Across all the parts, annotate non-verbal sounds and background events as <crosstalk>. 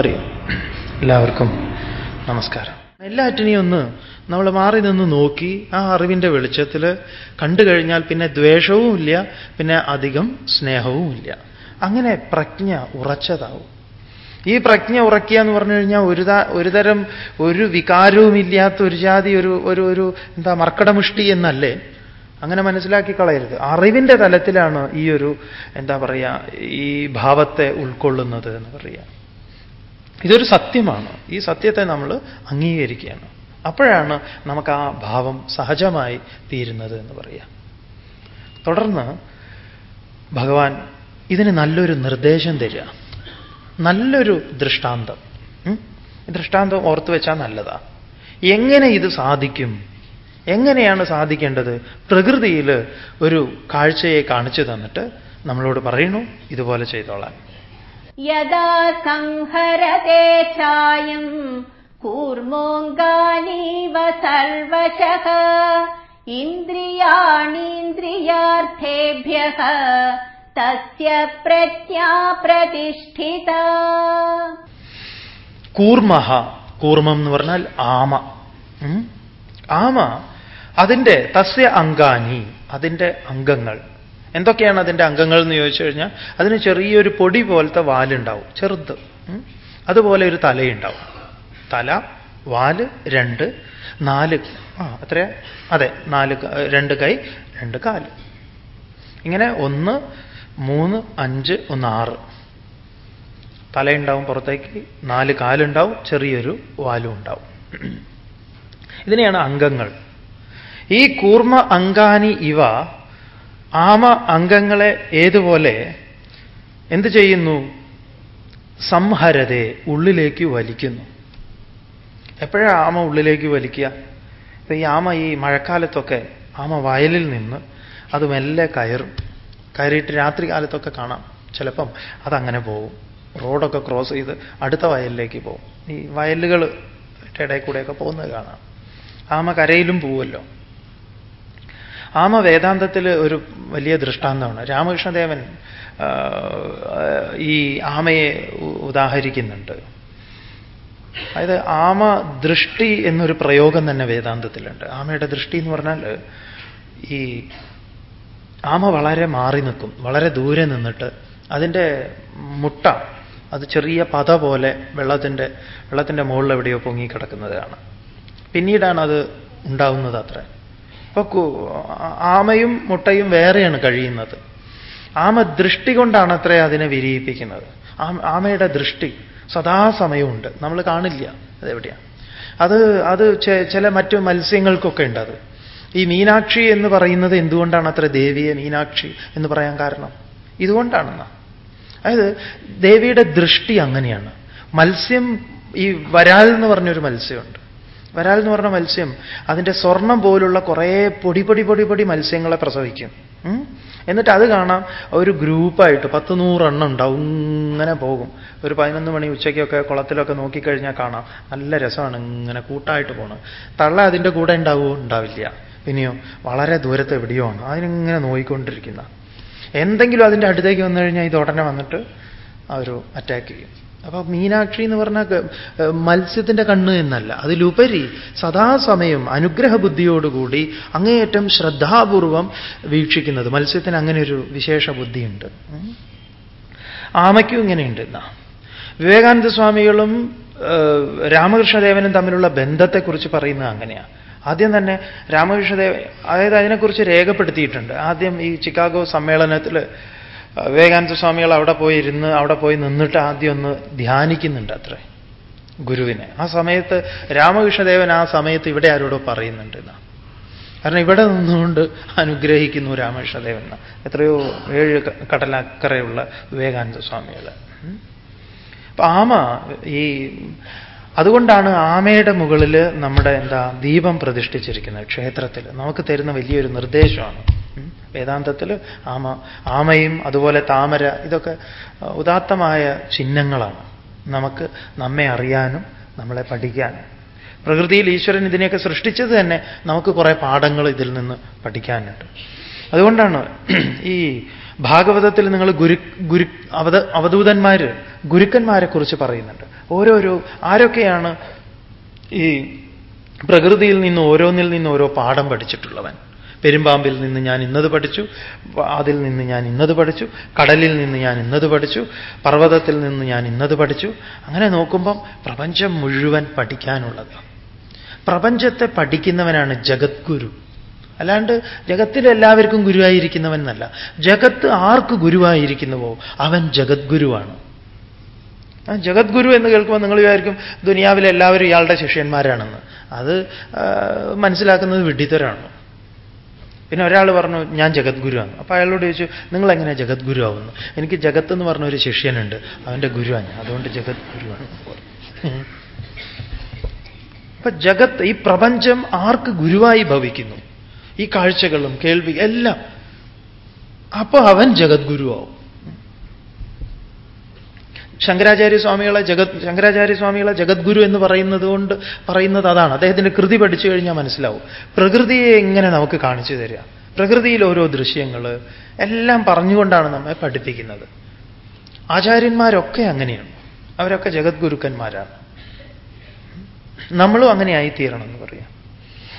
ഹരി എല്ലാവർക്കും നമസ്കാരം. എല്ലാറ്റിനെയും ഒന്ന് നമ്മൾ മാറി നിന്ന് നോക്കി ആ അറിവിന്റെ വെളിച്ചത്തിൽ കണ്ടു കഴിഞ്ഞാൽ പിന്നെ ദ്വേഷവും ഇല്ല പിന്നെ അധികം സ്നേഹവും ഇല്ല. അങ്ങനെ പ്രജ്ഞ ഉറച്ചതാവും. ഈ പ്രജ്ഞ ഉറക്കുക എന്ന് പറഞ്ഞു കഴിഞ്ഞാൽ ഒരു ഒരു തരം ഒരു വികാരവുമില്ലാത്ത ഒരു ജാതി ഒരു ഒരു ഒരു എന്താ മർക്കടമുഷ്ടി എന്നല്ലേ? അങ്ങനെ മനസ്സിലാക്കി കളയരുത്. അറിവിന്റെ തലത്തിലാണ് ഈ ഒരു എന്താ പറയുക ഈ ഭാവത്തെ ഉൾക്കൊള്ളുന്നത് എന്ന് പറയുക ഇതൊരു സത്യമാണ്. ഈ സത്യത്തെ നമ്മൾ അംഗീകരിക്കുകയാണ്. അപ്പോഴാണ് നമുക്ക് ആ ഭാവം സഹജമായി തീരുന്നത് എന്ന് പറയാം. തുടർന്ന് ഭഗവാൻ ഇതിന് നല്ലൊരു നിർദ്ദേശം തരിക. നല്ലൊരു ദൃഷ്ടാന്തം. ദൃഷ്ടാന്തം ഓർത്തു വെച്ചാൽ നല്ലതാ. എങ്ങനെ ഇത് സാധിക്കും? എങ്ങനെയാണ് സാധിക്കേണ്ടത്? പ്രകൃതിയിൽ ഒരു കാഴ്ചയെ കാണിച്ചു തന്നിട്ട് നമ്മളോട് പറയുന്നു ഇതുപോലെ ചെയ്തോളാൻ. യഥാ संहरते ചായം കൂർമോങ്കാനീവ सर्वशः इन्द्रियाणीन्द्रियार्थेभ्यः തസ്യ പ്രജ്ഞാ പ്രതിഷ്ഠിത. കൂർമഹ കൂർമം എന്ന് പറഞ്ഞാൽ ആമ. ആമ അതിന്റെ തസ്യ അങ്കാനി അതിന്റെ അംഗങ്ങൾ. എന്തൊക്കെയാണ് അതിന്റെ അംഗങ്ങൾ എന്ന് ചോദിച്ചു കഴിഞ്ഞാൽ അതിന് ചെറിയൊരു പൊടി പോലത്തെ വാലുണ്ടാവും ചെറുത്. അതുപോലെ ഒരു തലയുണ്ടാവും. തല വാൽ രണ്ട് നാല്. ആ അത്ര അതെ നാല് രണ്ട് കൈ രണ്ട് കാൽ. ഇങ്ങനെ ഒന്ന് മൂന്ന് അഞ്ച് ഒന്ന് ആറ്. തലയുണ്ടാവും പുറത്തേക്ക് നാല് കാലുണ്ടാവും ചെറിയൊരു വാലും ഉണ്ടാവും. ഇതിനെയാണ് അംഗങ്ങൾ. ഈ കൂർമ്മ അങ്കാനി ഇവ ആമ അംഗങ്ങളെ ഏതുപോലെ എന്ത് ചെയ്യുന്നു? സംഹരതെ ഉള്ളിലേക്ക് വലിക്കുന്നു. എപ്പോഴാണ് ആമ ഉള്ളിലേക്ക് വലിക്കുക? ഈ ആമ ഈ മഴക്കാലത്തൊക്കെ ആമ വയലിൽ നിന്ന് അത് മെല്ലെ കയറും. കയറിയിട്ട് രാത്രി കാലത്തൊക്കെ കാണാം. ചിലപ്പം അതങ്ങനെ പോവും റോഡൊക്കെ ക്രോസ് ചെയ്ത് അടുത്ത വയലിലേക്ക് പോവും ഈ വയലുകൾ ഇടയിൽ കൂടെയൊക്കെ പോകുന്നത് കാണാം. ആമ കരയിലും പോവുമല്ലോ. ആമ വേദാന്തത്തിൽ ഒരു വലിയ ദൃഷ്ടാന്തമാണ്. രാമകൃഷ്ണദേവൻ ഈ ആമയെ ഉദാഹരിക്കുന്നുണ്ട്. അതായത് ആമ ദൃഷ്ടി എന്നൊരു പ്രയോഗം തന്നെ വേദാന്തത്തിലുണ്ട്. ആമയുടെ ദൃഷ്ടി എന്ന് പറഞ്ഞാൽ ഈ ആമ വളരെ മാറി നിൽക്കും വളരെ ദൂരെ നിന്നിട്ട് അതിന്റെ മുട്ട അത് ചെറിയ പത പോലെ വെള്ളത്തിന്റെ വെള്ളത്തിന്റെ മുകളിൽ എവിടെയോ പൊങ്ങിക്കിടക്കുന്നതാണ് പിന്നീടാണ് അത് ഉണ്ടാവുന്നത് അത്ര. ഇപ്പൊ ആമയും മുട്ടയും വേറെയാണ് കഴിയുന്നത്. ആമ ദൃഷ്ടി കൊണ്ടാണ് അത്ര അതിനെ വിരിയിപ്പിക്കുന്നത്. ആമയുടെ ദൃഷ്ടി സദാസമയമുണ്ട്. നമ്മൾ കാണില്ല. അതെവിടെയാണ് അത് അത് ചില മറ്റു മത്സ്യങ്ങൾക്കൊക്കെ ഉണ്ട് അത്. ഈ മീനാക്ഷി എന്ന് പറയുന്നത് എന്തുകൊണ്ടാണ് അത്ര ദേവിയെ മീനാക്ഷി എന്ന് പറയാൻ കാരണം? ഇതുകൊണ്ടാണെന്ന. അതായത് ദേവിയുടെ ദൃഷ്ടി അങ്ങനെയാണ്. മത്സ്യം ഈ വരാൽ എന്ന് പറഞ്ഞൊരു മത്സ്യമുണ്ട്. വരാൽ എന്ന് പറഞ്ഞ മത്സ്യം അതിന്റെ സ്വർണം പോലുള്ള കുറേ പൊടി പൊടി പൊടി പൊടി മത്സ്യങ്ങളെ പ്രസവിക്കും. എന്നിട്ട് അത് കാണാം ഒരു ഗ്രൂപ്പായിട്ട് പത്ത് നൂറെണ്ണം ഉണ്ടാവും. ഇങ്ങനെ പോകും. ഒരു പതിനൊന്ന് മണി ഉച്ചയ്ക്കൊക്കെ കുളത്തിലൊക്കെ നോക്കിക്കഴിഞ്ഞാൽ കാണാം. നല്ല രസമാണ് ഇങ്ങനെ കൂട്ടായിട്ട് പോകണം തള്ള അതിന്റെ കൂടെ ഉണ്ടാവുമോ ഉണ്ടാവില്ല. പിന്നെയോ വളരെ ദൂരത്ത് എവിടെയോ ആണ്. അതിനിങ്ങനെ നോയിക്കൊണ്ടിരിക്കുന്ന. എന്തെങ്കിലും അതിന്റെ അടുത്തേക്ക് വന്നു കഴിഞ്ഞാൽ ഇത് ഉടനെ വന്നിട്ട് അവർ അറ്റാക്ക് ചെയ്യും. അപ്പൊ മീനാക്ഷി എന്ന് പറഞ്ഞാൽ മത്സ്യത്തിന്റെ കണ്ണ് എന്നല്ല. അതിലുപരി സദാസമയം അനുഗ്രഹ ബുദ്ധിയോടുകൂടി അങ്ങേയറ്റം ശ്രദ്ധാപൂർവം വീക്ഷിക്കുന്നത്. മത്സ്യത്തിന് അങ്ങനെ ഒരു വിശേഷ ബുദ്ധിയുണ്ട് ആമയ്ക്കും ഇങ്ങനെയുണ്ട്. എന്നാ വിവേകാനന്ദ സ്വാമികളും രാമകൃഷ്ണദേവനും തമ്മിലുള്ള ബന്ധത്തെക്കുറിച്ച് പറയുന്നത് അങ്ങനെയാണ് ആദ്യം തന്നെ രാമകൃഷ്ണദേവ അതായത് അതിനെക്കുറിച്ച് രേഖപ്പെടുത്തിയിട്ടുണ്ട്. ആദ്യം ഈ ചിക്കാഗോ സമ്മേളനത്തിൽ വിവേകാനന്ദ സ്വാമികൾ അവിടെ പോയി ഇരുന്ന് അവിടെ പോയി നിന്നിട്ട് ആദ്യം ഒന്ന് ധ്യാനിക്കുന്നുണ്ട് അത്രേ. ഗുരുവിനെ. ആ സമയത്ത് രാമകൃഷ്ണദേവൻ ആ സമയത്ത് ഇവിടെ ആരോടോ പറയുന്നുണ്ട് കാരണം ഇവിടെ നിന്നുകൊണ്ട് അനുഗ്രഹിക്കുന്നു രാമകൃഷ്ണദേവൻ എത്രയോ ഏഴ് കടലക്കരയുള്ള വിവേകാനന്ദ സ്വാമികൾ അപ്പൊ ആമ ഈ അതുകൊണ്ടാണ് ആമയുടെ മുകളിൽ നമ്മുടെ എന്താ ദീപം പ്രതിഷ്ഠിച്ചിരിക്കുന്നത് ക്ഷേത്രത്തിൽ നമുക്ക് തരുന്ന വലിയൊരു നിർദ്ദേശമാണ്. വേദാന്തത്തിൽ ആമ ആമയും അതുപോലെ താമര ഇതൊക്കെ ഉദാത്തമായ ചിഹ്നങ്ങളാണ്. നമുക്ക് നമ്മെ അറിയാനും നമ്മളെ പഠിക്കാനും. പ്രകൃതിയിൽ ഈശ്വരൻ ഇതിനെയൊക്കെ സൃഷ്ടിച്ചത് തന്നെ നമുക്ക് കുറേ പാഠങ്ങൾ ഇതിൽ നിന്ന് പഠിക്കാനുണ്ട്. അതുകൊണ്ടാണ് ഈ ഭാഗവതത്തിൽ നിങ്ങൾ ഗുരു ഗുരു അവത അവധൂതന്മാർ ഗുരുക്കന്മാരെ കുറിച്ച് പറയുന്നുണ്ട്. ഓരോരോ ആരൊക്കെയാണ് ഈ പ്രകൃതിയിൽ നിന്ന് ഓരോന്നിൽ നിന്ന് ഓരോ പാഠം പഠിച്ചിട്ടുള്ളവൻ? പെരുമ്പാമ്പിൽ നിന്ന് ഞാൻ ഇന്നത് പഠിച്ചു അതിൽ നിന്ന് ഞാൻ ഇന്നത് പഠിച്ചു കടലിൽ നിന്ന് ഞാൻ ഇന്നത് പഠിച്ചു പർവതത്തിൽ നിന്ന് ഞാൻ ഇന്നത് പഠിച്ചു. അങ്ങനെ നോക്കുമ്പം പ്രപഞ്ചം മുഴുവൻ പഠിക്കാനുള്ളത്. പ്രപഞ്ചത്തെ പഠിക്കുന്നവനാണ് ജഗദ്ഗുരു. അല്ലാണ്ട് ജഗത്തിൽ എല്ലാവർക്കും ഗുരുവായിരിക്കുന്നവൻ എന്നല്ല. ജഗത്ത് ആർക്ക് ഗുരുവായിരിക്കുന്നുവോ? അവൻ ജഗദ്ഗുരുവാണ്. ജഗദ്ഗുരു എന്ന് കേൾക്കുമ്പോൾ നിങ്ങൾ വിചാരിക്കും ദുനിയാവിലെ എല്ലാവരും ഇയാളുടെ ശിഷ്യന്മാരാണെന്ന്. അത് മനസ്സിലാക്കുന്നത് വിഡിത്തരാണ് പിന്നെ ഒരാൾ പറഞ്ഞു ഞാൻ ജഗദ്ഗുരുവാണ്. അപ്പൊ അയാളോട് ചോദിച്ചു നിങ്ങൾ എങ്ങനെ ജഗദ്ഗുരു ആവുന്നു എനിക്ക് ജഗത്ത് എന്ന് പറഞ്ഞ ഒരു ശിഷ്യനുണ്ട് അവന്റെ ഗുരുവാണ് അതുകൊണ്ട് ജഗദ്ഗുരുവാണ്. അപ്പൊ ജഗത്ത് ഈ പ്രപഞ്ചം ആർക്ക് ഗുരുവായി ഭവിക്കുന്നു? ഈ കാഴ്ചകളും കേൾവി എല്ലാം. അപ്പൊ അവൻ ജഗദ്ഗുരുവാവും. ശങ്കരാചാര്യ സ്വാമികളെ ജഗത് ശങ്കരാചാര്യ സ്വാമികളെ ജഗദ്ഗുരു എന്ന് പറയുന്നത് കൊണ്ട് പറയുന്നത് അതാണ്. അദ്ദേഹത്തിന്റെ കൃതി പഠിച്ചു കഴിഞ്ഞാൽ മനസ്സിലാവും. പ്രകൃതിയെ എങ്ങനെ നമുക്ക് കാണിച്ചു തരിക? പ്രകൃതിയിൽ ഓരോ ദൃശ്യങ്ങൾ എല്ലാം പറഞ്ഞുകൊണ്ടാണ് നമ്മെ പഠിപ്പിക്കുന്നത്. ആചാര്യന്മാരൊക്കെ അങ്ങനെയാണ്. അവരൊക്കെ ജഗദ്ഗുരുക്കന്മാരാണ്. നമ്മളും അങ്ങനെ ആയിത്തീരണം എന്ന് പറയാം.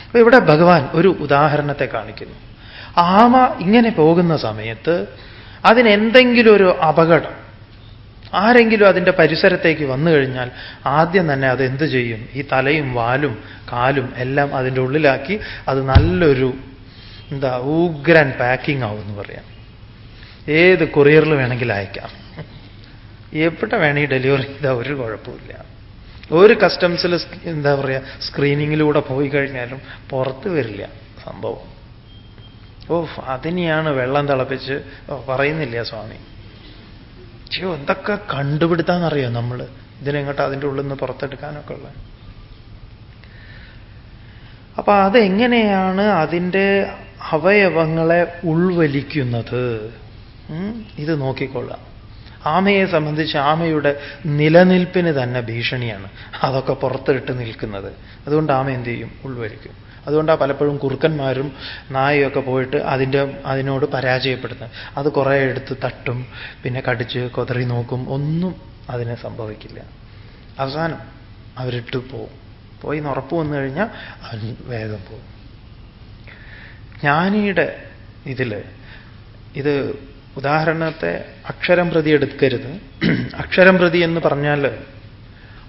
അപ്പൊ ഇവിടെ ഭഗവാൻ ഒരു ഉദാഹരണത്തെ കാണിക്കുന്നു. ആമ ഇങ്ങനെ പോകുന്ന സമയത്ത് അതിനെന്തെങ്കിലും ഒരു അപകടം ആരെങ്കിലും അതിന്റെ പരിസരത്തേക്ക് വന്നു കഴിഞ്ഞാൽ ആദ്യം തന്നെ അത് എന്ത് ചെയ്യും? ഈ തലയും വാലും കാലും എല്ലാം അതിന്റെ ഉള്ളിലാക്കി അത് നല്ലൊരു എന്താ ഉഗ്രൻ പാക്കിംഗ് ആവും എന്ന് പറയാം. ഏത് കൊറിയറിൽ വേണമെങ്കിൽ അയക്കാം. എവിടെ വേണമെങ്കിൽ ഡെലിവറി ചെയ്താൽ ഒരു കുഴപ്പമില്ല ഒരു കസ്റ്റംസിൽ എന്താ പറയുക സ്ക്രീനിങ്ങിലൂടെ പോയി കഴിഞ്ഞാലും പുറത്ത് വരില്ല സംഭവം. ഓ അതിനെയാണ് വെള്ളം തിളപ്പിച്ച് പറയുന്നില്ല സ്വാമി. ചെയ്യോ എന്തൊക്കെ കണ്ടുപിടുത്താന്നറിയോ നമ്മൾ ഇതിനെങ്ങോട്ട് അതിന്റെ ഉള്ളിൽ നിന്ന് പുറത്തെടുക്കാനൊക്കെ ഉള്ളത് അപ്പൊ അതെങ്ങനെയാണ് അതിന്റെ അവയവങ്ങളെ ഉൾവലിക്കുന്നത്? ഇത് നോക്കിക്കൊള്ളാം ആമയെ സംബന്ധിച്ച് ആമയുടെ നിലനിൽപ്പിന് തന്നെ ഭീഷണിയാണ്. അതൊക്കെ പുറത്തിട്ട് നിൽക്കുന്നത്. അതുകൊണ്ട് ആമ എന്ത് ചെയ്യും? ഉൾവലിക്കും. അതുകൊണ്ടാണ് പലപ്പോഴും കുറുക്കന്മാരും നായയൊക്കെ പോയിട്ട് അതിന്റെ അതിനോട് പരാജയപ്പെടുന്നത്. അത് കുറേ എടുത്ത് തട്ടും പിന്നെ കടിച്ച് കൊതറി നോക്കും. ഒന്നും അതിനെ സംഭവിക്കില്ല. അവസാനം അവരിട്ട് പോവും. പോയി ഉറപ്പ് വന്നു കഴിഞ്ഞാൽ അവൻ വേഗം പോവും. ജ്ഞാനിയുടെ ഇതിൽ ഇത് ഉദാഹരണത്തെ അക്ഷരം പ്രതി എടുക്കരുത്. അക്ഷരം പ്രതി എന്ന് പറഞ്ഞാൽ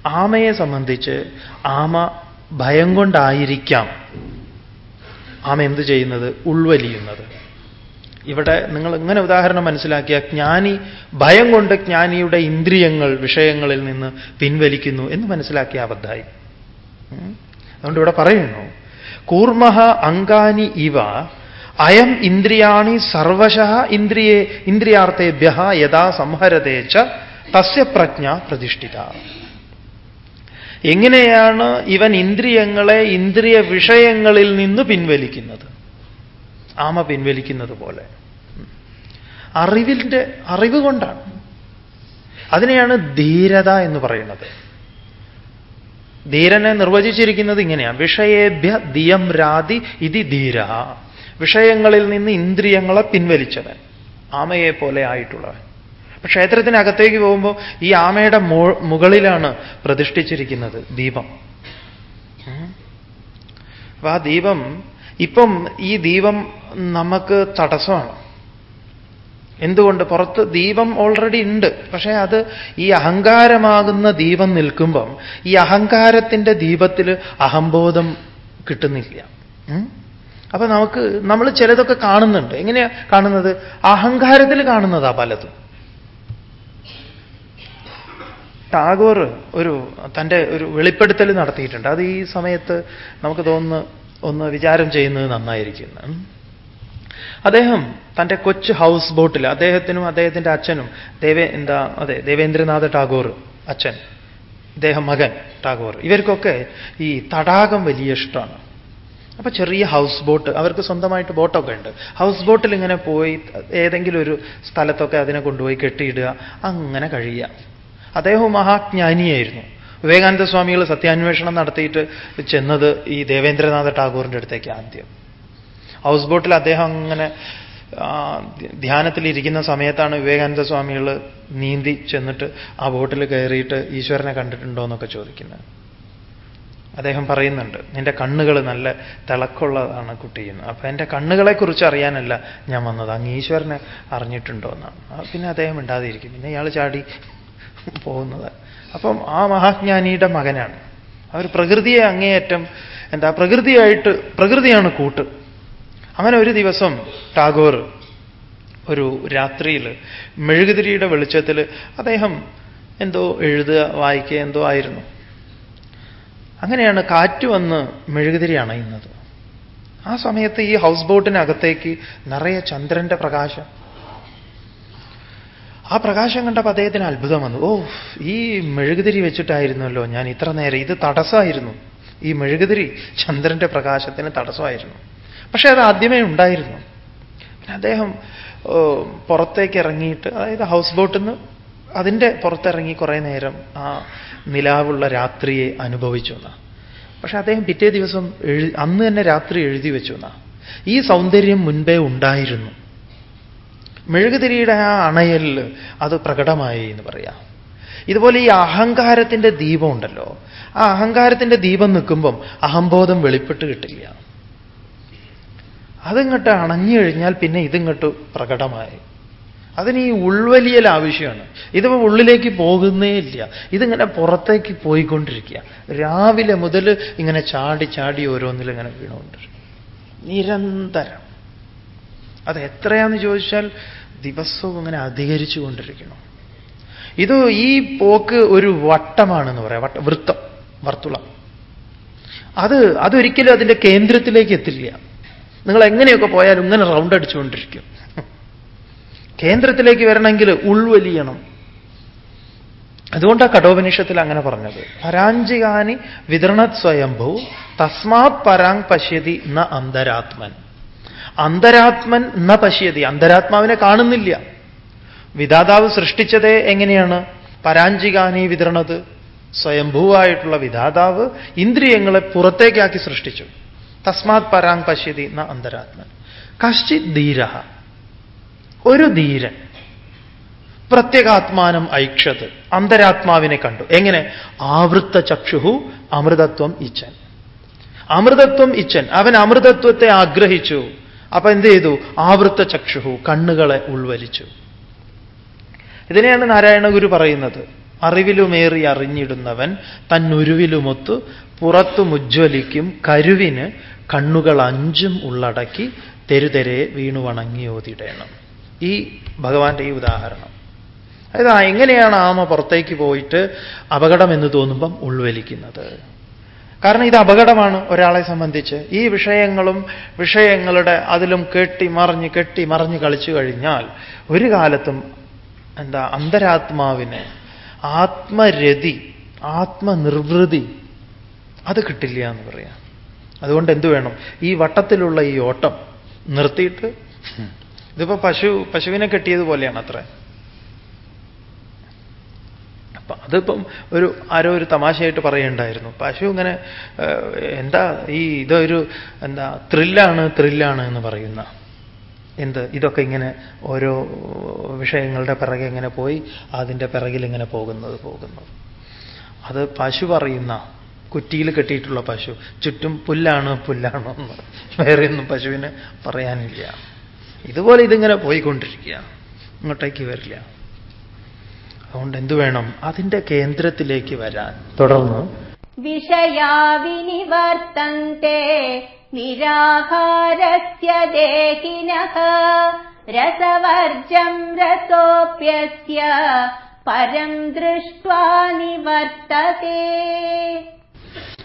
ആമയെ സംബന്ധിച്ച് ആമ ഭയം കൊണ്ടായിരിക്കാം ആമ എന്ത് ചെയ്യുന്നത്? ഉൾവലിയുന്നത്. ഇവിടെ നിങ്ങൾ ഇങ്ങനെ ഉദാഹരണം മനസ്സിലാക്കിയ ജ്ഞാനി ഭയം കൊണ്ട് ജ്ഞാനിയുടെ ഇന്ദ്രിയങ്ങൾ വിഷയങ്ങളിൽ നിന്ന് പിൻവലിക്കുന്നു എന്ന് മനസ്സിലാക്കിയ അബദ്ധായി. അതുകൊണ്ട് ഇവിടെ പറയുന്നു കൂർമഹ അങ്കാനി ഇവ അയം ഇന്ദ്രിയാണി സർവശ ഇന്ദ്രിയേ ഇന്ദ്രിയാർത്ഥേഭ്യ യഥാ സംഹരതേച്ച തസ്യ പ്രജ്ഞ പ്രതിഷ്ഠിത. എങ്ങനെയാണ് ഇവൻ ഇന്ദ്രിയങ്ങളെ ഇന്ദ്രിയ വിഷയങ്ങളിൽ നിന്ന് പിൻവലിക്കുന്നത്? ആമ പിൻവലിക്കുന്നത് പോലെ. അറിവിന്റെ അറിവ് കൊണ്ടാണ്. അതിനെയാണ് ധീരത എന്ന് പറയുന്നത്. ധീരനെ നിർവചിച്ചിരിക്കുന്നത് ഇങ്ങനെയാണ്. വിഷയേഭ്യ ദിയം രാതി ഇതി ധീര. വിഷയങ്ങളിൽ നിന്ന് ഇന്ദ്രിയങ്ങളെ പിൻവലിച്ചവൻ. ആമയെ പോലെ ആയിട്ടുള്ളവൻ. ക്ഷേത്രത്തിനകത്തേക്ക് പോകുമ്പോൾ ഈ ആമയുടെ മുകളിലാണ് പ്രതിഷ്ഠിച്ചിരിക്കുന്നത് ദീപം. അപ്പൊ ആ ദീപം ഇപ്പം ഈ ദീപം നമുക്ക് തടസ്സമാണ്. എന്തുകൊണ്ട്? പുറത്ത് ദീപം ഓൾറെഡി ഉണ്ട്. പക്ഷേ അത് ഈ അഹങ്കാരമാകുന്ന ദീപം നിൽക്കുമ്പം ഈ അഹങ്കാരത്തിന്റെ ദീപത്തിൽ അഹംബോധം കിട്ടുന്നില്ല. അപ്പൊ നമുക്ക് നമ്മൾ ചിലതൊക്കെ കാണുന്നുണ്ട്. എങ്ങനെയാ കാണുന്നത്? അഹങ്കാരത്തിൽ കാണുന്നതാ പലതും. ടാഗോർ ഒരു തന്റെ ഒരു വെളിപ്പെടുത്തൽ നടത്തിയിട്ടുണ്ട്. അത് ഈ സമയത്ത് നമുക്ക് തോന്നുന്നു ഒന്ന് വിചാരം ചെയ്യുന്നത് നന്നായിരിക്കും. അദ്ദേഹം തന്റെ കൊച്ചു ഹൗസ് ബോട്ടിൽ അദ്ദേഹത്തിനും അദ്ദേഹത്തിന്റെ അച്ഛനും ദേവേ എന്താ അതെ ദേവേന്ദ്രനാഥ ടാഗോർ അച്ഛൻ ഇദ്ദേഹം മകൻ ടാഗോർ ഇവർക്കൊക്കെ ഈ തടാകം വലിയ ഇഷ്ടമാണ്. അപ്പൊ ചെറിയ ഹൗസ് ബോട്ട് അവർക്ക് സ്വന്തമായിട്ട് ബോട്ടൊക്കെ ഉണ്ട്. ഹൗസ് ബോട്ടിൽ ഇങ്ങനെ പോയി ഏതെങ്കിലും ഒരു സ്ഥലത്തൊക്കെ അതിനെ കൊണ്ടുപോയി കെട്ടിയിടുക അങ്ങനെ കഴിയുക. അദ്ദേഹം മഹാജ്ഞാനിയായിരുന്നു. വിവേകാനന്ദ സ്വാമികൾ സത്യാന്വേഷണം നടത്തിയിട്ട് ചെന്നത് ഈ ദേവേന്ദ്രനാഥ ടാഗോറിന്റെ അടുത്തേക്ക് ആദ്യം. ഹൗസ് ബോട്ടിൽ അദ്ദേഹം അങ്ങനെ ധ്യാനത്തിലിരിക്കുന്ന സമയത്താണ് വിവേകാനന്ദ സ്വാമികൾ നീന്തി ചെന്നിട്ട് ആ ബോട്ടിൽ കയറിയിട്ട് ഈശ്വരനെ കണ്ടിട്ടുണ്ടോ എന്നൊക്കെ ചോദിക്കുന്നത്. അദ്ദേഹം പറയുന്നുണ്ട് നിന്റെ കണ്ണുകൾ നല്ല തിളക്കുള്ളതാണ് കുട്ടിയെന്ന് അപ്പൊ എന്റെ കണ്ണുകളെക്കുറിച്ച് അറിയാനല്ല ഞാൻ വന്നത്. അങ്ങ് ഈശ്വരനെ അറിഞ്ഞിട്ടുണ്ടോ എന്നാണ് പിന്നെ അദ്ദേഹം ഇണ്ടാതിരിക്കും പിന്നെ ഇയാൾ ചാടി പോകുന്നത്. അപ്പം ആ മഹാജ്ഞാനിയുടെ മകനാണ്. അവർ പ്രകൃതിയെ അങ്ങേയറ്റം എന്താ പ്രകൃതിയായിട്ട് പ്രകൃതിയാണ് കൂട്ട്. അങ്ങനെ ഒരു ദിവസം ടാഗോർ ഒരു രാത്രിയിൽ മെഴുകുതിരിയുടെ വെളിച്ചത്തിൽ അദ്ദേഹം എന്തോ എഴുതുക വായിക്കുക എന്തോ ആയിരുന്നു. അങ്ങനെയാണ് കാറ്റ് വന്ന് മെഴുകുതിരി അണയുന്നത്. ആ സമയത്ത് ഈ ഹൗസ് ബോട്ടിനകത്തേക്ക് നിറയെ ചന്ദ്രന്റെ പ്രകാശം. ആ പ്രകാശം കണ്ടപ്പോൾ അദ്ദേഹത്തിന് അത്ഭുതം വന്നു. ഓ ഈ മെഴുകുതിരി വെച്ചിട്ടായിരുന്നല്ലോ ഞാൻ ഇത്ര നേരം. ഇത് തടസ്സമായിരുന്നു. ഈ മെഴുകുതിരി ചന്ദ്രന്റെ പ്രകാശത്തിന് തടസ്സമായിരുന്നു. പക്ഷെ അത് ആദ്യമേ ഉണ്ടായിരുന്നു. പിന്നെ അദ്ദേഹം പുറത്തേക്ക് ഇറങ്ങിയിട്ട് അതായത് ഹൗസ് ബോട്ടിൽ നിന്ന് അതിന്റെ പുറത്തിറങ്ങി കുറേ നേരം ആ നിലാവുള്ള രാത്രിയെ അനുഭവിച്ചു എന്നാ. പക്ഷെ അദ്ദേഹം പിറ്റേ ദിവസം അന്ന് തന്നെ രാത്രി എഴുതി വെച്ചു എന്നാ. ഈ സൗന്ദര്യം മുൻപേ ഉണ്ടായിരുന്നു. മെഴുകുതിരിയുടെ ആ അണയിൽ അത് പ്രകടമായി എന്ന് പറയാം. ഇതുപോലെ ഈ അഹങ്കാരത്തിന്റെ ദീപം ഉണ്ടല്ലോ. ആ അഹങ്കാരത്തിന്റെ ദീപം നിൽക്കുമ്പം അഹംബോധം വെളിപ്പെട്ട് കിട്ടില്ല. അതിങ്ങോട്ട് അണഞ്ഞു കഴിഞ്ഞാൽ പിന്നെ ഇതിങ്ങോട്ട് പ്രകടമായി. അതിന് ഈ ഉൾവലിയൽ ആവശ്യമാണ്. ഇതിപ്പോ ഉള്ളിലേക്ക് പോകുന്നേ ഇല്ല. ഇതിങ്ങനെ പുറത്തേക്ക് പോയിക്കൊണ്ടിരിക്കുക. രാവിലെ മുതൽ ഇങ്ങനെ ചാടി ചാടി ഓരോന്നിലും ഇങ്ങനെ വീണുകൊണ്ടിരിക്കും. നിരന്തരം. അത് എത്രയാന്ന് ചോദിച്ചാൽ ദിവസവും അങ്ങനെ അധികരിച്ചു കൊണ്ടിരിക്കണം ഇത് ഈ പോക്ക് ഒരു വട്ടമാണെന്ന് പറയാം. വട്ട വൃത്തം വർത്തുളം അത് അതൊരിക്കലും അതിന്റെ കേന്ദ്രത്തിലേക്ക് എത്തില്ല. നിങ്ങൾ എങ്ങനെയൊക്കെ പോയാലും ഇങ്ങനെ റൗണ്ട് അടിച്ചുകൊണ്ടിരിക്കും കേന്ദ്രത്തിലേക്ക് വരണമെങ്കിൽ ഉൾവലിയണം. അതുകൊണ്ടാണ് കഠോപനിഷത്തിൽ അങ്ങനെ പറഞ്ഞത്. പരാഞ്ചികാനി വിതരണ സ്വയംഭൂ തസ്മാത് പരാങ് പശ്യതി ന അന്തരാത്മൻ. അന്തരാത്മൻ ന പശ്യതി. അന്തരാത്മാവിനെ കാണുന്നില്ല. വിധാതാവ് സൃഷ്ടിച്ചതേ എങ്ങനെയാണ്? പരാഞ്ചികാനി വിതരണത്. സ്വയംഭൂവായിട്ടുള്ള വിധാതാവ് ഇന്ദ്രിയങ്ങളെ പുറത്തേക്കാക്കി സൃഷ്ടിച്ചു. തസ്മാത് പരാം പശ്യതി ന അന്തരാത്മൻ. കശ്ചിത് ധീര ഒരു ധീരൻ. പ്രത്യേകാത്മാനം ഐക്ഷത്. അന്തരാത്മാവിനെ കണ്ടു. എങ്ങനെ? ആവൃത്ത ചക്ഷുഹു അമൃതത്വം ഇച്ഛൻ. അമൃതത്വം ഇച്ഛൻ. അവൻ അമൃതത്വത്തെ ആഗ്രഹിച്ചു. അപ്പൊ എന്ത് ചെയ്തു? ആവൃത്ത ചക്ഷുഹു കണ്ണുകളെ ഉൾവലിച്ചു. ഇതിനെയാണ് നാരായണ ഗുരു പറയുന്നത്. അറിവിലുമേറി അറിഞ്ഞിടുന്നവൻ തന്നുരുവിലുമൊത്ത് പുറത്തു മുജ്വലിക്കും കരുവിന് കണ്ണുകൾ അഞ്ചും ഉള്ളടക്കി തെരുതെരെ വീണു വണങ്ങിയോതിടേണം ഈ ഭഗവാന്റെ ഈ ഉദാഹരണം. അതായത് എങ്ങനെയാണ് ആമ പുറത്തേക്ക് പോയിട്ട് അപകടം എന്ന് തോന്നുമ്പം ഉൾവലിക്കുന്നത്? കാരണം ഇത് അപകടമാണ് ഒരാളെ സംബന്ധിച്ച്. ഈ വിഷയങ്ങളും വിഷയങ്ങളുടെ അതിലും കെട്ടി മറിഞ്ഞ് കെട്ടി മറിഞ്ഞ് കളിച്ചു കഴിഞ്ഞാൽ ഒരു കാലത്തും എന്താ അന്തരാത്മാവിന് ആത്മരതി ആത്മനിർവൃതി അത് കിട്ടില്ല എന്ന് പറയാം. അതുകൊണ്ട് എന്തു വേണം? ഈ വട്ടത്തിലുള്ള ഈ ഓട്ടം നിർത്തിയിട്ട്. ഇതിപ്പോ പശു പശുവിനെ കെട്ടിയതുപോലെയാണ് അത്ര. അപ്പൊ അതിപ്പം ഒരു ആരോ ഒരു തമാശയായിട്ട് പറയുണ്ടായിരുന്നു പശു ഇങ്ങനെ എന്താ ഈ ഇതൊരു എന്താ ത്രില്ലാണ് ത്രില്ലാണ് എന്ന് പറയുന്ന. എന്ത് ഇതൊക്കെ ഇങ്ങനെ ഓരോ വിഷയങ്ങളുടെ പിറകെ ഇങ്ങനെ പോയി അതിന്റെ പിറകിൽ ഇങ്ങനെ പോകുന്നത് പോകുന്നത്. അത് പശു പറയുന്ന കുറ്റിയിൽ കെട്ടിയിട്ടുള്ള പശു. ചുറ്റും പുല്ലാണ് പുല്ലാണ് എന്ന്. വേറെ ഒന്നും പശുവിന് പറയാനില്ല. ഇതുപോലെ ഇതിങ്ങനെ പോയിക്കൊണ്ടിരിക്കുക. ഇങ്ങോട്ടേക്ക് വരില്ല. അതുകൊണ്ട് എന്തു വേണം? അതിന്റെ കേന്ദ്രത്തിലേക്ക് വരാൻ. തുടർന്ന്. വിഷയാവിനിവർത്തന്തെ രസവർജം രസോപ്യസ്യ പരം ദൃഷ്ട്വാ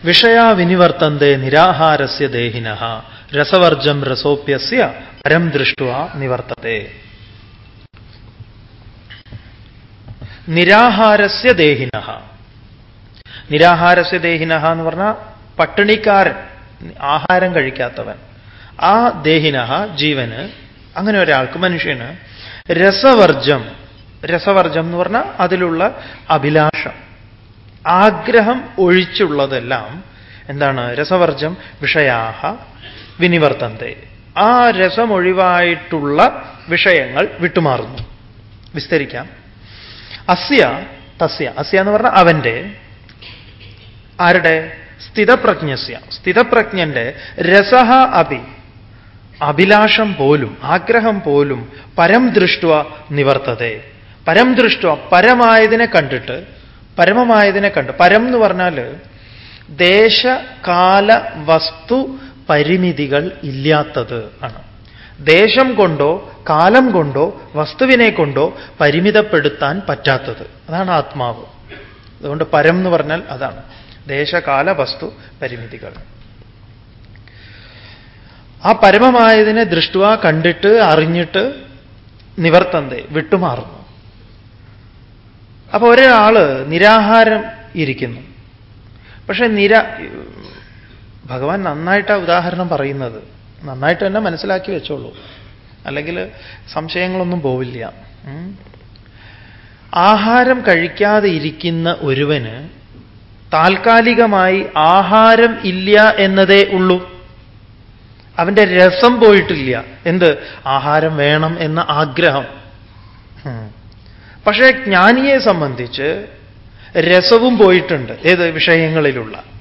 വിഷയാ വിനിവർത്തന്തേ നിരാഹാരസ്യ ദേഹിനഃ രസവർജം രസോപ്യസ്യ പരം ദൃഷ്ട നിവർത്തതേ. നിരാഹാരസ്യ ദേഹിന നിരാഹാരസ്യ ദേഹിന എന്ന് പറഞ്ഞാൽ പട്ടിണിക്കാരൻ ആഹാരം കഴിക്കാത്തവൻ. ആ ദേഹിന ജീവന് അങ്ങനെ ഒരാൾക്ക് മനുഷ്യന് രസവർജം രസവർജം എന്ന് പറഞ്ഞാൽ അതിലുള്ള അഭിലാഷം. ആഗ്രഹം ഒഴിച്ചുള്ളതെല്ലാം എന്താണ്? രസവർജം വിഷയാഹ വിനിവർത്തന്തേ. ആ രസമൊഴിവായിട്ടുള്ള വിഷയങ്ങൾ വിട്ടുമാറുന്നു. വിസ്തരിക്കാം. അസ്യ തസ്യ. അസ്യ എന്ന് പറഞ്ഞാൽ അവന്റെ. ആരുടെ? സ്ഥിതപ്രജ്ഞസ്യ. സ്ഥിതപ്രജ്ഞന്റെ രസഹ അഭി. അഭിലാഷം പോലും ആഗ്രഹം പോലും പരം ദൃഷ്ട നിവർത്തതെ. പരം ദൃഷ്ട പരമായതിനെ കണ്ടിട്ട് പരമമായതിനെ കണ്ട്. പരം എന്ന് പറഞ്ഞാൽ ദേശകാല വസ്തു പരിമിതികൾ ഇല്ലാത്തത് ആണ്. ദേശം കൊണ്ടോ കാലം കൊണ്ടോ വസ്തുവിനെ കൊണ്ടോ പരിമിതപ്പെടുത്താൻ പറ്റാത്തത്. അതാണ് ആത്മാവ്. അതുകൊണ്ട് പരം എന്ന് പറഞ്ഞാൽ അതാണ്. ദേശകാല വസ്തു പരിമിതികൾ. ആ പരമമായതിനെ ദൃഷ്ടുവ കണ്ടിട്ട് അറിഞ്ഞിട്ട് നിവർത്തന്തേ വിട്ടുമാറുന്നു. അപ്പൊ ഒരാൾ നിരാഹാരം ഇരിക്കുന്നു. പക്ഷെ നിര ഭഗവാൻ നന്നായിട്ടാ ഉദാഹരണം പറയുന്നത്. നന്നായിട്ട് തന്നെ മനസ്സിലാക്കി വെച്ചോളൂ. അല്ലെങ്കിൽ സംശയങ്ങളൊന്നും പോവില്ല. ആഹാരം കഴിക്കാതെ ഇരിക്കുന്ന ഒരുവന് താൽക്കാലികമായി ആഹാരം ഇല്ല എന്നതേ ഉള്ളൂ. അവന്റെ രസം പോയിട്ടില്ല. എന്ത്? ആഹാരം വേണം എന്ന ആഗ്രഹം. പക്ഷേ ജ്ഞാനിയെ സംബന്ധിച്ച് രസവും പോയിട്ടുണ്ട്. ഏത്? വിഷയങ്ങളിലുള്ള.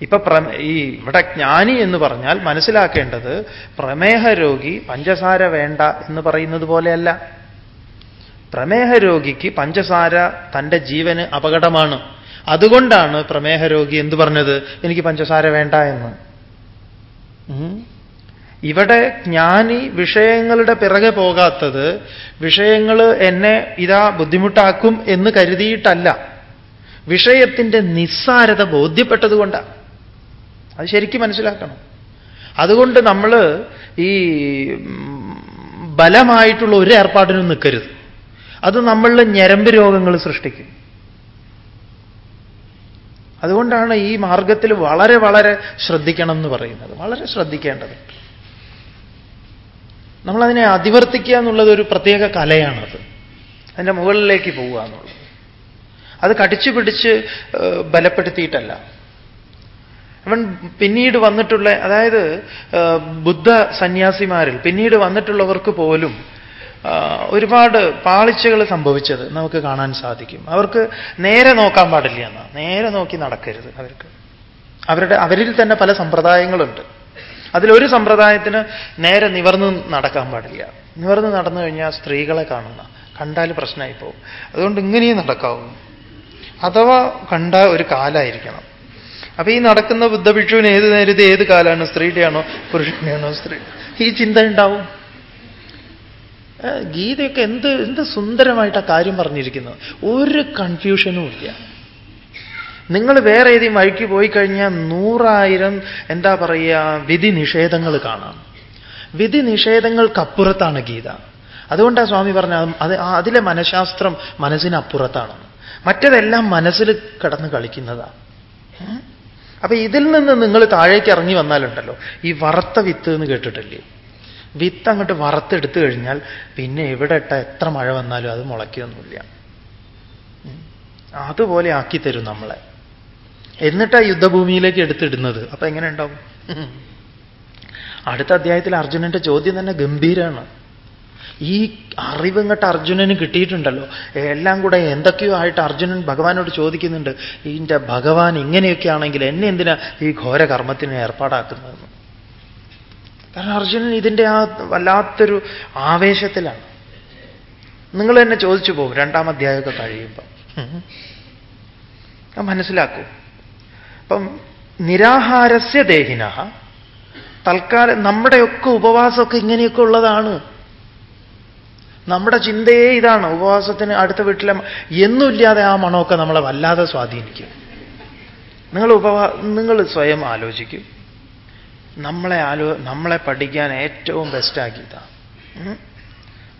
ഇപ്പൊ ഈ ഇവിടെ ജ്ഞാനി എന്ന് പറഞ്ഞാൽ മനസ്സിലാക്കേണ്ടത് പ്രമേഹ രോഗി പഞ്ചസാര വേണ്ട എന്ന് പറയുന്നത് പോലെയല്ല. പ്രമേഹ രോഗിക്ക് പഞ്ചസാര തന്റെ ജീവന് അപകടമാണ്. അതുകൊണ്ടാണ് പ്രമേഹ രോഗി എന്ത് പറഞ്ഞത്? എനിക്ക് പഞ്ചസാര വേണ്ട എന്ന്. ഇവിടെ ജ്ഞാനി വിഷയങ്ങളുടെ പിറകെ പോകാത്തത് വിഷയങ്ങൾ എന്നെ ഇതാ ബുദ്ധിമുട്ടാക്കും എന്ന് കരുതിയിട്ടല്ല. വിഷയത്തിന്റെ നിസ്സാരത ബോധ്യപ്പെട്ടതുകൊണ്ടാണ് അത് ശരിക്കും മനസ്സിലാക്കണം. അതുകൊണ്ട് നമ്മൾ ഈ ബലമായിട്ടുള്ള ഒരു ഏർപ്പാടിനും നിൽക്കരുത് അത് നമ്മളിൽ ഞരമ്പ് രോഗങ്ങൾ സൃഷ്ടിക്കും. അതുകൊണ്ടാണ് ഈ മാർഗത്തിൽ വളരെ വളരെ ശ്രദ്ധിക്കണം എന്ന് പറയുന്നത്. വളരെ ശ്രദ്ധിക്കേണ്ടത്. നമ്മളതിനെ അതിവർത്തിക്കുക എന്നുള്ളത് ഒരു പ്രത്യേക കലയാണത്. അതിന്റെ മുകളിലേക്ക് പോവുക എന്നുള്ളത്. അത് കടിച്ചു പിടിച്ച് ബലപ്പെടുത്തിയിട്ടല്ല. അവൻ പിന്നീട് വന്നിട്ടുള്ള അതായത് ബുദ്ധ സന്യാസിമാരിൽ പിന്നീട് വന്നിട്ടുള്ളവർക്ക് പോലും ഒരുപാട് പാളിച്ചകൾ സംഭവിച്ചത് നമുക്ക് കാണാൻ സാധിക്കും. അവർക്ക് നേരെ നോക്കാൻ പാടില്ല എന്നാ. നേരെ നോക്കി നടക്കരുത് അവർക്ക്. അവരുടെ അവരിൽ തന്നെ പല സമ്പ്രദായങ്ങളുണ്ട്. അതിലൊരു സമ്പ്രദായത്തിന് നേരെ നിവർന്ന് നടക്കാൻ പാടില്ല. നിവർന്ന് നടന്നു കഴിഞ്ഞാൽ സ്ത്രീകളെ കാണുന്ന കണ്ടാൽ പ്രശ്നമായി പോകും അതുകൊണ്ട് ഇങ്ങനെയും നടക്കാവും. അഥവാ കണ്ട ഒരു കാലായിരിക്കണം. അപ്പൊ ഈ നടക്കുന്ന ബുദ്ധഭിക്ഷുവിന് ഏത് നേരത്തെ ഏത് കാലാണ്? സ്ത്രീയുടെയാണോ പുരുഷനെയാണോ സ്ത്രീ? ഈ ചിന്ത ഉണ്ടാവും. ഗീതയൊക്കെ എന്ത് എന്ത് സുന്ദരമായിട്ട് ആ കാര്യം പറഞ്ഞിരിക്കുന്നത്. ഒരു കൺഫ്യൂഷനും ഇല്ല. നിങ്ങൾ വേറെ ഏതെങ്കിലും വഴിക്ക് പോയി കഴിഞ്ഞാൽ നൂറായിരം എന്താ പറയുക വിധി നിഷേധങ്ങൾ കാണാം. വിധി നിഷേധങ്ങൾക്കപ്പുറത്താണ് ഗീത. അതുകൊണ്ടാണ് സ്വാമി പറഞ്ഞ അത് അതിലെ മനഃശാസ്ത്രം മനസ്സിനപ്പുറത്താണ്. മറ്റതെല്ലാം മനസ്സിൽ കിടന്ന് കളിക്കുന്നതാണ് അപ്പൊ ഇതിൽ നിന്ന് നിങ്ങൾ താഴേക്ക് ഇറങ്ങി വന്നാലുണ്ടല്ലോ. ഈ വറുത്ത വിത്ത് എന്ന് കേട്ടിട്ടില്ലേ? വിത്ത് അങ്ങോട്ട് വറുത്തെടുത്തു കഴിഞ്ഞാൽ പിന്നെ എവിടെ ഇട്ട എത്ര മഴ വന്നാലും അത് മുളയ്ക്കൊന്നുമില്ല. അതുപോലെ ആക്കി തരും നമ്മളെ. എന്നിട്ടാ യുദ്ധഭൂമിയിലേക്ക് എടുത്തിടുന്നത്. അപ്പൊ എങ്ങനെ ഉണ്ടാവും? അടുത്ത അധ്യായത്തിൽ അർജുനന്റെ ചോദ്യം തന്നെ ഗംഭീരമാണ് ഈ അറിവ് ഇങ്ങോട്ട് അർജുനന് കിട്ടിയിട്ടുണ്ടല്ലോ. എല്ലാം കൂടെ എന്തൊക്കെയോ ആയിട്ട് അർജുനൻ ഭഗവാനോട് ചോദിക്കുന്നുണ്ട്. ഇതിന്റെ ഭഗവാൻ ഇങ്ങനെയൊക്കെ ആണെങ്കിൽ എന്നെ എന്തിനാ ഈ ഘോര കർമ്മത്തിന് ഏർപ്പാടാക്കുന്നതെന്ന് കാരണം അർജുനൻ ഇതിന്റെ ആ വല്ലാത്തൊരു ആവേശത്തിലാണ്. നിങ്ങൾ തന്നെ ചോദിച്ചു പോകും രണ്ടാം അധ്യായമൊക്കെ കഴിയുമ്പോൾ ഞാൻ മനസ്സിലാക്കൂ. അപ്പം നിരാഹാരസ്യ ദേഹിന തൽക്കാലം നമ്മുടെയൊക്കെ ഉപവാസമൊക്കെ ഇങ്ങനെയൊക്കെ ഉള്ളതാണ്. നമ്മുടെ ചിന്തയെ ഇതാണ്. ഉപവാസത്തിന് അടുത്ത വീട്ടിലെ എന്നുമില്ലാതെ ആ മണമൊക്കെ നമ്മളെ വല്ലാതെ സ്വാധീനിക്കും. നിങ്ങൾ ഉപവാ നിങ്ങൾ സ്വയം ആലോചിക്കും. നമ്മളെ ആലോ നമ്മളെ പഠിക്കാൻ ഏറ്റവും ബെസ്റ്റാക്കിയതാണ്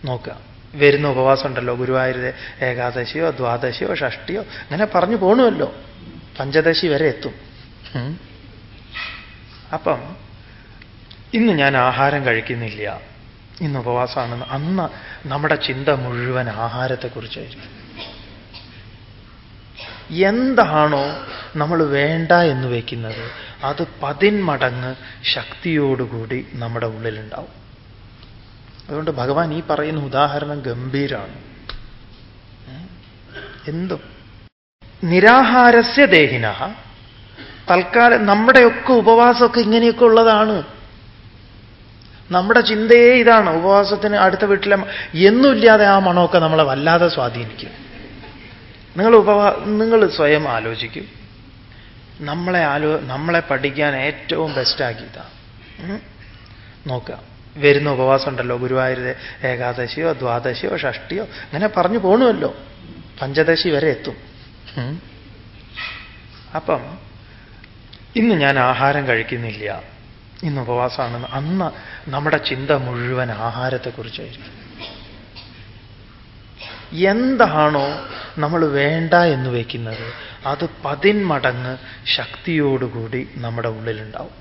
നോക്കുക. വരുന്ന ഉപവാസം ഉണ്ടല്ലോ. ഗുരുവായൂർ ഏകാദശിയോ ദ്വാദശിയോ ഷഷ്ടിയോ അങ്ങനെ പറഞ്ഞു പോണുമല്ലോ പഞ്ചദശി വരെ എത്തും. അപ്പം ഇന്ന് ഞാൻ ആഹാരം കഴിക്കുന്നില്ല. ഇന്ന് ഉപവാസമാണെന്ന് അന്ന് നമ്മുടെ ചിന്ത മുഴുവൻ ആഹാരത്തെക്കുറിച്ചായിരിക്കും. എന്താണോ നമ്മൾ വേണ്ട എന്ന് വയ്ക്കുന്നത് അത് പതിന്മടങ്ങ് ശക്തിയോടുകൂടി നമ്മുടെ ഉള്ളിലുണ്ടാവും. അതുകൊണ്ട് ഭഗവാൻ ഈ പറയുന്ന ഉദാഹരണം ഗംഭീരാണ്. എന്തും. നിരാഹാരസ്യ ദേഹിന തൽക്കാലം നമ്മുടെയൊക്കെ ഉപവാസമൊക്കെ ഇങ്ങനെയൊക്കെ ഉള്ളതാണ്. നമ്മുടെ ചിന്തയെ ഇതാണ് ഉപവാസത്തിന് അടുത്ത വീട്ടിലെ എന്നുമില്ലാതെ ആ മണമൊക്കെ നമ്മളെ വല്ലാതെ സ്വാധീനിക്കും. നിങ്ങൾ ഉപവാ നിങ്ങൾ സ്വയം ആലോചിക്കും. നമ്മളെ ആലോ നമ്മളെ പഠിക്കാൻ ഏറ്റവും ബെസ്റ്റാക്കിയതാണ് നോക്കുക. വരുന്ന ഉപവാസം ഉണ്ടല്ലോ ഗുരുവായൂർ ഏകാദശിയോ ദ്വാദശിയോ ഷഷ്ടിയോ അങ്ങനെ പറഞ്ഞു പോണുമല്ലോ പഞ്ചദശി വരെ എത്തും. അപ്പം ഇന്ന് ഞാൻ ആഹാരം കഴിക്കുന്നില്ല. ഇന്ന് ഉപവാസമാണെന്ന് അന്ന് നമ്മുടെ ചിന്ത മുഴുവൻ ആഹാരത്തെക്കുറിച്ചായിരിക്കും. എന്താണോ നമ്മൾ വേണ്ട എന്ന് വയ്ക്കുന്നത് അത് പതിന്മടങ്ങ് ശക്തിയോടുകൂടി നമ്മുടെ ഉള്ളിലുണ്ടാവും.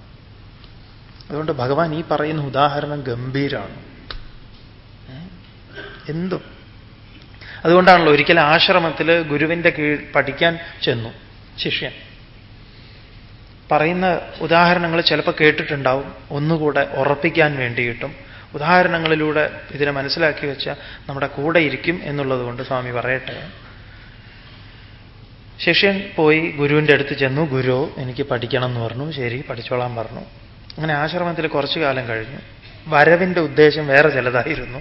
അതുകൊണ്ട് ഭഗവാൻ ഈ പറയുന്ന ഉദാഹരണം ഗംഭീരമാണ് എന്തും. അതുകൊണ്ടാണല്ലോ ഒരിക്കൽ ആശ്രമത്തിൽ ഗുരുവിന്റെ കീഴ് പഠിക്കാൻ ചെന്നു ശിഷ്യൻ. പറയുന്ന ഉദാഹരണങ്ങൾ ചിലപ്പോൾ കേട്ടിട്ടുണ്ടാവും. ഒന്നുകൂടെ ഉറപ്പിക്കാൻ വേണ്ടിയിട്ടും. ഉദാഹരണങ്ങളിലൂടെ ഇതിനെ മനസ്സിലാക്കി വെച്ച നമ്മുടെ കൂടെ ഇരിക്കും എന്നുള്ളത് കൊണ്ട് സ്വാമി പറയട്ടെ. ശിഷ്യൻ പോയി ഗുരുവിന്റെ അടുത്ത് ചെന്നു. ഗുരു എനിക്ക് പഠിക്കണം എന്ന് പറഞ്ഞു. ശരി പഠിച്ചോളാൻ പറഞ്ഞു. അങ്ങനെ ആശ്രമത്തിൽ കുറച്ചു കാലം കഴിഞ്ഞു. വരവിന്റെ ഉദ്ദേശം വേറെ ചിലതായിരുന്നു.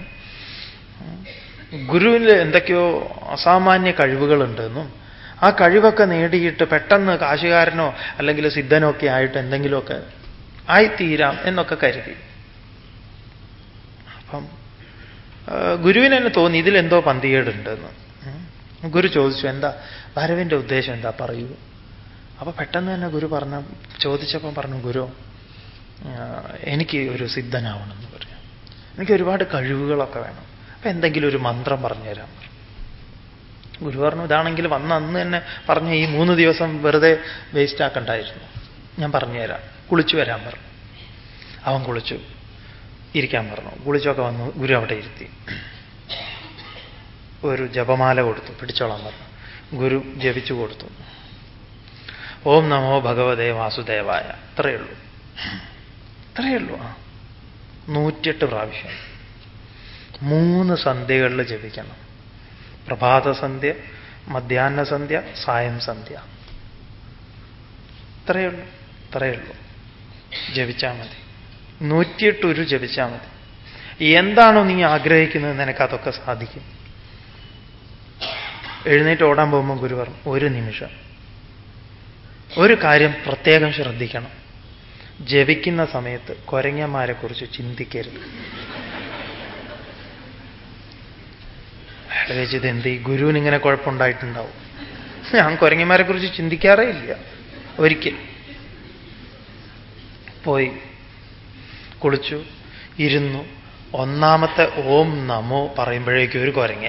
ഗുരുവിന് എന്തൊക്കെയോ അസാമാന്യ കഴിവുകളുണ്ടെന്നും ആ കഴിവൊക്കെ നേടിയിട്ട് പെട്ടെന്ന് കാശുകാരനോ അല്ലെങ്കിൽ സിദ്ധനോ ഒക്കെ ആയിട്ട് എന്തെങ്കിലുമൊക്കെ ആയിത്തീരാം എന്നൊക്കെ കരുതി. അപ്പം ഗുരുവിന് തന്നെ തോന്നി ഇതിലെന്തോ പന്തികേടുണ്ടെന്ന്. ഗുരു ചോദിച്ചു എന്താ വരവിന്റെ ഉദ്ദേശം എന്താ? പറയൂ. അപ്പൊ പെട്ടെന്ന് തന്നെ ഗുരു പറഞ്ഞ ചോദിച്ചപ്പം പറഞ്ഞു ഗുരു എനിക്ക് ഒരു സിദ്ധനാവണം എന്ന് പറയാം. എനിക്ക് ഒരുപാട് കഴിവുകളൊക്കെ വേണം. അപ്പൊ എന്തെങ്കിലും ഒരു മന്ത്രം പറഞ്ഞുതരാം ഗുരു പറഞ്ഞു ഇതാണെങ്കിൽ വന്ന അന്ന് തന്നെ പറഞ്ഞ ഈ മൂന്ന് ദിവസം വെറുതെ വേസ്റ്റ് ആക്കണ്ടായിരുന്നു. ഞാൻ പറഞ്ഞുതരാം. കുളിച്ചു വരാൻ പറഞ്ഞു. അവൻ കുളിച്ചു. ഇരിക്കാൻ പറഞ്ഞു. കുളിച്ചൊക്കെ വന്നു ഗുരു അവിടെ ഇരുത്തി. ഒരു ജപമാല കൊടുത്തു. പിടിച്ചോളാൻ പറഞ്ഞു. ഗുരു ജപിച്ചു കൊടുത്തു. ഓം നമോ ഭഗവതേ വാസുദേവായ. അത്രയേ ഉള്ളൂ. അത്രയേ ഉള്ളൂ. ആ. നൂറ്റിയെട്ട് പ്രാവശ്യം. മൂന്ന് സന്ധ്യകളിൽ ജപിക്കണം. പ്രഭാത സന്ധ്യ സന്ധ്യ സായം സന്ധ്യ ഇത്രയേ ഉള്ളൂ. ഉള്ളൂ ജപിച്ചാൽ മതി. നൂറ്റിയെട്ട് ഒരു ജപിച്ചാൽ മതി. എന്താണോ നീ ആഗ്രഹിക്കുന്നത് നിനക്ക് അതൊക്കെ സാധിക്കും. എഴുന്നേറ്റ് ഓടാൻ പോകുമ്പോൾ ഗുരു പറഞ്ഞു ഒരു നിമിഷം. ഒരു കാര്യം പ്രത്യേകം ശ്രദ്ധിക്കണം. ജപിക്കുന്ന സമയത്ത് കുരങ്ങന്മാരെക്കുറിച്ച് ചിന്തിക്കരുത്. വെച്ചത് എന്ത് ഈ ഗുരുവിന് ഇങ്ങനെ കുഴപ്പമുണ്ടായിട്ടുണ്ടാവും? ഞാൻ കുരങ്ങിമാരെ കുറിച്ച് ചിന്തിക്കാറേ ഇല്ല ഒരിക്കൽ പോയി കുളിച്ചു ഇരുന്നു. ഒന്നാമത്തെ ഓം നമോ പറയുമ്പോഴേക്കും ഒരു കുരങ്ങ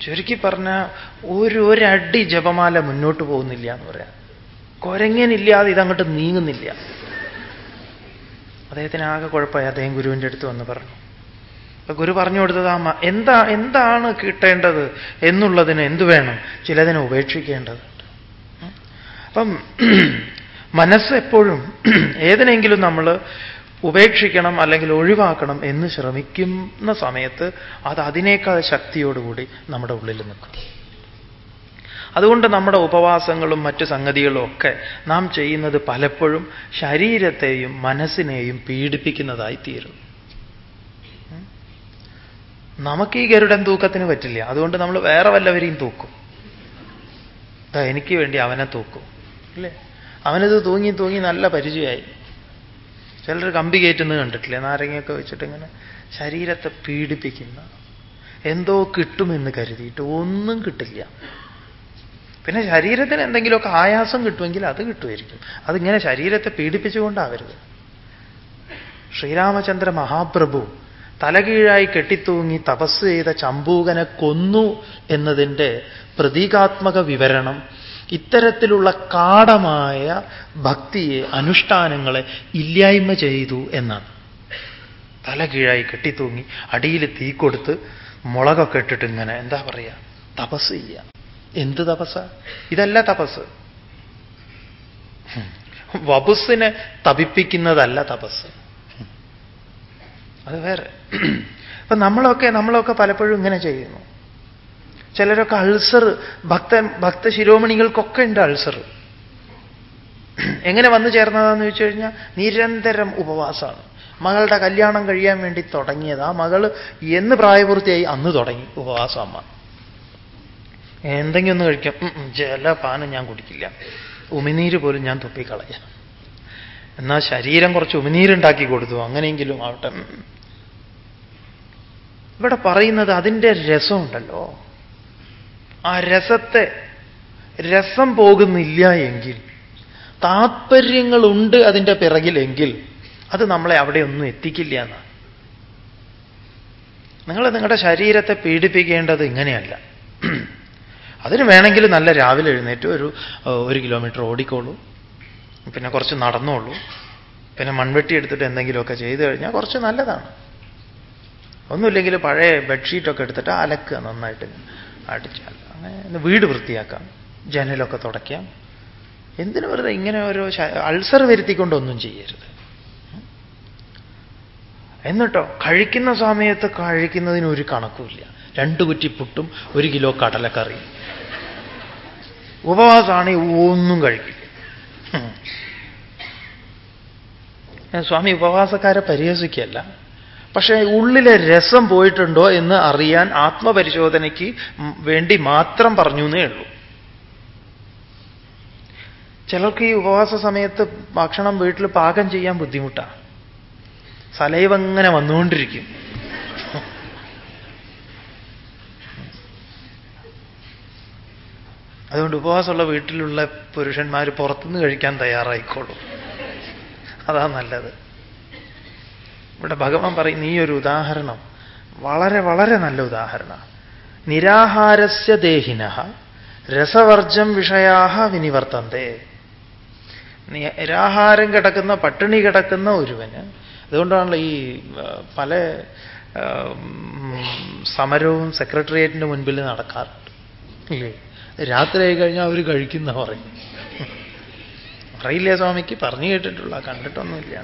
ചുരുക്കി പറഞ്ഞ ഒരു ഒരടി ജപമാല മുന്നോട്ട് പോകുന്നില്ല എന്ന് പറയാം. കുരങ്ങനില്ലാതെ ഇതങ്ങോട്ട് നീങ്ങുന്നില്ല. അദ്ദേഹത്തിന് ആകെ കുഴപ്പമായി അദ്ദേഹം ഗുരുവിന്റെ അടുത്ത് വന്ന് പറഞ്ഞു. ഗുരു പറഞ്ഞു കൊടുത്തത് ആ എന്താ എന്താണ് കിട്ടേണ്ടത് എന്നുള്ളതിന് എന്തു വേണം? ചിലതിനെ ഉപേക്ഷിക്കേണ്ടതുണ്ട്. അപ്പം <clears throat> മനസ്സ് എപ്പോഴും <clears throat> ഏതിനെങ്കിലും നമ്മൾ ഉപേക്ഷിക്കണം അല്ലെങ്കിൽ ഒഴിവാക്കണം എന്ന് ശ്രമിക്കുന്ന സമയത്ത് അത് അതിനേക്കാൾ ശക്തിയോടുകൂടി നമ്മുടെ ഉള്ളിൽ നിൽക്കും. അതുകൊണ്ട് നമ്മുടെ ഉപവാസങ്ങളും മറ്റു സംഗതികളും ഒക്കെ നാം ചെയ്യുന്നത് പലപ്പോഴും ശരീരത്തെയും മനസ്സിനെയും പീഡിപ്പിക്കുന്നതായി തീരും. നമുക്ക് ഈ ഗരുഡൻ തൂക്കത്തിന് പറ്റില്ല. അതുകൊണ്ട് നമ്മൾ വേറെ വല്ലവരെയും തൂക്കും. എനിക്ക് വേണ്ടി അവനെ തൂക്കും. അല്ലേ അവനത് തൂങ്ങി തൂങ്ങി നല്ല പരിചയമായി. ചിലർ കമ്പി കയറ്റുന്നത് കണ്ടിട്ടില്ലേ? നാരങ്ങയൊക്കെ വെച്ചിട്ട് ഇങ്ങനെ ശരീരത്തെ പീഡിപ്പിക്കുന്ന. എന്തോ കിട്ടുമെന്ന് കരുതിയിട്ട് ഒന്നും കിട്ടില്ല. പിന്നെ ശരീരത്തിന് എന്തെങ്കിലുമൊക്കെ ആയാസം കിട്ടുമെങ്കിൽ അത് കിട്ടുമായിരിക്കും. അതിങ്ങനെ ശരീരത്തെ പീഡിപ്പിച്ചുകൊണ്ടാവരുത്. ശ്രീരാമചന്ദ്ര മഹാപ്രഭു തലകീഴായി കെട്ടിത്തൂങ്ങി തപസ് ചെയ്ത ചമ്പൂകനെ കൊന്നു എന്നതിന്റെ പ്രതീകാത്മക വിവരണം ഇത്തരത്തിലുള്ള കാടമായ ഭക്തിയെ അനുഷ്ഠാനങ്ങളെ ഇല്ലായ്മ ചെയ്തു എന്നാണ്. തല കീഴായി കെട്ടിത്തൂങ്ങി അടിയിൽ തീ കൊടുത്ത് മുളകൊക്കെ ഇട്ടിട്ട് ഇങ്ങനെ എന്താ പറയുക തപസ് ചെയ്യുക എന്ത് തപസ് ഇതല്ല തപസ്. വപുസിനെ തപിപ്പിക്കുന്നതല്ല തപസ്. അത് വേറെ. അപ്പൊ നമ്മളൊക്കെ നമ്മളൊക്കെ പലപ്പോഴും ഇങ്ങനെ ചെയ്യുന്നു. ചിലരൊക്കെ അൾസർ ഭക്ത ഭക്ത ശിരോമണികൾക്കൊക്കെ ഉണ്ട് അൾസർ. എങ്ങനെ വന്നു ചേർന്നതാന്ന് ചോദിച്ചു കഴിഞ്ഞാൽ നിരന്തരം ഉപവാസമാണ്. മകളുടെ കല്യാണം കഴിയാൻ വേണ്ടി തുടങ്ങിയതാ. ആ മകൾ എന്ന് പ്രായപൂർത്തിയായി അന്ന് തുടങ്ങി ഉപവാസം അമ്മ എന്തെങ്കിലും ഒന്ന് കഴിക്കാം. ജലപാനം ഞാൻ കുടിക്കില്ല. ഉമിനീര് പോലും ഞാൻ തുപ്പിക്കളയാം. എന്നാൽ ശരീരം കുറച്ച് ഉമിനീരുണ്ടാക്കി കൊടുത്തു. അങ്ങനെയെങ്കിലും ആവട്ടെ. ഇവിടെ പറയുന്നത് അതിന്റെ രസമുണ്ടല്ലോ. ആ രസത്തെ രസം പോകുന്നില്ല എങ്കിൽ താത്പര്യങ്ങളുണ്ട് അതിന്റെ പിറകിലെങ്കിൽ അത് നമ്മളെ അവിടെ ഒന്നും എത്തിക്കില്ല എന്നാണ്. നിങ്ങൾ നിങ്ങളുടെ ശരീരത്തെ പീഡിപ്പിക്കേണ്ടത് ഇങ്ങനെയല്ല. അതിന് വേണമെങ്കിൽ നല്ല രാവിലെ എഴുന്നേറ്റ് ഒരു ഒരു കിലോമീറ്റർ ഓടിക്കോളൂ. പിന്നെ കുറച്ച് നടന്നോളൂ. പിന്നെ മൺവെട്ടി എടുത്തിട്ട് എന്തെങ്കിലുമൊക്കെ ചെയ്തു കഴിഞ്ഞാൽ കുറച്ച് നല്ലതാണ്. ഒന്നുമില്ലെങ്കിൽ പഴയ ബെഡ്ഷീറ്റൊക്കെ എടുത്തിട്ട് അലക്കുക നന്നായിട്ട് അടിച്ചാൽ. അങ്ങനെ വീട് വൃത്തിയാക്കാം. ജനലൊക്കെ തുടയ്ക്കാം. എന്തിനു വെറുതെ ഇങ്ങനെ ഓരോ അൾസർ വരുത്തിക്കൊണ്ടൊന്നും ചെയ്യരുത്. എന്നിട്ടോ കഴിക്കുന്ന സമയത്ത് കഴിക്കുന്നതിന് ഒരു കണക്കുമില്ല. രണ്ടു കുറ്റി പുട്ടും ഒരു കിലോ കടലക്കറി. ഉപവാസമാണ് ഒന്നും കഴിക്കില്ല. സ്വാമി ഉപവാസക്കാരെ പരിഹസിക്കല്ല പക്ഷേ ഉള്ളിലെ രസം പോയിട്ടുണ്ടോ എന്ന് അറിയാൻ ആത്മപരിശോധനയ്ക്ക് വേണ്ടി മാത്രം പറഞ്ഞു എന്നേ ഉള്ളൂ. ചിലർക്ക് ഈ ഉപവാസ സമയത്ത് ഭക്ഷണം വീട്ടിൽ പാകം ചെയ്യാൻ ബുദ്ധിമുട്ടാണ് സലൈവ് അങ്ങനെ വന്നുകൊണ്ടിരിക്കും. അതുകൊണ്ട് ഉപവാസമുള്ള വീട്ടിലുള്ള പുരുഷന്മാർ പുറത്തുനിന്ന് കഴിക്കാൻ തയ്യാറായിക്കോളും. അതാ നല്ലത്. ഇവിടെ ഭഗവാൻ പറയും നീ ഒരു ഉദാഹരണം വളരെ വളരെ നല്ല ഉദാഹരണം നിരാഹാരസ്യ ദേഹിന രസവർജം വിഷയാഹ വിനിവർത്തന്തേ. നിരാഹാരം കിടക്കുന്ന പട്ടിണി കിടക്കുന്ന ഒരുവന് അതുകൊണ്ടാണല്ലോ ഈ പല സമരവും സെക്രട്ടേറിയറ്റിന്റെ മുൻപിൽ നടക്കാറുണ്ട്. ഇല്ലേ? രാത്രി ആയി കഴിഞ്ഞാൽ അവർ കഴിക്കുന്ന പറയും. അറിയില്ലേ സ്വാമിക്ക്? പറഞ്ഞു കേട്ടിട്ടുള്ള കണ്ടിട്ടൊന്നുമില്ല.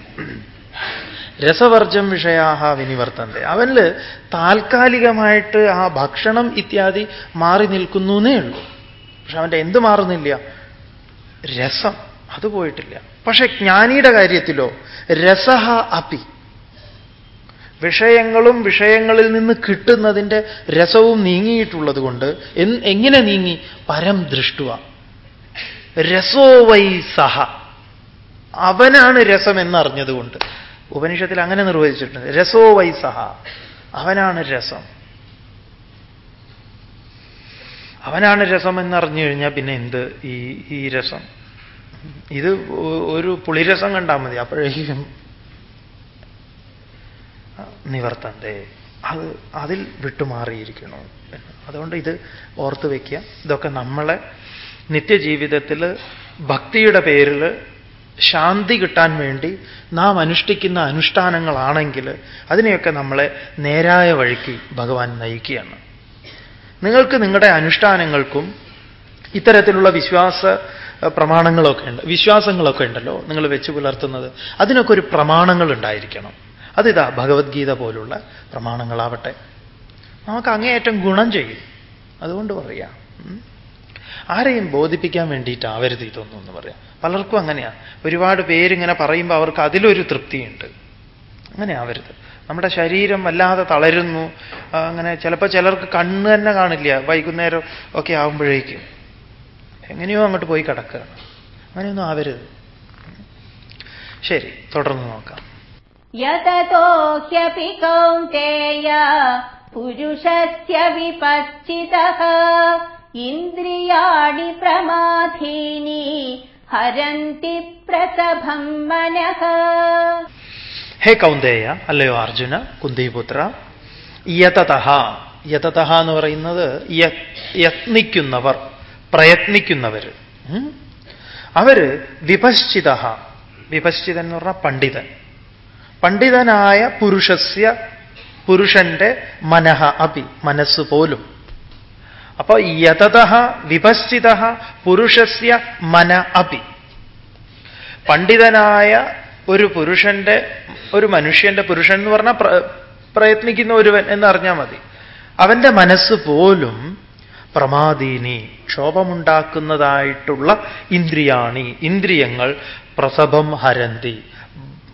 രസവർജം വിഷയാഹ വിനിവർത്തന്റെ അവന് താൽക്കാലികമായിട്ട് ആ ഭക്ഷണം ഇത്യാദി മാറി നിൽക്കുന്നു എന്നേ ഉള്ളൂ. പക്ഷെ അവന്റെ എന്ത് മാറുന്നില്ല? രസം. അത് പോയിട്ടില്ല. പക്ഷെ ജ്ഞാനിയുടെ കാര്യത്തിലോ രസഹ അപി. വിഷയങ്ങളും വിഷയങ്ങളിൽ നിന്ന് കിട്ടുന്നതിന്റെ രസവും നീങ്ങിയിട്ടുള്ളത് കൊണ്ട് എങ്ങനെ നീങ്ങി? പരം ദൃഷ്ടുവ. രസോ വൈ സഹ. അവനാണ് രസം എന്നറിഞ്ഞതുകൊണ്ട് ഉപനിഷത്തിൽ അങ്ങനെ നിർവചിച്ചിട്ടുണ്ട്. രസോ വൈസഹ അവനാണ് രസം. അവനാണ് രസം എന്നറിഞ്ഞു കഴിഞ്ഞാൽ പിന്നെ എന്ത് ഈ ഈ രസം? ഇത് ഒരു പുളിരസം കണ്ടാൽ മതി. അപ്പോഴേക്കും നിവർത്തന്തേ അത് അതിൽ വിട്ടുമാറിയിരിക്കണം. അതുകൊണ്ട് ഇത് ഓർത്തു വയ്ക്കുക ഇതൊക്കെ നമ്മളെ നിത്യജീവിതത്തിൽ ഭക്തിയുടെ പേരിൽ ശാന്തി കിട്ടാൻ വേണ്ടി നാം അനുഷ്ഠിക്കുന്ന അനുഷ്ഠാനങ്ങളാണെങ്കിൽ അതിനെയൊക്കെ നമ്മളെ നേരായ വഴിക്ക് ഭഗവാൻ നയിക്കുകയാണ്. നിങ്ങൾക്ക് നിങ്ങളുടെ അനുഷ്ഠാനങ്ങൾക്കും ഇത്തരത്തിലുള്ള വിശ്വാസ പ്രമാണങ്ങളൊക്കെ ഉണ്ട് വിശ്വാസങ്ങളൊക്കെ ഉണ്ടല്ലോ നിങ്ങൾ വെച്ച് പുലർത്തുന്നത്. അതിനൊക്കെ ഒരു പ്രമാണങ്ങൾ ഉണ്ടായിരിക്കണം. അതിതാ ഭഗവത്ഗീത പോലുള്ള പ്രമാണങ്ങളാവട്ടെ. നമുക്ക് അങ്ങേയറ്റം ഗുണം ചെയ്യും. അതുകൊണ്ട് പറയാം. ആരെയും ബോധിപ്പിക്കാൻ വേണ്ടിയിട്ടാവരുത് ഇതൊന്നും പറയാം. പലർക്കും അങ്ങനെയാണ് ഒരുപാട് പേരിങ്ങനെ പറയുമ്പോൾ അവർക്ക് അതിലൊരു തൃപ്തിയുണ്ട്. അങ്ങനെ ആവരുത്. നമ്മുടെ ശരീരം വല്ലാതെ തളരുന്നു. അങ്ങനെ ചിലപ്പോൾ ചിലർക്ക് കണ്ണ് തന്നെ കാണില്ല. വൈകുന്നേരം ഒക്കെ ആവുമ്പോഴേക്കും. എങ്ങനെയോ അങ്ങോട്ട് പോയി കിടക്കുകയാണ് അങ്ങനെയൊന്നും ആവരുത്. ശരി തുടർന്ന് നോക്കാം. പുരുഷസ്യ ഇന്ദ്രിയാണി പ്രമാധീനി ഹരന്തി പ്രസഭം മനഃ ഹേ കൗന്ദേയ അല്ലയോ അർജുന കുന്തിപുത്ര യതതഹ. യതതഹ എന്ന് പറയുന്നത് യത്നിക്കുന്നവർ പ്രയത്നിക്കുന്നവർ അവർ വിപശ്ചിത വിപശ്ചിതൻ എന്ന് പറഞ്ഞാൽ പണ്ഡിതൻ. പണ്ഡിതനായ പുരുഷസ്യ പുരുഷന്റെ മനഃ അപി മനസ്സ് പോലും. അപ്പോ യതത വിപശ്ചിത പുരുഷസ്യ മന അപി. പണ്ഡിതനായ ഒരു പുരുഷന്റെ ഒരു മനുഷ്യന്റെ പുരുഷൻ എന്ന് പറഞ്ഞാൽ പ്രയത്നിക്കുന്ന ഒരുവൻ എന്നറിഞ്ഞാൽ മതി. അവന്റെ മനസ്സ് പോലും പ്രമാദീനി ക്ഷോഭമുണ്ടാക്കുന്നതായിട്ടുള്ള ഇന്ദ്രിയാണി ഇന്ദ്രിയങ്ങൾ പ്രസഭം ഹരന്തി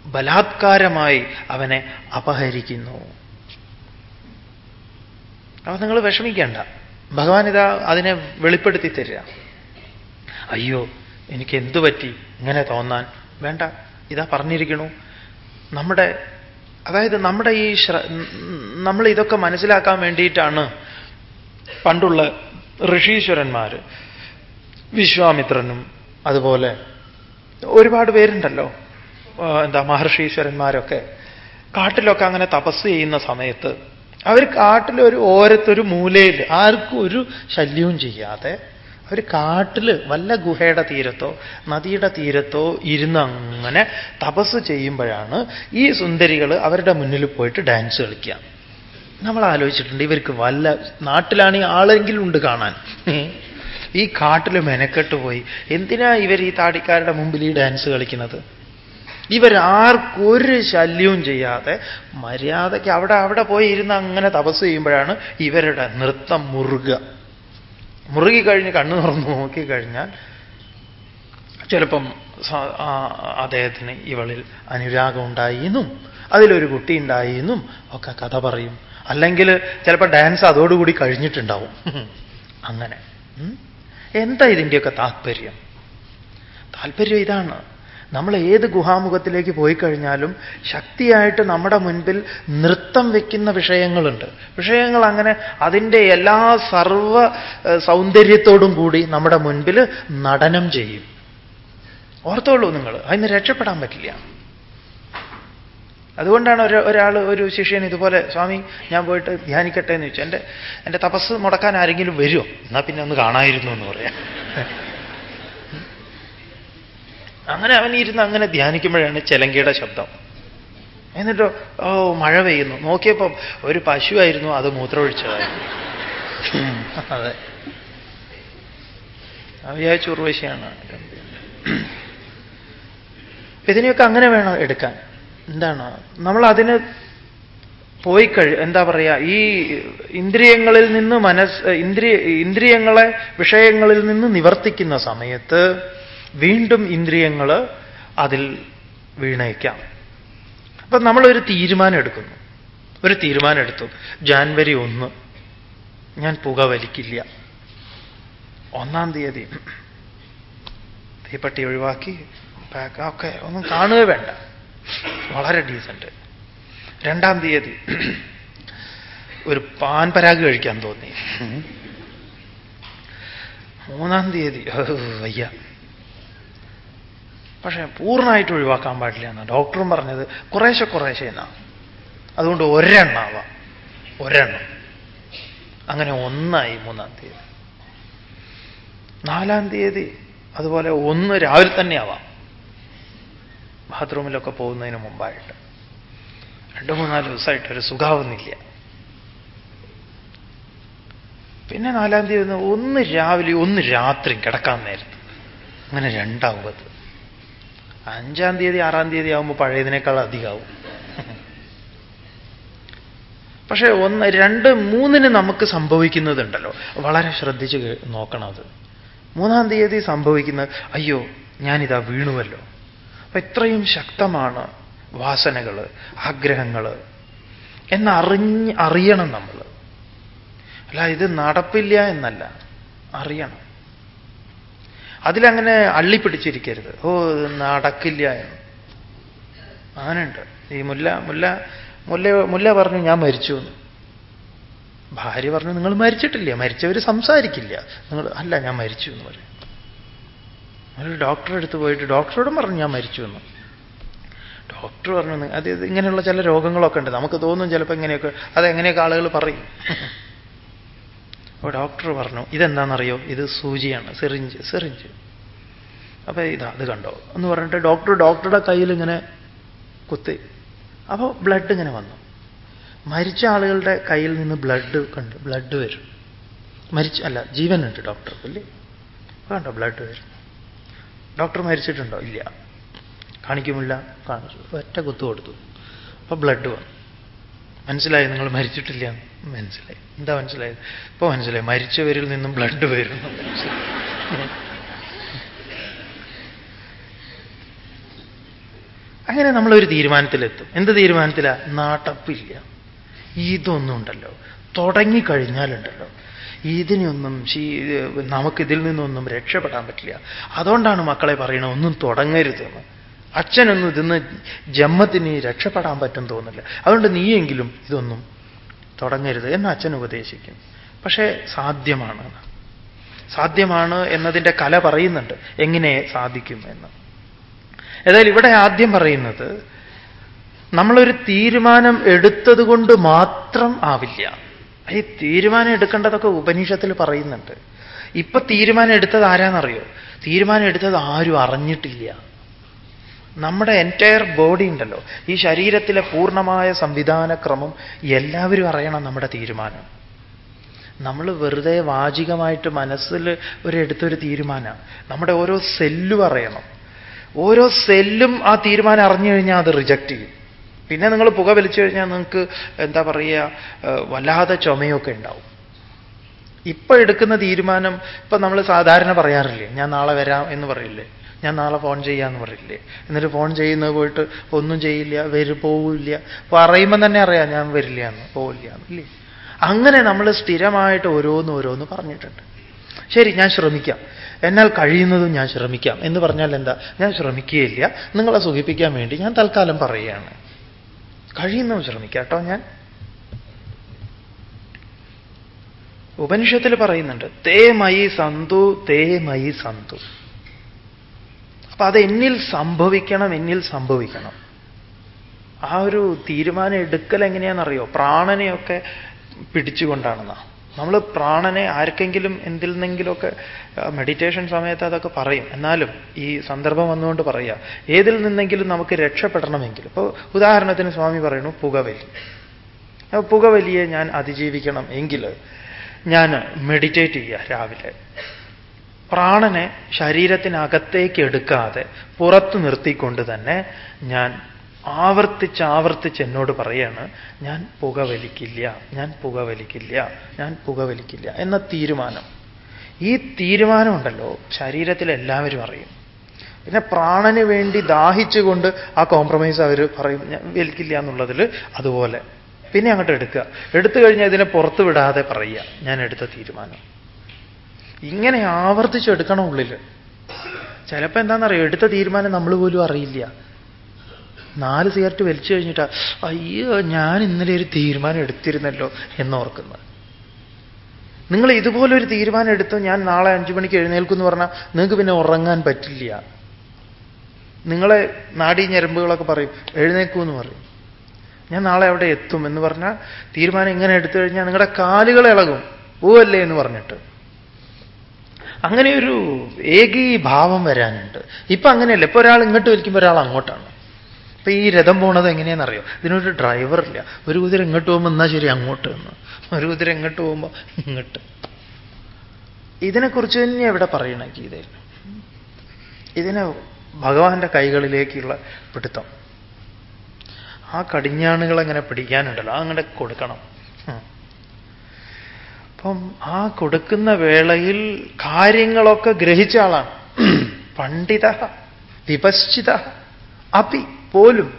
ബലാത്കാരമായി അവനെ അപഹരിക്കുന്നു. അപ്പൊ നിങ്ങൾ വിഷമിക്കേണ്ട. ഭഗവാൻ ഇതാ അതിനെ വെളിപ്പെടുത്തി തരിക. അയ്യോ എനിക്ക് എന്തു പറ്റി? ഇങ്ങനെ തോന്നാൻ. വേണ്ട ഇതാ പറഞ്ഞിരിക്കണു. നമ്മുടെ അതായത് നമ്മുടെ ഈ നമ്മൾ ഇതൊക്കെ മനസ്സിലാക്കാൻ വേണ്ടിയിട്ടാണ് പണ്ടുള്ള ഋഷീശ്വരന്മാർ വിശ്വാമിത്രനും അതുപോലെ ഒരുപാട് പേരുണ്ടല്ലോ എന്താ മഹർഷീശ്വരന്മാരൊക്കെ. കാട്ടിലൊക്കെ അങ്ങനെ തപസ് ചെയ്യുന്ന സമയത്ത് അവർ കാട്ടിൽ കാട്ടിലൊരു ഓരത്തൊരു മൂലയിൽ ആർക്കും ഒരു ശല്യവും ചെയ്യാതെ അവർ കാട്ടിൽ വല്ല ഗുഹയുടെ തീരത്തോ നദിയുടെ തീരത്തോ ഇരുന്ന് അങ്ങനെ തപസ് ചെയ്യുമ്പോഴാണ് ഈ സുന്ദരികൾ അവരുടെ മുന്നിൽ പോയിട്ട് ഡാൻസ് കളിക്കുക നമ്മൾ ആലോചിച്ചിട്ടുണ്ട് ഇവർക്ക് വല്ല നാട്ടിലാണെങ്കിൽ ആളെങ്കിലും ഉണ്ട് കാണാൻ. ഈ കാട്ടിൽ മെനക്കെട്ട് പോയി. എന്തിനാ ഇവർ ഈ താടിക്കാരുടെ മുമ്പിൽ ഈ ഡാൻസ് കളിക്കുന്നത്? ഇവരാർക്കൊരു ശല്യവും ചെയ്യാതെ മര്യാദയ്ക്ക് അവിടെ അവിടെ പോയി ഇരുന്ന് അങ്ങനെ തപസ് ചെയ്യുമ്പോഴാണ് ഇവരുടെ നൃത്തം മുറുക മുറുകിക്കഴിഞ്ഞ് കണ്ണു തുറന്ന് നോക്കിക്കഴിഞ്ഞാൽ ചിലപ്പം അദ്ദേഹത്തിന് ഇവളിൽ അനുരാഗം ഉണ്ടായിന്നും അതിലൊരു കുട്ടി ഉണ്ടായിന്നും ഒക്കെ കഥ പറയും. അല്ലെങ്കിൽ ചിലപ്പോൾ ഡാൻസ് അതോടുകൂടി കഴിഞ്ഞിട്ടുണ്ടാവും. <laughs> അങ്ങനെ. എന്താ ഇതിന്റെയൊക്കെ താല്പര്യം താല്പര്യം ഇതാണ്. നമ്മൾ ഏത് ഗുഹാമുഖത്തിലേക്ക് പോയി കഴിഞ്ഞാലും ശക്തിയായിട്ട് നമ്മുടെ മുൻപിൽ നൃത്തം വയ്ക്കുന്ന വിഷയങ്ങളുണ്ട്. വിഷയങ്ങൾ അങ്ങനെ അതിന്റെ എല്ലാ സർവ സൗന്ദര്യത്തോടും കൂടി നമ്മുടെ മുൻപിൽ നടനം ചെയ്യും. ഓർത്തോളൂ നിങ്ങൾ അതിന് രക്ഷപ്പെടാൻ പറ്റില്ല. അതുകൊണ്ടാണ് ഒരു ഒരാൾ ഒരു ശിഷ്യൻ ഇതുപോലെ സ്വാമി ഞാൻ പോയിട്ട് ധ്യാനിക്കട്ടെ എന്ന് ചോദിച്ചു. എന്റെ എന്റെ തപസ് മുടക്കാൻ ആരെങ്കിലും വരുമോ എന്നാൽ പിന്നെ ഒന്ന് കാണായിരുന്നു എന്ന് പറയാം. അങ്ങനെ അവൻ ഇരുന്ന് അങ്ങനെ ധ്യാനിക്കുമ്പോഴാണ് ചെലങ്കയുടെ ശബ്ദം. എന്നിട്ടോ ഓ മഴ പെയ്യുന്നു. നോക്കിയപ്പം ഒരു പശുവായിരുന്നു അത് മൂത്രമൊഴിച്ചതായിരുന്നു അതെ. വിചാരിച്ച ഉർവശിയാണ് ഇതിനെയൊക്കെ അങ്ങനെ വേണം എടുക്കാൻ. എന്താണ്? നമ്മൾ അതിന് പോയി കഴി എന്താ പറയുക ഈ ഇന്ദ്രിയങ്ങളിൽ നിന്ന് മനസ് ഇന്ദ്രിയ ഇന്ദ്രിയങ്ങളെ വിഷയങ്ങളിൽ നിന്ന് നിവർത്തിക്കുന്ന സമയത്ത് വീണ്ടും ഇന്ദ്രിയങ്ങൾ അതിൽ വീണേക്കാം. അപ്പൊ നമ്മളൊരു തീരുമാനം എടുക്കുന്നു ഒരു തീരുമാനം എടുത്തു ജാൻവരി ഒന്ന്. ഞാൻ പുക വലിക്കില്ല. ഒന്നാം തീയതി. തീപ്പട്ടി ഒഴിവാക്കി പാക്ക് ഒക്കെ ഒന്നും കാണുക വേണ്ട. വളരെ ഡീസന്റ് രണ്ടാം തീയതി. ഒരു പാൻ പരാഗ് കഴിക്കാൻ തോന്നി. മൂന്നാം തീയതി. വയ്യ. പക്ഷേ പൂർണമായിട്ട് ഒഴിവാക്കാൻ പാടില്ല എന്നാണ്. ഡോക്ടറും പറഞ്ഞത് കുറേശ്ശെ കുറേശ്ശെ എന്നാണ്. അതുകൊണ്ട് ഒരെണ്ണാവാം ഒരെണ്ണം. അങ്ങനെ ഒന്നായി മൂന്നാം തീയതി. നാലാം തീയതി അതുപോലെ ഒന്ന് രാവിലെ തന്നെ ആവാം. ബാത്റൂമിലൊക്കെ പോകുന്നതിന് മുമ്പായിട്ട്. രണ്ടു മൂന്നാൽ ദിവസമായിട്ട് ഒരു സുഖാവുന്നില്ല. പിന്നെ നാലാം തീയതി ഒന്ന് രാവിലെ ഒന്ന് രാത്രി കിടക്കാൻ നേരത്ത്. അങ്ങനെ രണ്ടാവുന്നത്. അഞ്ചാം തീയതി ആറാം തീയതി ആകുമ്പോൾ പഴയതിനേക്കാൾ അധികമാവും പക്ഷേ ഒന്ന് രണ്ട് മൂന്നിന് നമുക്ക് സംഭവിക്കുന്നതുണ്ടല്ലോ. വളരെ ശ്രദ്ധിച്ച് നോക്കണം അത്. മൂന്നാം തീയതി സംഭവിക്കുന്നത് അയ്യോ ഞാനിതാ വീണുവല്ലോ. അപ്പൊ ഇത്രയും ശക്തമാണ് വാസനകൾ ആഗ്രഹങ്ങൾ എന്നറിഞ്ഞ് അറിയണം നമ്മൾ അല്ല ഇത് നടപ്പില്ല എന്നല്ല. അറിയണം. അതിലങ്ങനെ അള്ളിപ്പിടിച്ചിരിക്കരുത്. ഓ നടക്കില്ല എന്ന്. അങ്ങനെയുണ്ട്. ഈ മുല്ല മുല്ല മുല്ല മുല്ല പറഞ്ഞു ഞാൻ മരിച്ചു എന്ന്. ഭാര്യ പറഞ്ഞു നിങ്ങൾ മരിച്ചിട്ടില്ല. മരിച്ചവർ സംസാരിക്കില്ല. നിങ്ങൾ അല്ല ഞാൻ മരിച്ചു എന്ന് പറയും. ഒരു ഡോക്ടറെ അടുത്ത് പോയിട്ട് ഡോക്ടറോടും പറഞ്ഞു ഞാൻ മരിച്ചു എന്ന്. ഡോക്ടർ പറഞ്ഞു അത് ഇങ്ങനെയുള്ള ചില രോഗങ്ങളൊക്കെ ഉണ്ട്. നമുക്ക് തോന്നും ചിലപ്പോൾ ഇങ്ങനെയൊക്കെ അതെങ്ങനെയൊക്കെ ആളുകൾ പറയും. അപ്പോൾ ഡോക്ടർ പറഞ്ഞു ഇതെന്താണെന്നറിയോ? ഇത് സൂചിയാണ് സിറിഞ്ച് സിറിഞ്ച്. അപ്പോൾ ഇതാ അത് കണ്ടോ? എന്ന് പറഞ്ഞിട്ട് ഡോക്ടർ ഡോക്ടറുടെ കയ്യിൽ ഇങ്ങനെ കുത്തി. അപ്പോൾ ബ്ലഡ് ഇങ്ങനെ വന്നു. മരിച്ച ആളുകളുടെ കയ്യിൽ നിന്ന് ബ്ലഡ് കണ്ട് ബ്ലഡ് വരും. മരിച്ച അല്ല ജീവനുണ്ട് ഡോക്ടർ അല്ലേ കണ്ടോ ബ്ലഡ് വരും. ഡോക്ടർ മരിച്ചിട്ടുണ്ടോ? ഇല്ല. കാണിക്കുമില്ല കാണിച്ചു. ഒറ്റ കുത്തു കൊടുത്തു. അപ്പോൾ ബ്ലഡ് വന്നു. മനസ്സിലായി നിങ്ങൾ മരിച്ചിട്ടില്ല മനസ്സിലായി. എന്താ മനസ്സിലായത്? ഇപ്പൊ മനസ്സിലായി. മരിച്ചവരിൽ നിന്നും ബ്ലഡ് വരുന്നു. അങ്ങനെ നമ്മളൊരു തീരുമാനത്തിലെത്തും. എന്ത് തീരുമാനത്തിലാ? നാട്ടപ്പില്ല. ഇതൊന്നും ഉണ്ടല്ലോ തുടങ്ങിക്കഴിഞ്ഞാലുണ്ടല്ലോ. ഇതിനൊന്നും നമുക്കിതിൽ നിന്നൊന്നും രക്ഷപ്പെടാൻ പറ്റില്ല. അതുകൊണ്ടാണ് മക്കളെ പറയണത് ഒന്നും തുടങ്ങരുതെന്ന് അച്ഛനൊന്നും ഇതിന്ന് ജന്മത്തിന് രക്ഷപ്പെടാൻ പറ്റും തോന്നില്ല അതുകൊണ്ട് നീയെങ്കിലും ഇതൊന്നും തുടങ്ങരുത് എന്ന് അച്ഛൻ ഉപദേശിക്കും പക്ഷേ സാധ്യമാണ്. സാധ്യമാണ് എന്നതിന്റെ കല പറയുന്നുണ്ട്. എങ്ങനെ സാധിക്കും എന്ന്. ഏതായാലും ഇവിടെ ആദ്യം പറയുന്നത് നമ്മളൊരു തീരുമാനം എടുത്തതുകൊണ്ട് മാത്രം ആവില്ല. ഈ തീരുമാനം എടുക്കേണ്ടതൊക്കെ ഉപനിഷത്തിൽ പറയുന്നുണ്ട്. ഇപ്പൊ തീരുമാനം എടുത്തത് ആരാന്നറിയോ? തീരുമാനം എടുത്തത് ആരും അറിഞ്ഞിട്ടില്ല. നമ്മുടെ എന്റയർ ബോഡി ഉണ്ടല്ലോ. ഈ ശരീരത്തിലെ പൂർണമായ സംവിധാനക്രമം എല്ലാവരും അറിയണം നമ്മുടെ തീരുമാനം. നമ്മൾ വെറുതെ വാചികമായിട്ട് മനസ്സിൽ ഒരു എടുത്തൊരു തീരുമാനമാണ് നമ്മുടെ ഓരോ സെല്ലും അറിയണം. ഓരോ സെല്ലും ആ തീരുമാനം അറിഞ്ഞു കഴിഞ്ഞാൽ അത് റിജക്റ്റ് ചെയ്യും. പിന്നെ നിങ്ങൾ പുക വലിച്ചു കഴിഞ്ഞാൽ നിങ്ങൾക്ക് എന്താ പറയുക വല്ലാതെ ചുമയൊക്കെ ഉണ്ടാവും. ഇപ്പൊ എടുക്കുന്ന തീരുമാനം ഇപ്പൊ നമ്മൾ സാധാരണ പറയാറില്ലേ ഞാൻ നാളെ വരാം എന്ന് പറയില്ലേ? ഞാൻ നാളെ ഫോൺ ചെയ്യാന്ന് പറയില്ലേ എന്നിട്ട് ഫോൺ ചെയ്യുന്നത് പോയിട്ട് ഒന്നും ചെയ്യില്ല വരും പോവില്ല. പറയുമ്പോൾ തന്നെ അറിയാം ഞാൻ വരില്ല എന്ന് പോവില്ല ഇല്ലേ? അങ്ങനെ നമ്മൾ സ്ഥിരമായിട്ട് ഓരോന്ന് ഓരോന്ന് പറഞ്ഞിട്ടുണ്ട്. ശരി ഞാൻ ശ്രമിക്കാം. എന്നാൽ കഴിയുന്നതും ഞാൻ ശ്രമിക്കാം. എന്ന് പറഞ്ഞാൽ എന്താ? ഞാൻ ശ്രമിക്കുകയില്ല. നിങ്ങളെ സുഖിപ്പിക്കാൻ വേണ്ടി ഞാൻ തൽക്കാലം പറയുകയാണ്. കഴിയുന്നതും ശ്രമിക്കാം കേട്ടോ ഞാൻ. ഉപനിഷത്തിൽ പറയുന്നുണ്ട് തേ മയി സന്തു തേ മയി സന്തു. അപ്പൊ അത് എന്നിൽ സംഭവിക്കണം എന്നിൽ സംഭവിക്കണം. ആ ഒരു തീരുമാനം എടുക്കൽ എങ്ങനെയാണെന്നറിയോ? പ്രാണനെയൊക്കെ പിടിച്ചുകൊണ്ടാണെന്നാ. നമ്മൾ പ്രാണനെ ആർക്കെങ്കിലും എന്തിൽ നിന്നെങ്കിലുമൊക്കെ മെഡിറ്റേഷൻ സമയത്ത് അതൊക്കെ പറയും. എന്നാലും ഈ സന്ദർഭം വന്നുകൊണ്ട് പറയുക ഏതിൽ നിന്നെങ്കിലും നമുക്ക് രക്ഷപ്പെടണമെങ്കിൽ. ഇപ്പോൾ ഉദാഹരണത്തിന് സ്വാമി പറയുന്നു പുകവലി. പുകവലിയെ ഞാൻ അതിജീവിക്കണം എങ്കിൽ ഞാൻ മെഡിറ്റേറ്റ് ചെയ്യുക രാവിലെ. പ്രാണനെ ശരീരത്തിനകത്തേക്ക് എടുക്കാതെ പുറത്തു നിർത്തിക്കൊണ്ട് തന്നെ ഞാൻ ആവർത്തിച്ച് ആവർത്തിച്ച് എന്നോട് പറയാണ് ഞാൻ പുകവലിക്കില്ല ഞാൻ പുകവലിക്കില്ല ഞാൻ പുകവലിക്കില്ല എന്ന തീരുമാനം. ഈ തീരുമാനമുണ്ടല്ലോ ശരീരത്തിൽ എല്ലാവരും അറിയും. പിന്നെ പ്രാണന് വേണ്ടി ദാഹിച്ചുകൊണ്ട് ആ കോംപ്രമൈസ് അവർ പറയും ഞാൻ വലിക്കില്ല എന്നുള്ളതിൽ അതുപോലെ. പിന്നെ അങ്ങോട്ട് എടുക്കുക. എടുത്തു കഴിഞ്ഞാൽ ഇതിനെ പുറത്തു വിടാതെ പറയുക ഞാൻ എടുത്ത തീരുമാനം. ഇങ്ങനെ ആവർത്തിച്ചെടുക്കണം ഉള്ളിൽ ചിലപ്പോൾ എന്താണെന്നറിയോ എടുത്ത തീരുമാനം നമ്മൾ പോലും അറിയില്ല. നാല് സിഗരറ്റ് വലിച്ചു കഴിഞ്ഞിട്ടാ അയ്യോ ഞാൻ ഇന്നലെ ഒരു തീരുമാനം എടുത്തിരുന്നല്ലോ എന്നോർക്കുന്നത്. നിങ്ങൾ ഇതുപോലൊരു തീരുമാനം എടുത്തു ഞാൻ നാളെ അഞ്ചു മണിക്ക് എഴുന്നേൽക്കുമെന്ന് പറഞ്ഞാൽ നിങ്ങൾക്ക് പിന്നെ ഉറങ്ങാൻ പറ്റില്ല. നിങ്ങളെ നാടി ഞരമ്പുകളൊക്കെ പറയും എഴുന്നേക്കുമെന്ന് പറയും. ഞാൻ നാളെ അവിടെ എത്തും എന്ന് പറഞ്ഞാൽ തീരുമാനം ഇങ്ങനെ എടുത്തു കഴിഞ്ഞാൽ നിങ്ങളുടെ കാലുകൾ ഇളകും. പോവല്ലേ എന്ന് പറഞ്ഞിട്ട്. അങ്ങനെ ഒരു ഏകീഭാവം വരാനുണ്ട്. ഇപ്പൊ അങ്ങനെയല്ല ഇപ്പൊ ഒരാൾ ഇങ്ങോട്ട് വലിക്കുമ്പോൾ ഒരാൾ അങ്ങോട്ടാണ്. ഇപ്പൊ ഈ രഥം പോണത് എങ്ങനെയാണെന്നറിയോ? ഇതിനൊരു ഡ്രൈവർ ഇല്ല. ഒരു കുതിര ഇങ്ങോട്ട് പോകുമ്പോൾ എന്നാ ശരി അങ്ങോട്ട് എന്ന്. ഒരു കുതിര ഇങ്ങോട്ട് പോകുമ്പോൾ ഇങ്ങോട്ട്. ഇതിനെക്കുറിച്ച് തന്നെ എവിടെ പറയണ ഗീതയിൽ? ഇതിനെ ഭഗവാന്റെ കൈകളിലേക്കുള്ള പിടുത്തം. ആ കടിഞ്ഞാണുകൾ എങ്ങനെ പിടിക്കാനുണ്ടല്ലോ അങ്ങനെ കൊടുക്കണം. അപ്പം ആ കൊടുക്കുന്ന വേളയിൽ കാര്യങ്ങളൊക്കെ ഗ്രഹിച്ച ആളാണ്. <clears throat> പണ്ഡിത വിപശ്ചിത അപി പോലും.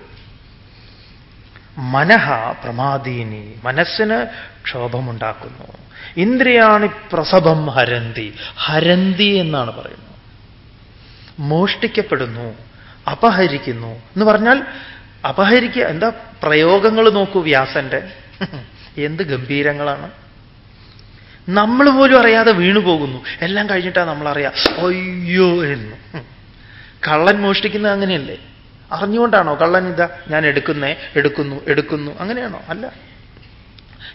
മനഃ പ്രമാദീനി മനസ്സിന് ക്ഷോഭമുണ്ടാക്കുന്നു. ഇന്ദ്രിയാണി പ്രസഭം ഹരന്തി ഹരന്തി എന്നാണ് പറയുന്നത്. മോഷ്ടിക്കപ്പെടുന്നു അപഹരിക്കുന്നു എന്ന് പറഞ്ഞാൽ അപഹരിക്കുക എന്താ പ്രയോഗങ്ങൾ നോക്കൂ വ്യാസന്റെ. <laughs> എന്ത് ഗംഭീരങ്ങളാണ്. നമ്മൾ പോലും അറിയാതെ വീണു പോകുന്നു. എല്ലാം കഴിഞ്ഞിട്ടാണ് നമ്മൾ അറിയാം അയ്യോ എന്ന്. കള്ളൻ മോഷ്ടിക്കുന്നത് അങ്ങനെയല്ലേ? അറിഞ്ഞുകൊണ്ടാണോ കള്ളൻ ഇതാ ഞാൻ എടുക്കുന്നേ എടുക്കുന്നു എടുക്കുന്നു. അങ്ങനെയാണോ? അല്ല.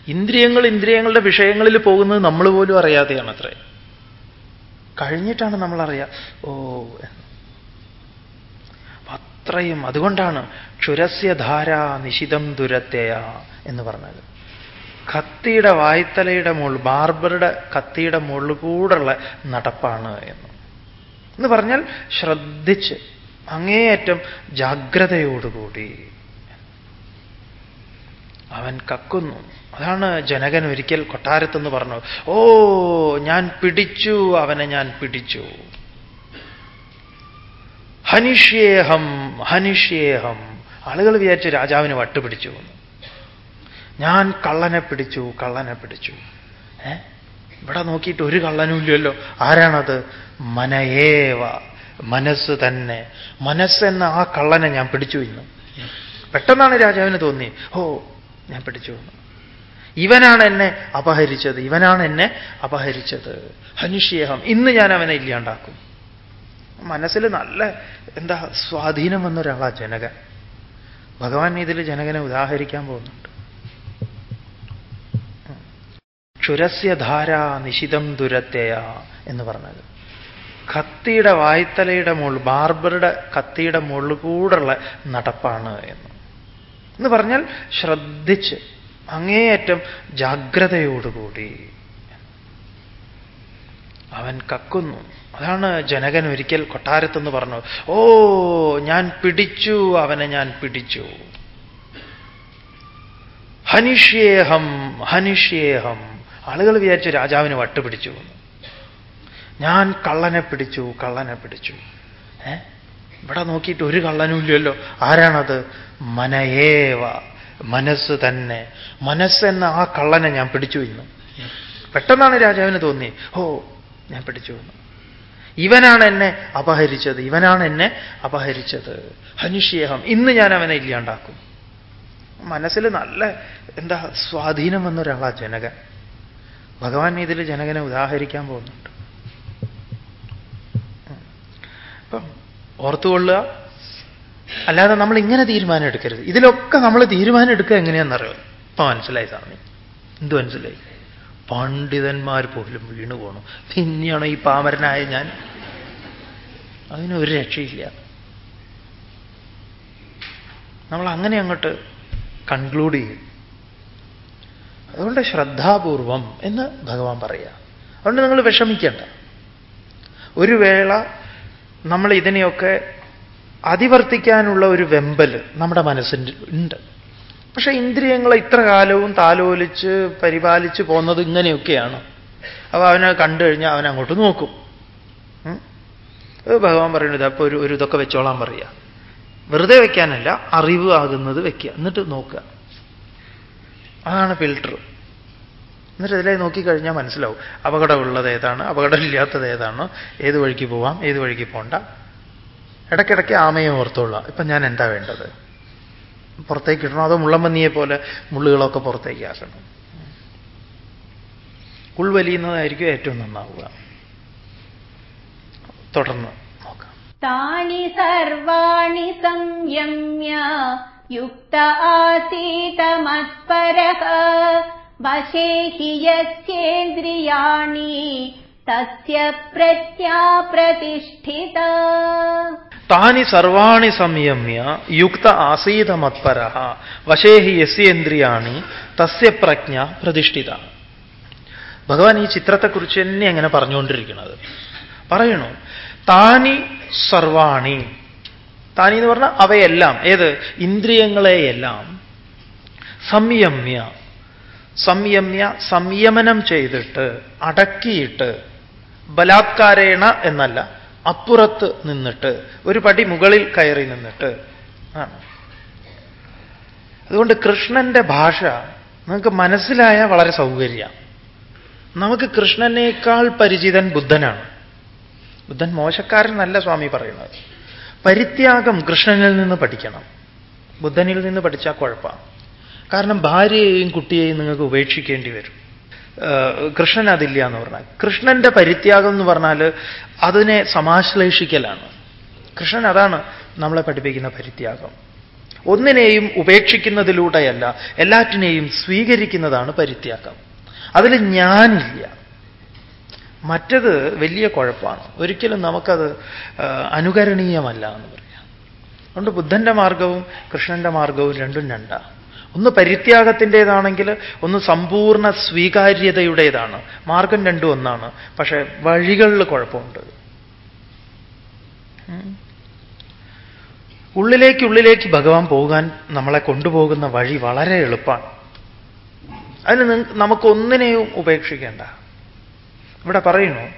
ഇന്ദ്രിയങ്ങൾ ഇന്ദ്രിയങ്ങളുടെ വിഷയങ്ങളിൽ പോകുന്നത് നമ്മൾ പോലും അറിയാതെയാണ് അത്രേ കഴിഞ്ഞിട്ടാണ് നമ്മൾ അറിയാം ഓ അത്രയും അതുകൊണ്ടാണ് ക്ഷുരസ്യധാര നിശിതം ദുരത്യയ എന്ന് പറഞ്ഞത്. കത്തിയുടെ വായ്ത്തലയുടെ മുകളിൽ ബാർബറുടെ കത്തിയുടെ മുകളിൽ കൂടെയുള്ള നടപ്പാണ് എന്ന്. എന്ന് പറഞ്ഞാൽ ശ്രദ്ധിച്ച് അങ്ങേയറ്റം ജാഗ്രതയോടുകൂടി. അവൻ കക്കുന്നു. അതാണ് ജനകൻ ഒരിക്കൽ കൊട്ടാരത്തെന്ന് പറഞ്ഞു. ഓ ഞാൻ പിടിച്ചു അവനെ ഞാൻ പിടിച്ചു. ഹനിഷ്യേഹം ഹനിഷ്യേഹം. ആളുകൾ വിചാരിച്ചു രാജാവിന് വട്ടുപിടിച്ചു. എന്ന് ഞാൻ കള്ളനെ പിടിച്ചു കള്ളനെ പിടിച്ചു. ഏ? ഇവിടെ നോക്കിയിട്ട് ഒരു കള്ളനും ഇല്ലല്ലോ. ആരാണത്? മനയേവ. മനസ്സ് തന്നെ. മനസ്സെന്ന ആ കള്ളനെ ഞാൻ പിടിച്ചു ഇന്ന്. പെട്ടെന്നാണ് രാജാവിന് തോന്നി. ഓ ഞാൻ പിടിച്ചു. ഇവനാണ് എന്നെ അപഹരിച്ചത്. ഇവനാണ് എന്നെ അപഹരിച്ചത്. ഹനുഷ്യേഹം. ഇന്ന് ഞാൻ അവനെ ഇല്ലാണ്ടാക്കും. മനസ്സിൽ നല്ല എന്താ സ്വാധീനം വന്നൊരാളാ ജനകൻ. ഭഗവാൻ ഇതിൽ ജനകനെ ഉദാഹരിക്കാൻ പോകുന്നുണ്ട്. ക്ഷുരസ്യധാര നിശിതം ദുരത്യ എന്ന് പറഞ്ഞത്. കത്തിയുടെ വായ്ത്തലയുടെ മുകളിൽ ബാർബറുടെ കത്തിയുടെ മുകളിൽ കൂടുള്ള നടപ്പാണ് എന്ന്. എന്ന് പറഞ്ഞാൽ ശ്രദ്ധിച്ച് അങ്ങേയറ്റം ജാഗ്രതയോടുകൂടി. അവൻ കക്കുന്നു. അതാണ് ജനകൻ ഒരിക്കൽ കൊട്ടാരത്തെന്ന് പറഞ്ഞു ഓ ഞാൻ പിടിച്ചു അവനെ ഞാൻ പിടിച്ചു. ഹനിഷ്യേഹം ഹനിഷ്യേഹം. ആളുകൾ വിചാരിച്ചു രാജാവിന് വട്ടുപിടിച്ചു. ഞാൻ കള്ളനെ പിടിച്ചു കള്ളനെ പിടിച്ചു. ഏ? ഇവിടെ നോക്കിയിട്ട് ഒരു കള്ളനും ഇല്ലല്ലോ. ആരാണത്? മനയേവ. മനസ്സ് തന്നെ. മനസ്സെന്ന ആ കള്ളനെ ഞാൻ പിടിച്ചു ഇന്ന്. പെട്ടെന്നാണ് രാജാവിന് തോന്നി ഓ ഞാൻ പിടിച്ചു എന്ന് ഇവനാണ് എന്നെ അപഹരിച്ചത്. ഇവനാണ് എന്നെ അപഹരിച്ചത്. ഹനുഷ്യേഹം. ഇന്ന് ഞാൻ അവനെ ഇല്ലാണ്ടാക്കും. മനസ്സിൽ നല്ല എന്താ സ്വാധീനം വന്നൊരാളാ ജനകൻ. ഭഗവാൻ ഇതിൽ ജനകനെ ഉദാഹരിക്കാൻ പോകുന്നുണ്ട്. അപ്പം ഓർത്തുകൊള്ളുക. അല്ലാതെ നമ്മൾ ഇങ്ങനെ തീരുമാനം എടുക്കരുത്. ഇതിലൊക്കെ നമ്മൾ തീരുമാനം എടുക്കുക എങ്ങനെയാണെന്നറിയോ? ഇപ്പൊ മനസ്സിലായി സ്വാമി. എന്ത് മനസ്സിലായി? പണ്ഡിതന്മാർ പോലും വീണു പോണു. പിന്നെയാണോ ഈ പാമരനായ ഞാൻ? അതിനൊരു രക്ഷയില്ല. നമ്മൾ അങ്ങനെ അങ്ങോട്ട് കൺക്ലൂഡ് ചെയ്യും. അതുകൊണ്ട് ശ്രദ്ധാപൂർവം എന്ന് ഭഗവാൻ പറയുക. അതുകൊണ്ട് നിങ്ങൾ വിഷമിക്കേണ്ട. ഒരു വേള നമ്മൾ ഇതിനെയൊക്കെ അതിവർത്തിക്കാനുള്ള ഒരു വെമ്പൽ നമ്മുടെ മനസ്സിന്റെ ഉണ്ട്. പക്ഷെ ഇന്ദ്രിയങ്ങളെ ഇത്ര കാലവും താലോലിച്ച് പരിപാലിച്ച് പോകുന്നത് ഇങ്ങനെയൊക്കെയാണ്. അപ്പൊ അവനെ കണ്ടു കഴിഞ്ഞാൽ അവൻ അങ്ങോട്ട് നോക്കും. ഭഗവാൻ പറയുന്നത് അപ്പൊ ഒരു ഒരു ഇതൊക്കെ വെച്ചോളാൻ പറയുക. വെറുതെ വയ്ക്കാനല്ല അറിവ് ആകുന്നത് വെക്കുക. എന്നിട്ട് നോക്കുക. അതാണ് ഫിൽട്ടർ. എന്നിട്ട് ഇതിലേക്ക് നോക്കിക്കഴിഞ്ഞാൽ മനസ്സിലാവും. അപകടമുള്ളത് ഏതാണ്? അപകടമില്ലാത്തത് ഏതാണ്? ഏത് വഴിക്ക് പോവാം? ഏത് വഴിക്ക് പോണ്ട? ഇടയ്ക്കിടയ്ക്ക് ആമയെ ഓർത്തോളാം ഇപ്പം ഞാൻ എന്താ വേണ്ടത്? പുറത്തേക്ക് ഇടണോ? അതോ മുള്ളമ്പന്നിയെ പോലെ മുള്ളുകളൊക്കെ പുറത്തേക്ക് ആക്കണം? ഉൾവലിയുന്നതായിരിക്കും ഏറ്റവും നന്നാവുക. തുടർന്ന് നോക്കാം. താനി സർവാണി സംയമ്യ യുക്ത ആസീത മത്പരഃ വശേ ഹി യേന്ദ്രിയാണി തസ്യ പ്രത്യാപ്രതിഷ്ഠിത താനി സർവാണി സംയമ്യ യുക്ത ആസീത മത്പര വശേഹി യസ്യേന്ദ്രിയാണി തസ്യ പ്രജ്ഞ പ്രതിഷ്ഠിത ഭഗവാൻ ഈ ചിത്രത്തെക്കുറിച്ച് തന്നെ അങ്ങനെ പറഞ്ഞുകൊണ്ടിരിക്കുന്നത്. പറയണു താനി സർവാണി താനി എന്ന് പറഞ്ഞാൽ അവയെല്ലാം. ഏത്? ഇന്ദ്രിയങ്ങളെയെല്ലാം. സംയമ്യ. സംയമ്യ സംയമനം ചെയ്തിട്ട് അടക്കിയിട്ട് ബലാത്കാരേണ എന്നല്ല അപ്പുറത്ത് നിന്നിട്ട് ഒരു പടി മുകളിൽ കയറി നിന്നിട്ട്. അതുകൊണ്ട് കൃഷ്ണന്റെ ഭാഷ നിങ്ങൾക്ക് മനസ്സിലായ വളരെ സൗകര്യമാണ് നമുക്ക് കൃഷ്ണനേക്കാൾ പരിചിതൻ ബുദ്ധനാണ്. ബുദ്ധൻ മോശക്കാരനല്ല സ്വാമി പറയുന്നത്. പരിത്യാഗം കൃഷ്ണനിൽ നിന്ന് പഠിക്കണം. ബുദ്ധനിൽ നിന്ന് പഠിച്ചാൽ കുഴപ്പമാണ് കാരണം ഭാര്യയെയും കുട്ടിയെയും നിങ്ങൾക്ക് ഉപേക്ഷിക്കേണ്ടി വരും. കൃഷ്ണൻ അതില്ല എന്ന് പറഞ്ഞാൽ. കൃഷ്ണന്റെ പരിത്യാഗം എന്ന് പറഞ്ഞാൽ അതിനെ സമാശ്ലേഷിക്കലാണ്. കൃഷ്ണൻ അതാണ് നമ്മളെ പഠിപ്പിക്കുന്ന പരിത്യാഗം. ഒന്നിനെയും ഉപേക്ഷിക്കുന്നതിലൂടെയല്ല എല്ലാറ്റിനെയും സ്വീകരിക്കുന്നതാണ് പരിത്യാഗം. അതിൽ ഞാനില്ല. മറ്റത് വലിയ കുഴപ്പമാണ്. ഒരിക്കലും നമുക്കത് അനുകരണീയമല്ല എന്ന് പറയാം. അതുകൊണ്ട് ബുദ്ധന്റെ മാർഗവും കൃഷ്ണന്റെ മാർഗവും രണ്ടും രണ്ടാണ് ഒന്ന് പരിത്യാഗത്തിന്റെതാണെങ്കിൽ ഒന്ന് സമ്പൂർണ സ്വീകാര്യതയുടേതാണ്. മാർഗം രണ്ടും ഒന്നാണ്. പക്ഷേ വഴികളിൽ കുഴപ്പമുണ്ട്. ഉള്ളിലേക്ക് ഉള്ളിലേക്ക് ഭഗവാൻ പോകാൻ നമ്മളെ കൊണ്ടുപോകുന്ന വഴി വളരെ എളുപ്പമാണ് അതിന് നമുക്കൊന്നിനെയും ഉപേക്ഷിക്കേണ്ട. ഇവിടെ പറയുന്നു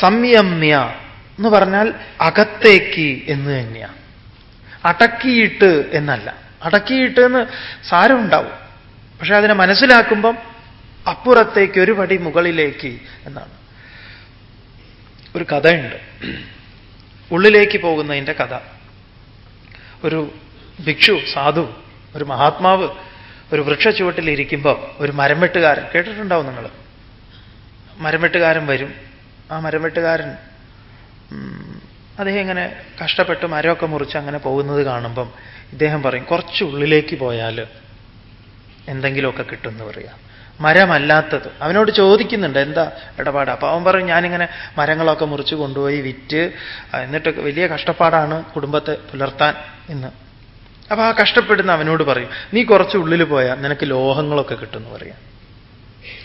സംയമ്യ എന്ന് പറഞ്ഞാൽ അകത്തേക്ക് എന്ന് തന്നെയാണ് അടക്കിയിട്ട് എന്നല്ല. അടക്കിയിട്ട് എന്ന് സാരമുണ്ടാവും പക്ഷെ അതിനെ മനസ്സിലാക്കുമ്പം അപ്പുറത്തേക്ക് ഒരു പടി മുകളിലേക്ക് എന്നാണ്. ഒരു കഥയുണ്ട്. ഉള്ളിലേക്ക് പോകുന്നതിന്റെ കഥ. ഒരു ഭിക്ഷു സാധു ഒരു മഹാത്മാവ് ഒരു വൃക്ഷച്ചുവട്ടിൽ ഇരിക്കുമ്പോൾ ഒരു മരംവെട്ടുകാരൻ കേട്ടിട്ടുണ്ടാവും നിങ്ങൾ? മരംവെട്ടുകാരൻ വരും. ആ മരംവെട്ടുകാരൻ അദ്ദേഹം ഇങ്ങനെ കഷ്ടപ്പെട്ട് മരമൊക്കെ മുറിച്ച് അങ്ങനെ പോകുന്നത് കാണുമ്പം ഇദ്ദേഹം പറയും കുറച്ച് ഉള്ളിലേക്ക് പോയാൽ എന്തെങ്കിലുമൊക്കെ കിട്ടുമെന്ന് പറയാം. മരമല്ലാത്തത്. അവനോട് ചോദിക്കുന്നുണ്ട് എന്താ ഇടപാട്? അപ്പൊ അവൻ പറയും ഞാനിങ്ങനെ മരങ്ങളൊക്കെ മുറിച്ച് കൊണ്ടുപോയി വിറ്റ് എന്നിട്ട് വലിയ കഷ്ടപ്പാടാണ് കുടുംബത്തെ പുലർത്താൻ എന്ന്. അപ്പൊ ആ കഷ്ടപ്പെടുന്ന അവനോട് പറയും നീ കുറച്ച് ഉള്ളിൽ പോയാൽ നിനക്ക് ലോഹങ്ങളൊക്കെ കിട്ടുമെന്ന് പറയാം.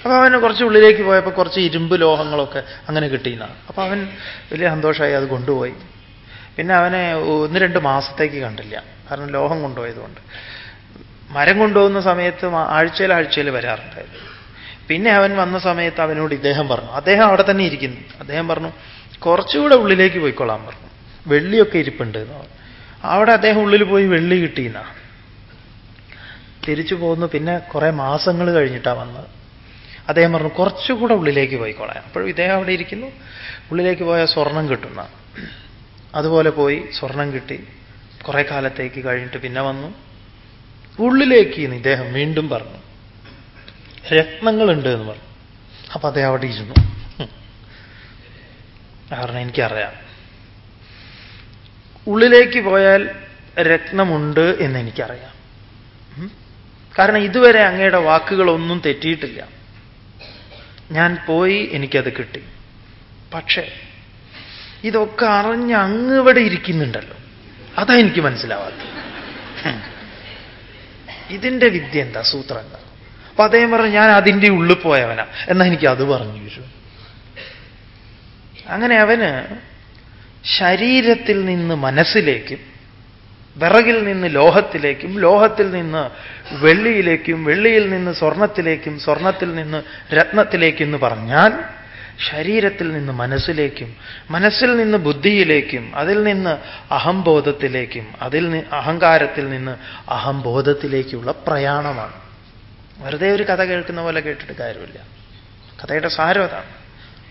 അപ്പൊ അവന് കുറച്ച് ഉള്ളിലേക്ക് പോയപ്പോൾ കുറച്ച് ഇരുമ്പ് ലോഹങ്ങളൊക്കെ അങ്ങനെ കിട്ടിയെന്നാണ്. അപ്പൊ അവൻ വലിയ സന്തോഷമായി അത് കൊണ്ടുപോയി. പിന്നെ അവനെ ഒന്ന് രണ്ട് മാസത്തേക്ക് കണ്ടില്ല. കാരണം ലോഹം കൊണ്ടുപോയതുകൊണ്ട്. മരം കൊണ്ടുപോകുന്ന സമയത്ത് ആഴ്ചയിൽ ആഴ്ചയിൽ വരാറുണ്ടായിരുന്നു. പിന്നെ അവൻ വന്ന സമയത്ത് അവനോട് ഇദ്ദേഹം പറഞ്ഞു. അദ്ദേഹം അവിടെ തന്നെ ഇരിക്കുന്നു. അദ്ദേഹം പറഞ്ഞു കുറച്ചുകൂടെ ഉള്ളിലേക്ക് പോയിക്കൊള്ളാൻ പറഞ്ഞു. വെള്ളിയൊക്കെ ഇരിപ്പുണ്ട് അവിടെ അദ്ദേഹം ഉള്ളിൽ പോയി വെള്ളി കിട്ടിയെന്നാ തിരിച്ചു പോകുന്നു പിന്നെ കുറെ മാസങ്ങൾ കഴിഞ്ഞിട്ടാണ് വന്നത്. അദ്ദേഹം പറഞ്ഞു കുറച്ചുകൂടെ ഉള്ളിലേക്ക് പോയിക്കോളാം അപ്പോഴും ഇദ്ദേഹം അവിടെ ഇരിക്കുന്നു. ഉള്ളിലേക്ക് പോയാൽ സ്വർണം കിട്ടുന്ന. അതുപോലെ പോയി സ്വർണം കിട്ടി. കുറേ കാലത്തേക്ക് കഴിഞ്ഞിട്ട് പിന്നെ വന്നു. ഉള്ളിലേക്ക് ഇദ്ദേഹം വീണ്ടും പറഞ്ഞു. രത്നങ്ങളുണ്ട് എന്ന് പറഞ്ഞു. അപ്പൊ അദ്ദേഹം അവിടെ ഇരുന്നു. കാരണം എനിക്കറിയാം. ഉള്ളിലേക്ക് പോയാൽ രത്നമുണ്ട് എന്ന് എനിക്കറിയാം. കാരണം ഇതുവരെ അങ്ങയുടെ വാക്കുകളൊന്നും തെറ്റിയിട്ടില്ല. ഞാൻ പോയി എനിക്കത് കിട്ടി. പക്ഷേ ഇതൊക്കെ അറിഞ്ഞ് അങ്ങവിടെ ഇരിക്കുന്നുണ്ടല്ലോ. അതാ എനിക്ക് മനസ്സിലാവാത്തത്. ഇതിന്റെ വിദ്യ എന്താ സൂത്രങ്ങൾ? അപ്പൊ അതേ പറഞ്ഞു ഞാൻ അതിന്റെ ഉള്ളിൽ പോയവനാ. എന്നാ എനിക്ക് അത് പറഞ്ഞു വിഷു. അങ്ങനെ അവന് ശരീരത്തിൽ നിന്ന് മനസ്സിലേക്കും വിറകിൽ നിന്ന് ലോഹത്തിലേക്കും ലോഹത്തിൽ നിന്ന് വെള്ളിയിലേക്കും വെള്ളിയിൽ നിന്ന് സ്വർണത്തിലേക്കും സ്വർണത്തിൽ നിന്ന് രത്നത്തിലേക്കും എന്ന് പറഞ്ഞാൽ ശരീരത്തിൽ നിന്ന് മനസ്സിലേക്കും മനസ്സിൽ നിന്ന് ബുദ്ധിയിലേക്കും അതിൽ നിന്ന് അഹംബോധത്തിലേക്കും അതിൽ അഹങ്കാരത്തിൽ നിന്ന് അഹംബോധത്തിലേക്കുള്ള പ്രയാണമാണ്. വെറുതെ ഒരു കഥ കേൾക്കുന്ന പോലെ കേട്ടിട്ട് കാര്യമില്ല. കഥയുടെ സാരം അതാണ്.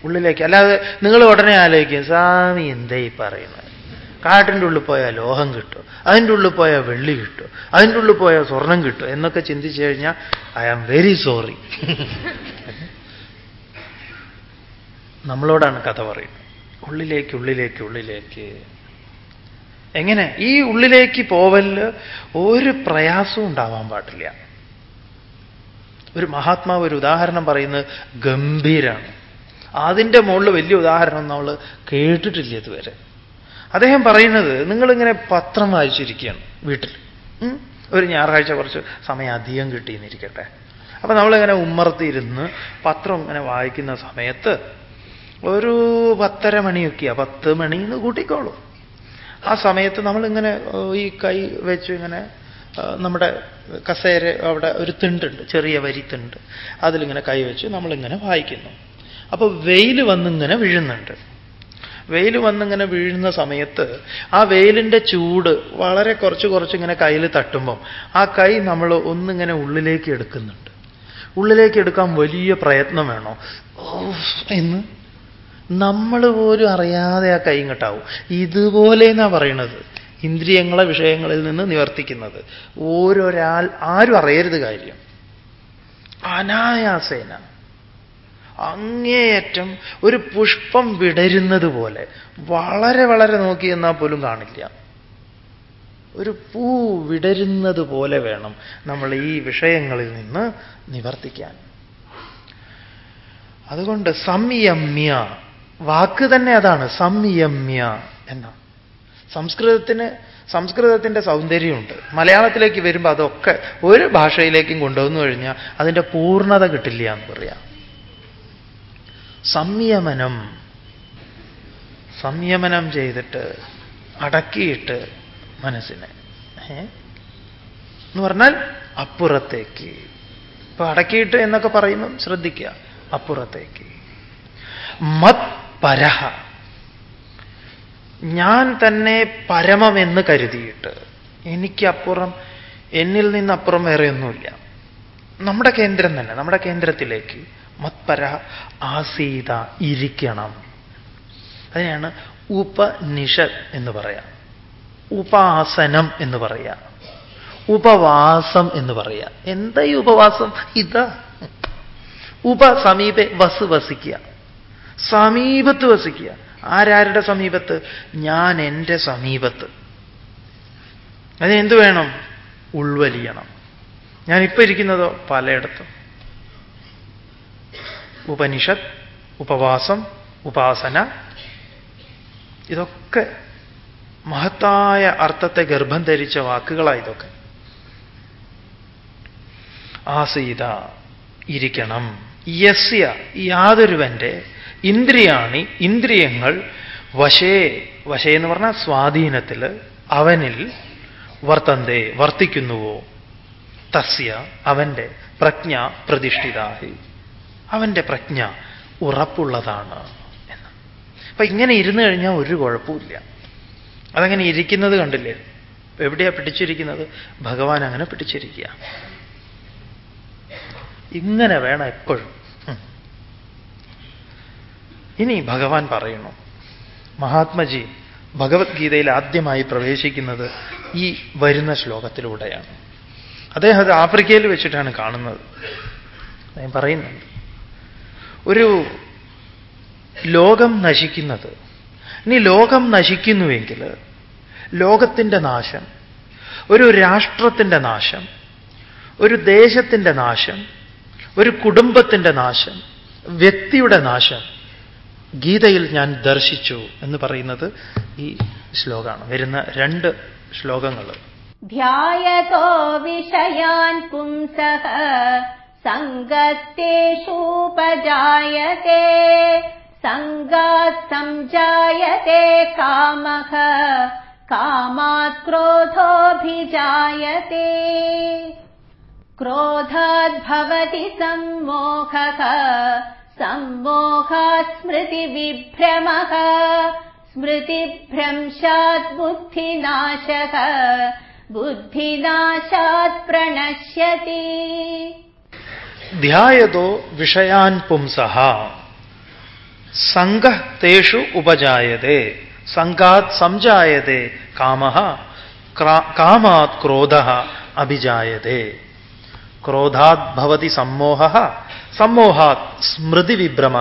ഉള്ളിലേക്ക് അല്ലാതെ നിങ്ങൾ ഉടനെ ആലോചിക്കും സ്വാമി എന്തേ ഈ പറയുന്നത്? കാട്ടിന്റെ ഉള്ളിൽ പോയാൽ ലോഹം കിട്ടും. അതിന്റെ ഉള്ളിൽ പോയാൽ വെള്ളി കിട്ടും. അതിന്റെ ഉള്ളിൽ പോയാൽ സ്വർണം കിട്ടും. എന്നൊക്കെ ചിന്തിച്ചു കഴിഞ്ഞാൽ ഐ ആം വെരി സോറി. നമ്മളോടാണ് കഥ പറയുന്നത്. ഉള്ളിലേക്ക് ഉള്ളിലേക്ക് ഉള്ളിലേക്ക്. എങ്ങനെ? ഈ ഉള്ളിലേക്ക് പോവൽ ഒരു പ്രയാസവും ഉണ്ടാവാൻ പാടില്ല. ഒരു മഹാത്മാവ് ഒരു ഉദാഹരണം പറയുന്നത് ഗംഭീരാണ്. അതിന്റെ മുകളിൽ വലിയ ഉദാഹരണം നമ്മൾ കേട്ടിട്ടില്ല ഇതുവരെ. അദ്ദേഹം പറയുന്നത് നിങ്ങളിങ്ങനെ പത്രം വായിച്ചിരിക്കുകയാണ് വീട്ടിൽ. ഒരു ഞായറാഴ്ച കുറച്ച് സമയം അധികം കിട്ടിയെന്നിരിക്കട്ടെ അപ്പൊ നമ്മളിങ്ങനെ ഉമ്മർത്തിയിരുന്ന് പത്രം ഇങ്ങനെ വായിക്കുന്ന സമയത്ത് ഒരു പത്തര മണിയൊക്കെയാ പത്ത് മണി എന്ന് കൂട്ടിക്കോളൂ. ആ സമയത്ത് നമ്മളിങ്ങനെ ഈ കൈ വെച്ച് ഇങ്ങനെ നമ്മുടെ കസേര അവിടെ ഒരു തിണ്ടുണ്ട് ചെറിയ വരി തിണ്ട്. അതിലിങ്ങനെ കൈ വെച്ച് നമ്മളിങ്ങനെ വായിക്കുന്നു. അപ്പൊ വെയിൽ വന്നിങ്ങനെ വീഴുന്നുണ്ട്. വെയിൽ വന്നിങ്ങനെ വീഴുന്ന സമയത്ത് ആ വെയിലിന്റെ ചൂട് വളരെ കുറച്ച് കുറച്ച് ഇങ്ങനെ കയ്യിൽ തട്ടുമ്പം ആ കൈ നമ്മൾ ഒന്നിങ്ങനെ ഉള്ളിലേക്ക് എടുക്കുന്നുണ്ട്. ഉള്ളിലേക്ക് എടുക്കാൻ വലിയ പ്രയത്നം വേണോ? എന്ന് നമ്മൾ പോലും അറിയാതെ ആ കൈ ഇങ്ങോട്ടാവും. ഇതുപോലെ എന്നാ പറയണത്. ഇന്ദ്രിയങ്ങളെ വിഷയങ്ങളിൽ നിന്ന് നിവർത്തിക്കുന്നത്. ഓരോരാൾ ആരും അറിയരുത് കാര്യം. അനായാസേന. അങ്ങേയറ്റം ഒരു പുഷ്പം വിടരുന്നത് പോലെ വളരെ വളരെ നോക്കി എന്നാൽ പോലും കാണില്ല. ഒരു പൂ വിടരുന്നത് പോലെ വേണം നമ്മൾ ഈ വിഷയങ്ങളിൽ നിന്ന് നിവർത്തിക്കാൻ. അതുകൊണ്ട് സംയമ്യ വാക്ക് തന്നെ അതാണ് സംയമ്യ എന്ന സംസ്കൃതത്തിന് സംസ്കൃതത്തിന്റെ സൗന്ദര്യമുണ്ട്. മലയാളത്തിലേക്ക് വരുമ്പോൾ അതൊക്കെ ഒരു ഭാഷയിലേക്കും കൊണ്ടുവന്നു കഴിഞ്ഞാൽ അതിന്റെ പൂർണത കിട്ടില്ല എന്ന് പറയാം. സംയമനം. സംയമനം ചെയ്തിട്ട് അടക്കിയിട്ട് മനസ്സിനെ? എന്ന് പറഞ്ഞാൽ അപ്പുറത്തേക്ക്. ഇപ്പൊ അടക്കിയിട്ട് എന്നൊക്കെ പറയുമ്പം ശ്രദ്ധിക്കുക അപ്പുറത്തേക്ക്. മത് പരഹ. ഞാൻ തന്നെ പരമമെന്ന് കരുതിയിട്ട് എനിക്കപ്പുറം എന്നിൽ നിന്നപ്പുറം വേറെയൊന്നുമില്ല. നമ്മുടെ കേന്ദ്രം തന്നെ നമ്മുടെ കേന്ദ്രത്തിലേക്ക് മത്പര ആസീത ഇരിക്കണം. അതിനാണ് ഉപനിഷത് എന്ന് പറയാം. ഉപാസനം എന്ന് പറയാം. ഉപവാസം എന്ന് പറയാം. എന്താ ഈ ഉപവാസം? ഇതാ. ഉപ സമീപെ വസ് വസിക്കുക. സമീപത്ത് വസിക്കുക. ആരാരുടെ സമീപത്ത്? ഞാൻ എന്റെ സമീപത്ത്. അതിനെന്ത് വേണം? ഉൾവലിയണം. ഞാനിപ്പോ ഇരിക്കുന്നതോ? പലയിടത്തും. ഉപനിഷത്ത് ഉപവാസം ഉപാസന ഇതൊക്കെ മഹത്തായ അർത്ഥത്തെ ഗർഭം ധരിച്ച വാക്കുകളാണ് ഇതൊക്കെ. ആസീത ഇരിക്കണം യസ്യ യാതൊരുവന്റെ ഇന്ദ്രിയാണി ഇന്ദ്രിയങ്ങൾ വശേ വശേ എന്ന് പറഞ്ഞാൽ സ്വാധീനത്തിൽ അവനിൽ വർത്തന്തേ വർത്തിക്കുന്നുവോ തസ്യ അവന്റെ പ്രജ്ഞ പ്രതിഷ്ഠിതാഹി. അവന്റെ പ്രജ്ഞ ഉറപ്പുള്ളതാണ് എന്ന്. അപ്പൊ ഇങ്ങനെ ഇരുന്നു കഴിഞ്ഞാൽ ഒരു കുഴപ്പമില്ല അതങ്ങനെ ഇരിക്കുന്നത് കണ്ടില്ലേ? എവിടെയാ പിടിച്ചിരിക്കുന്നത്? ഭഗവാൻ അങ്ങനെ പിടിച്ചിരിക്കുക. ഇങ്ങനെ വേണം എപ്പോഴും. ഇനി ഭഗവാൻ പറയുന്നു മഹാത്മജി ഭഗവത്ഗീതയിൽ ആദ്യമായി പ്രവേശിക്കുന്നത് ഈ വരുന്ന ശ്ലോകത്തിലൂടെയാണ്. അദ്ദേഹം അത് ആഫ്രിക്കയിൽ വെച്ചിട്ടാണ് കാണുന്നത്. പറയുന്നുണ്ട് ഒരു ലോകം നശിക്കുന്നത്. ഇനി ലോകം നശിക്കുന്നുവെങ്കിൽ ലോകത്തിന്റെ നാശം ഒരു രാഷ്ട്രത്തിന്റെ നാശം ഒരു ദേശത്തിന്റെ നാശം ഒരു കുടുംബത്തിന്റെ നാശം വ്യക്തിയുടെ നാശം ഗീതയിൽ ഞാൻ ദർശിച്ചു എന്ന് പറയുന്നത് ഈ ശ്ലോകമാണ്. വരുന്ന രണ്ട് ശ്ലോകങ്ങൾ. ധ്യായതോ വിഷയാൻ പുംസഹ सङ्गत्तेषूपजायते सङ्गात् सञ्जायते कामः कामात् क्रोधोऽभिजायते क्रोधात् भवति सम्मोहः सम्मोहात् स्मृतिविभ्रमः स्मृतिभ्रंशात् बुद्धिनाशः बुद्धिनाशात् प्रणश्यति ധ്യായതോ വിഷയാൻ പുംസഹ സംഘ തേഷു ഉപജായതേ സംഘാത് സംജായതേ കാമ കാമാത് ക്രോധ അഭിജായതേ ക്രോധാത് ഭവതി സമ്മോഹ സമ്മോഹാത് സ്മൃതിവിഭ്രമ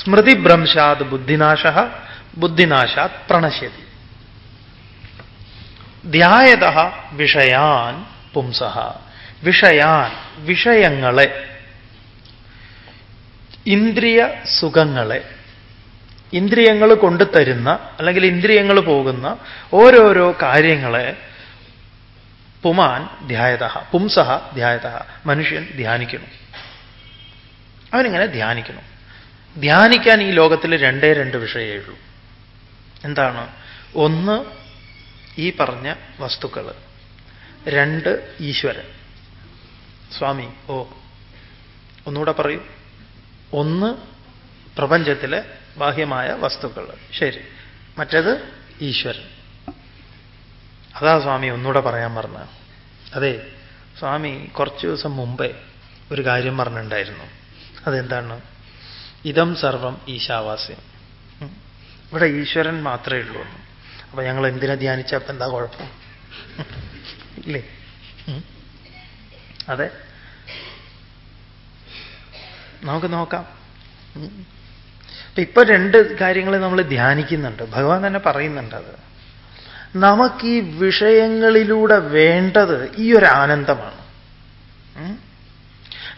സ്മൃതിഭ്രംശാത് ബുദ്ധിനാശ ബുദ്ധിനാശാത് പ്രണശ്യതി ധ്യായത വിഷയാൻ പുംസഹ വിഷയാൻ വിഷയങ്ങളെ ഇന്ദ്രിയ സുഖങ്ങളെ ഇന്ദ്രിയങ്ങൾ കൊണ്ടുതരുന്ന അല്ലെങ്കിൽ ഇന്ദ്രിയങ്ങൾ പോകുന്ന ഓരോരോ കാര്യങ്ങളെ പുമാൻ ധ്യായത പുംസഹ ധ്യായത മനുഷ്യൻ ധ്യാനിക്കണം അവനിങ്ങനെ ധ്യാനിക്കണം ധ്യാനിക്കാൻ ഈ ലോകത്തിൽ രണ്ടേ രണ്ട് വിഷയമേ ഉള്ളൂ. എന്താണ്? ഒന്ന് ഈ പറഞ്ഞ വസ്തുക്കൾ രണ്ട് ഈശ്വരൻ. സ്വാമി ഓ ഒന്നുകൂടെ പറയൂ. ഒന്ന് പ്രപഞ്ചത്തിലെ ബാഹ്യമായ വസ്തുക്കൾ. ശരി. മറ്റേത് ഈശ്വരൻ. അതാ സ്വാമി ഒന്നുകൂടെ പറയാൻ പറഞ്ഞ. അതെ സ്വാമി കുറച്ച് ദിവസം മുമ്പേ ഒരു കാര്യം പറഞ്ഞിട്ടുണ്ടായിരുന്നു. അതെന്താണ്? ഇതം സർവം ഈശാവാസ്യം. ഇവിടെ ഈശ്വരൻ മാത്രമേ ഉള്ളൂ. അപ്പൊ ഞങ്ങൾ എന്തിനാ ധ്യാനിച്ചപ്പോ എന്താ കുഴപ്പം? ഇല്ലേ? അതെ. നമുക്ക് നോക്കാം. അപ്പൊ ഇപ്പൊ രണ്ട് കാര്യങ്ങൾ നമ്മൾ ധ്യാനിക്കുന്നുണ്ട്. ഭഗവാൻ തന്നെ പറയുന്നുണ്ട് അത്. നമുക്ക് ഈ വിഷയങ്ങളിലൂടെ വേണ്ടത് ഈ ഒരു ആനന്ദമാണ്.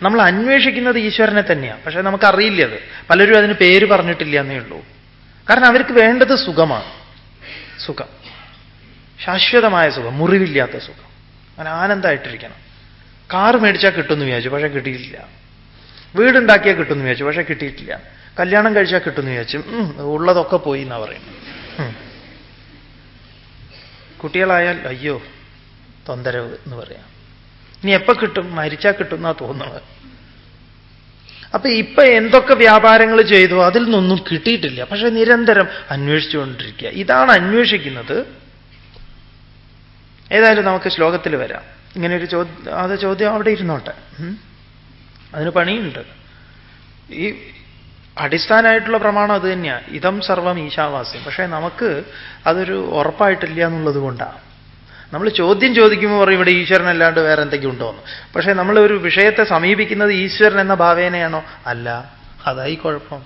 നമ്മൾ അന്വേഷിക്കുന്നത് ഈശ്വരനെ തന്നെയാണ് പക്ഷെ നമുക്കറിയില്ല അത്. പലരും അതിന് പേര് പറഞ്ഞിട്ടില്ല എന്നേ ഉള്ളൂ. കാരണം അവർക്ക് വേണ്ടത് സുഖമാണ്. സുഖം. ശാശ്വതമായ സുഖം. മുറിവില്ലാത്ത സുഖം. അങ്ങനെ ആനന്ദമായിട്ടിരിക്കണം. കാർ മേടിച്ചാൽ കിട്ടുമെന്ന് വിചാരിച്ചു. പക്ഷെ കിട്ടിയിട്ടില്ല. വീടുണ്ടാക്കിയാൽ കിട്ടുമെന്ന് വിചാരിച്ചു. പക്ഷെ കിട്ടിയിട്ടില്ല. കല്യാണം കഴിച്ചാൽ കിട്ടുമെന്ന് വിചാരിച്ചു. ഉള്ളതൊക്കെ പോയി എന്നാ പറയും കുട്ടികളായാൽ അയ്യോ തൊന്തരവ് എന്ന് പറയാം. ഇനി എപ്പോൾ കിട്ടും? മരിച്ചാൽ കിട്ടും എന്നാ തോന്നുന്നത്. അപ്പൊ ഇപ്പൊ എന്തൊക്കെ വ്യാപാരങ്ങൾ ചെയ്തു? അതിൽ നിന്നൊന്നും കിട്ടിയിട്ടില്ല. പക്ഷെ നിരന്തരം അന്വേഷിച്ചുകൊണ്ടിരിക്കുക. ഇതാണ് അന്വേഷിക്കുന്നത്. ഏതായാലും നമുക്ക് ശ്ലോകത്തിൽ വരാം. ഇങ്ങനെ ഒരു ചോദ്യം അത് ചോദ്യം അവിടെ ഇരുന്നോട്ടെ. അതിന് പണിയുണ്ട്. ഈ അടിസ്ഥാനമായിട്ടുള്ള പ്രമാണം അത് തന്നെയാണ് ഇതം സർവം ഈശാവാസ്യം. പക്ഷേ നമുക്ക് അതൊരു ഉറപ്പായിട്ടില്ല എന്നുള്ളത് കൊണ്ടാണ് നമ്മൾ ചോദ്യം ചോദിക്കുമ്പോൾ പറയും ഇവിടെ ഈശ്വരൻ അല്ലാണ്ട് വേറെ എന്തെങ്കിലും ഉണ്ടോ എന്ന്. പക്ഷേ നമ്മൾ ഒരു വിഷയത്തെ സമീപിക്കുന്നത് ഈശ്വരൻ എന്ന ഭാവേനയാണോ? അല്ല. അതായി കുഴപ്പം.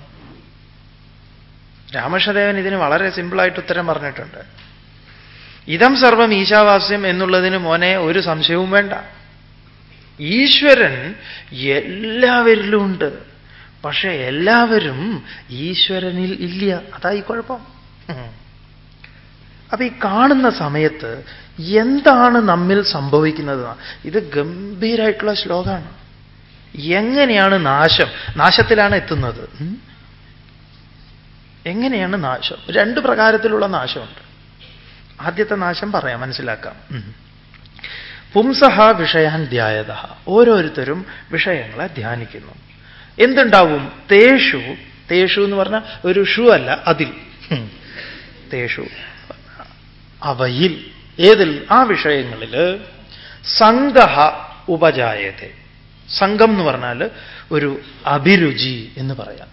രാമകൃഷ്ണദേവൻ ഇതിന് വളരെ സിമ്പിളായിട്ട് ഉത്തരം പറഞ്ഞിട്ടുണ്ട്. ഇതം സർവം ഈശാവാസ്യം എന്നുള്ളതിന് മോനെ ഒരു സംശയവും വേണ്ട. ഈശ്വരൻ എല്ലാവരിലും ഉണ്ട്. പക്ഷെ എല്ലാവരും ഈശ്വരനിൽ ഇല്ല. അതായി കുഴപ്പം. അപ്പൊ ഈ കാണുന്ന സമയത്ത് എന്താണ് നമ്മിൽ സംഭവിക്കുന്നത്? ഇത് ഗംഭീരായിട്ടുള്ള ശ്ലോകമാണ്. എങ്ങനെയാണ് നാശം? നാശത്തിലാണ് എത്തുന്നത്. എങ്ങനെയാണ് നാശം? രണ്ട് പ്രകാരത്തിലുള്ള നാശമുണ്ട്. ആദ്യത്തെ നാശം പറയാം മനസ്സിലാക്കാം. പുംസഹ വിഷയാൻ ധ്യായത ഓരോരുത്തരും വിഷയങ്ങളെ ധ്യാനിക്കുന്നു. എന്തുണ്ടാവും? തേഷു തേഷു എന്ന് പറഞ്ഞാൽ ഒരു ഷു അല്ല അതിൽ. തേഷു. അവയിൽ. ഏതിൽ? ആ വിഷയങ്ങളിൽ സംഘ ഉപജായത്തെ സംഘം എന്ന് പറഞ്ഞാൽ ഒരു അഭിരുചി എന്ന് പറയാം.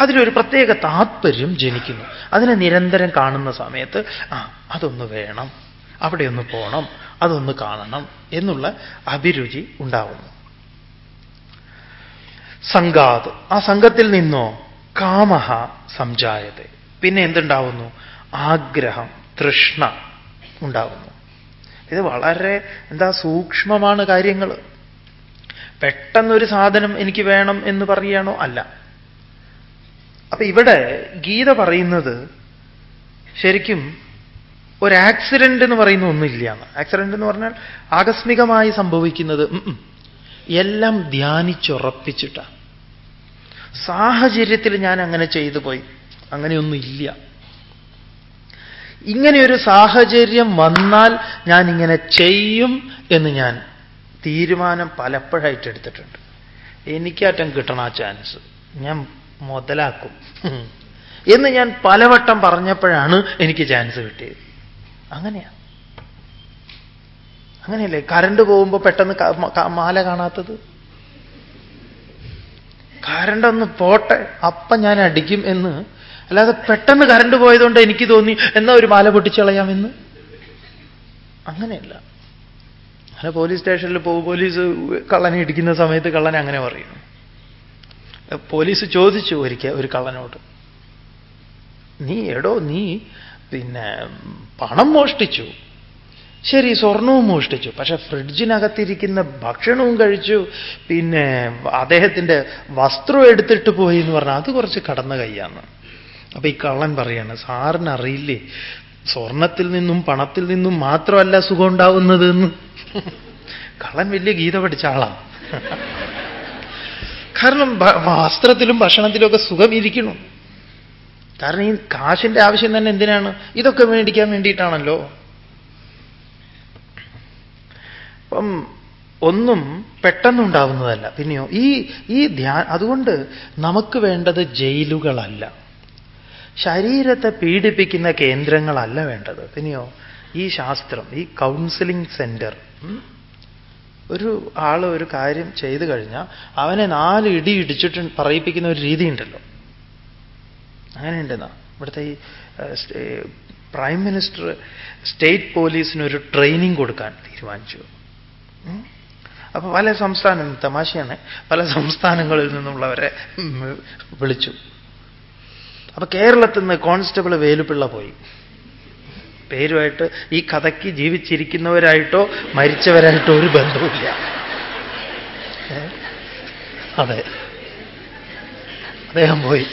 അതിലൊരു പ്രത്യേക താത്പര്യം ജനിക്കുന്നു. അതിനെ നിരന്തരം കാണുന്ന സമയത്ത് ആ അതൊന്ന് വേണം. അവിടെ ഒന്ന് പോകണം അതൊന്ന് കാണണം എന്നുള്ള അഭിരുചി ഉണ്ടാവുന്നു. സംഘാത്. ആ സംഘത്തിൽ നിന്നോ കാമഹ സംജായത് പിന്നെ എന്തുണ്ടാവുന്നു? ആഗ്രഹം തൃഷ്ണ ഉണ്ടാവുന്നു. ഇത് വളരെ എന്താ സൂക്ഷ്മമാണ് കാര്യങ്ങൾ. പെട്ടെന്നൊരു സാധനം എനിക്ക് വേണം എന്ന് പറയുകയാണോ? അല്ല. അപ്പൊ ഇവിടെ ഗീത പറയുന്നത് ശരിക്കും ഒരു ആക്സിഡന്റ് എന്ന് പറയുന്ന ഒന്നുമില്ല. ആക്സിഡന്റ് എന്ന് പറഞ്ഞാൽ ആകസ്മികമായി സംഭവിക്കുന്നത് എല്ലാം ധ്യാനിച്ചുറപ്പിച്ചിട്ടാണ് സാഹചര്യത്തിൽ ഞാൻ അങ്ങനെ ചെയ്തു പോയി. അങ്ങനെയൊന്നുമില്ല. ഇങ്ങനെയൊരു സാഹചര്യം വന്നാൽ ഞാൻ ഇങ്ങനെ ചെയ്യും എന്ന് ഞാൻ തീരുമാനം പലപ്പോഴായിട്ട് എടുത്തിട്ടുണ്ട്. എനിക്കാറ്റം കിട്ടണ ആ ചാൻസ് ഞാൻ മുതലാക്കും. എന്ന് ഞാൻ പലവട്ടം പറഞ്ഞപ്പോഴാണ് എനിക്ക് ചാൻസ് കിട്ടിയത്. അങ്ങനെയാ. അങ്ങനെയല്ലേ? കരണ്ട് പോകുമ്പോൾ പെട്ടെന്ന് മാല കാണാത്തത്? കരണ്ട് ഒന്ന് പോട്ടെ. അപ്പം ഞാൻ അടിക്കും എന്ന്. അല്ലാതെ പെട്ടെന്ന് കരണ്ട് പോയതുകൊണ്ട് എനിക്ക് തോന്നി എന്നാ ഒരു മാല പൊട്ടിച്ചളയാമെന്ന്? അങ്ങനെയല്ല. അല്ല പോലീസ് സ്റ്റേഷനിൽ പോകും. പോലീസ് കള്ളനെ ഇടിക്കുന്ന സമയത്ത് കള്ളൻ അങ്ങനെ പറയുന്നു പോലീസ് ചോദിച്ചു ഒരിക്കൽ ഒരു കള്ളനോട്. നീ എടോ നീ പിന്നെ പണം മോഷ്ടിച്ചു. ശരി സ്വർണവും മോഷ്ടിച്ചു. പക്ഷെ ഫ്രിഡ്ജിനകത്തിരിക്കുന്ന ഭക്ഷണവും കഴിച്ചു. പിന്നെ അദ്ദേഹത്തിന്റെ വസ്ത്രം എടുത്തിട്ട് പോയി എന്ന് പറഞ്ഞാൽ അത് കുറച്ച് കടന്ന കൈയാണ്. അപ്പൊ ഈ കള്ളൻ പറയാണ് സാറിന് അറിയില്ലേ സ്വർണത്തിൽ നിന്നും പണത്തിൽ നിന്നും മാത്രമല്ല സുഖം ഉണ്ടാവുന്നത് എന്ന്? കള്ളൻ വലിയ ഗീത പഠിച്ച ആളാണ് കാരണം വസ്ത്രത്തിലും ഭക്ഷണത്തിലും ഒക്കെ സുഖം ഇരിക്കണം കാരണം ഈ കാശിന്റെ ആവശ്യം തന്നെ എന്തിനാണ്? ഇതൊക്കെ മേടിക്കാൻ വേണ്ടിയിട്ടാണല്ലോ. അപ്പം ഒന്നും പെട്ടെന്നുണ്ടാവുന്നതല്ല. പിന്നെയോ ഈ ഈ ധ്യാ അതുകൊണ്ട് നമുക്ക് വേണ്ടത് ജയിലുകളല്ല. ശരീരത്തെ പീഡിപ്പിക്കുന്ന കേന്ദ്രങ്ങളല്ല വേണ്ടത്. പിന്നെയോ ഈ ശാസ്ത്രം ഈ കൗൺസിലിംഗ് സെന്റർ ഒരു ആൾ ഒരു കാര്യം ചെയ്തു കഴിഞ്ഞാൽ അവനെ നാല് ഇടി ഇടിച്ചിട്ട് പറയിപ്പിക്കുന്ന ഒരു രീതി ഉണ്ടല്ലോ അങ്ങനെയുണ്ടെന്നാ. ഇവിടുത്തെ ഈ പ്രൈം മിനിസ്റ്റർ സ്റ്റേറ്റ് പോലീസിനൊരു ട്രെയിനിങ് കൊടുക്കാൻ തീരുമാനിച്ചു. അപ്പൊ പല സംസ്ഥാനം തമാശയാണ്. പല സംസ്ഥാനങ്ങളിൽ നിന്നുള്ളവരെ വിളിച്ചു. അപ്പൊ കേരളത്തിൽ നിന്ന് കോൺസ്റ്റബിൾ വേലുപിള്ള പോയി. പേരുമായിട്ട് ഈ കഥയ്ക്ക് ജീവിച്ചിരിക്കുന്നവരായിട്ടോ മരിച്ചവരായിട്ടോ ഒരു ബന്ധവുമില്ല. അതെ. അദ്ദേഹം പോയി.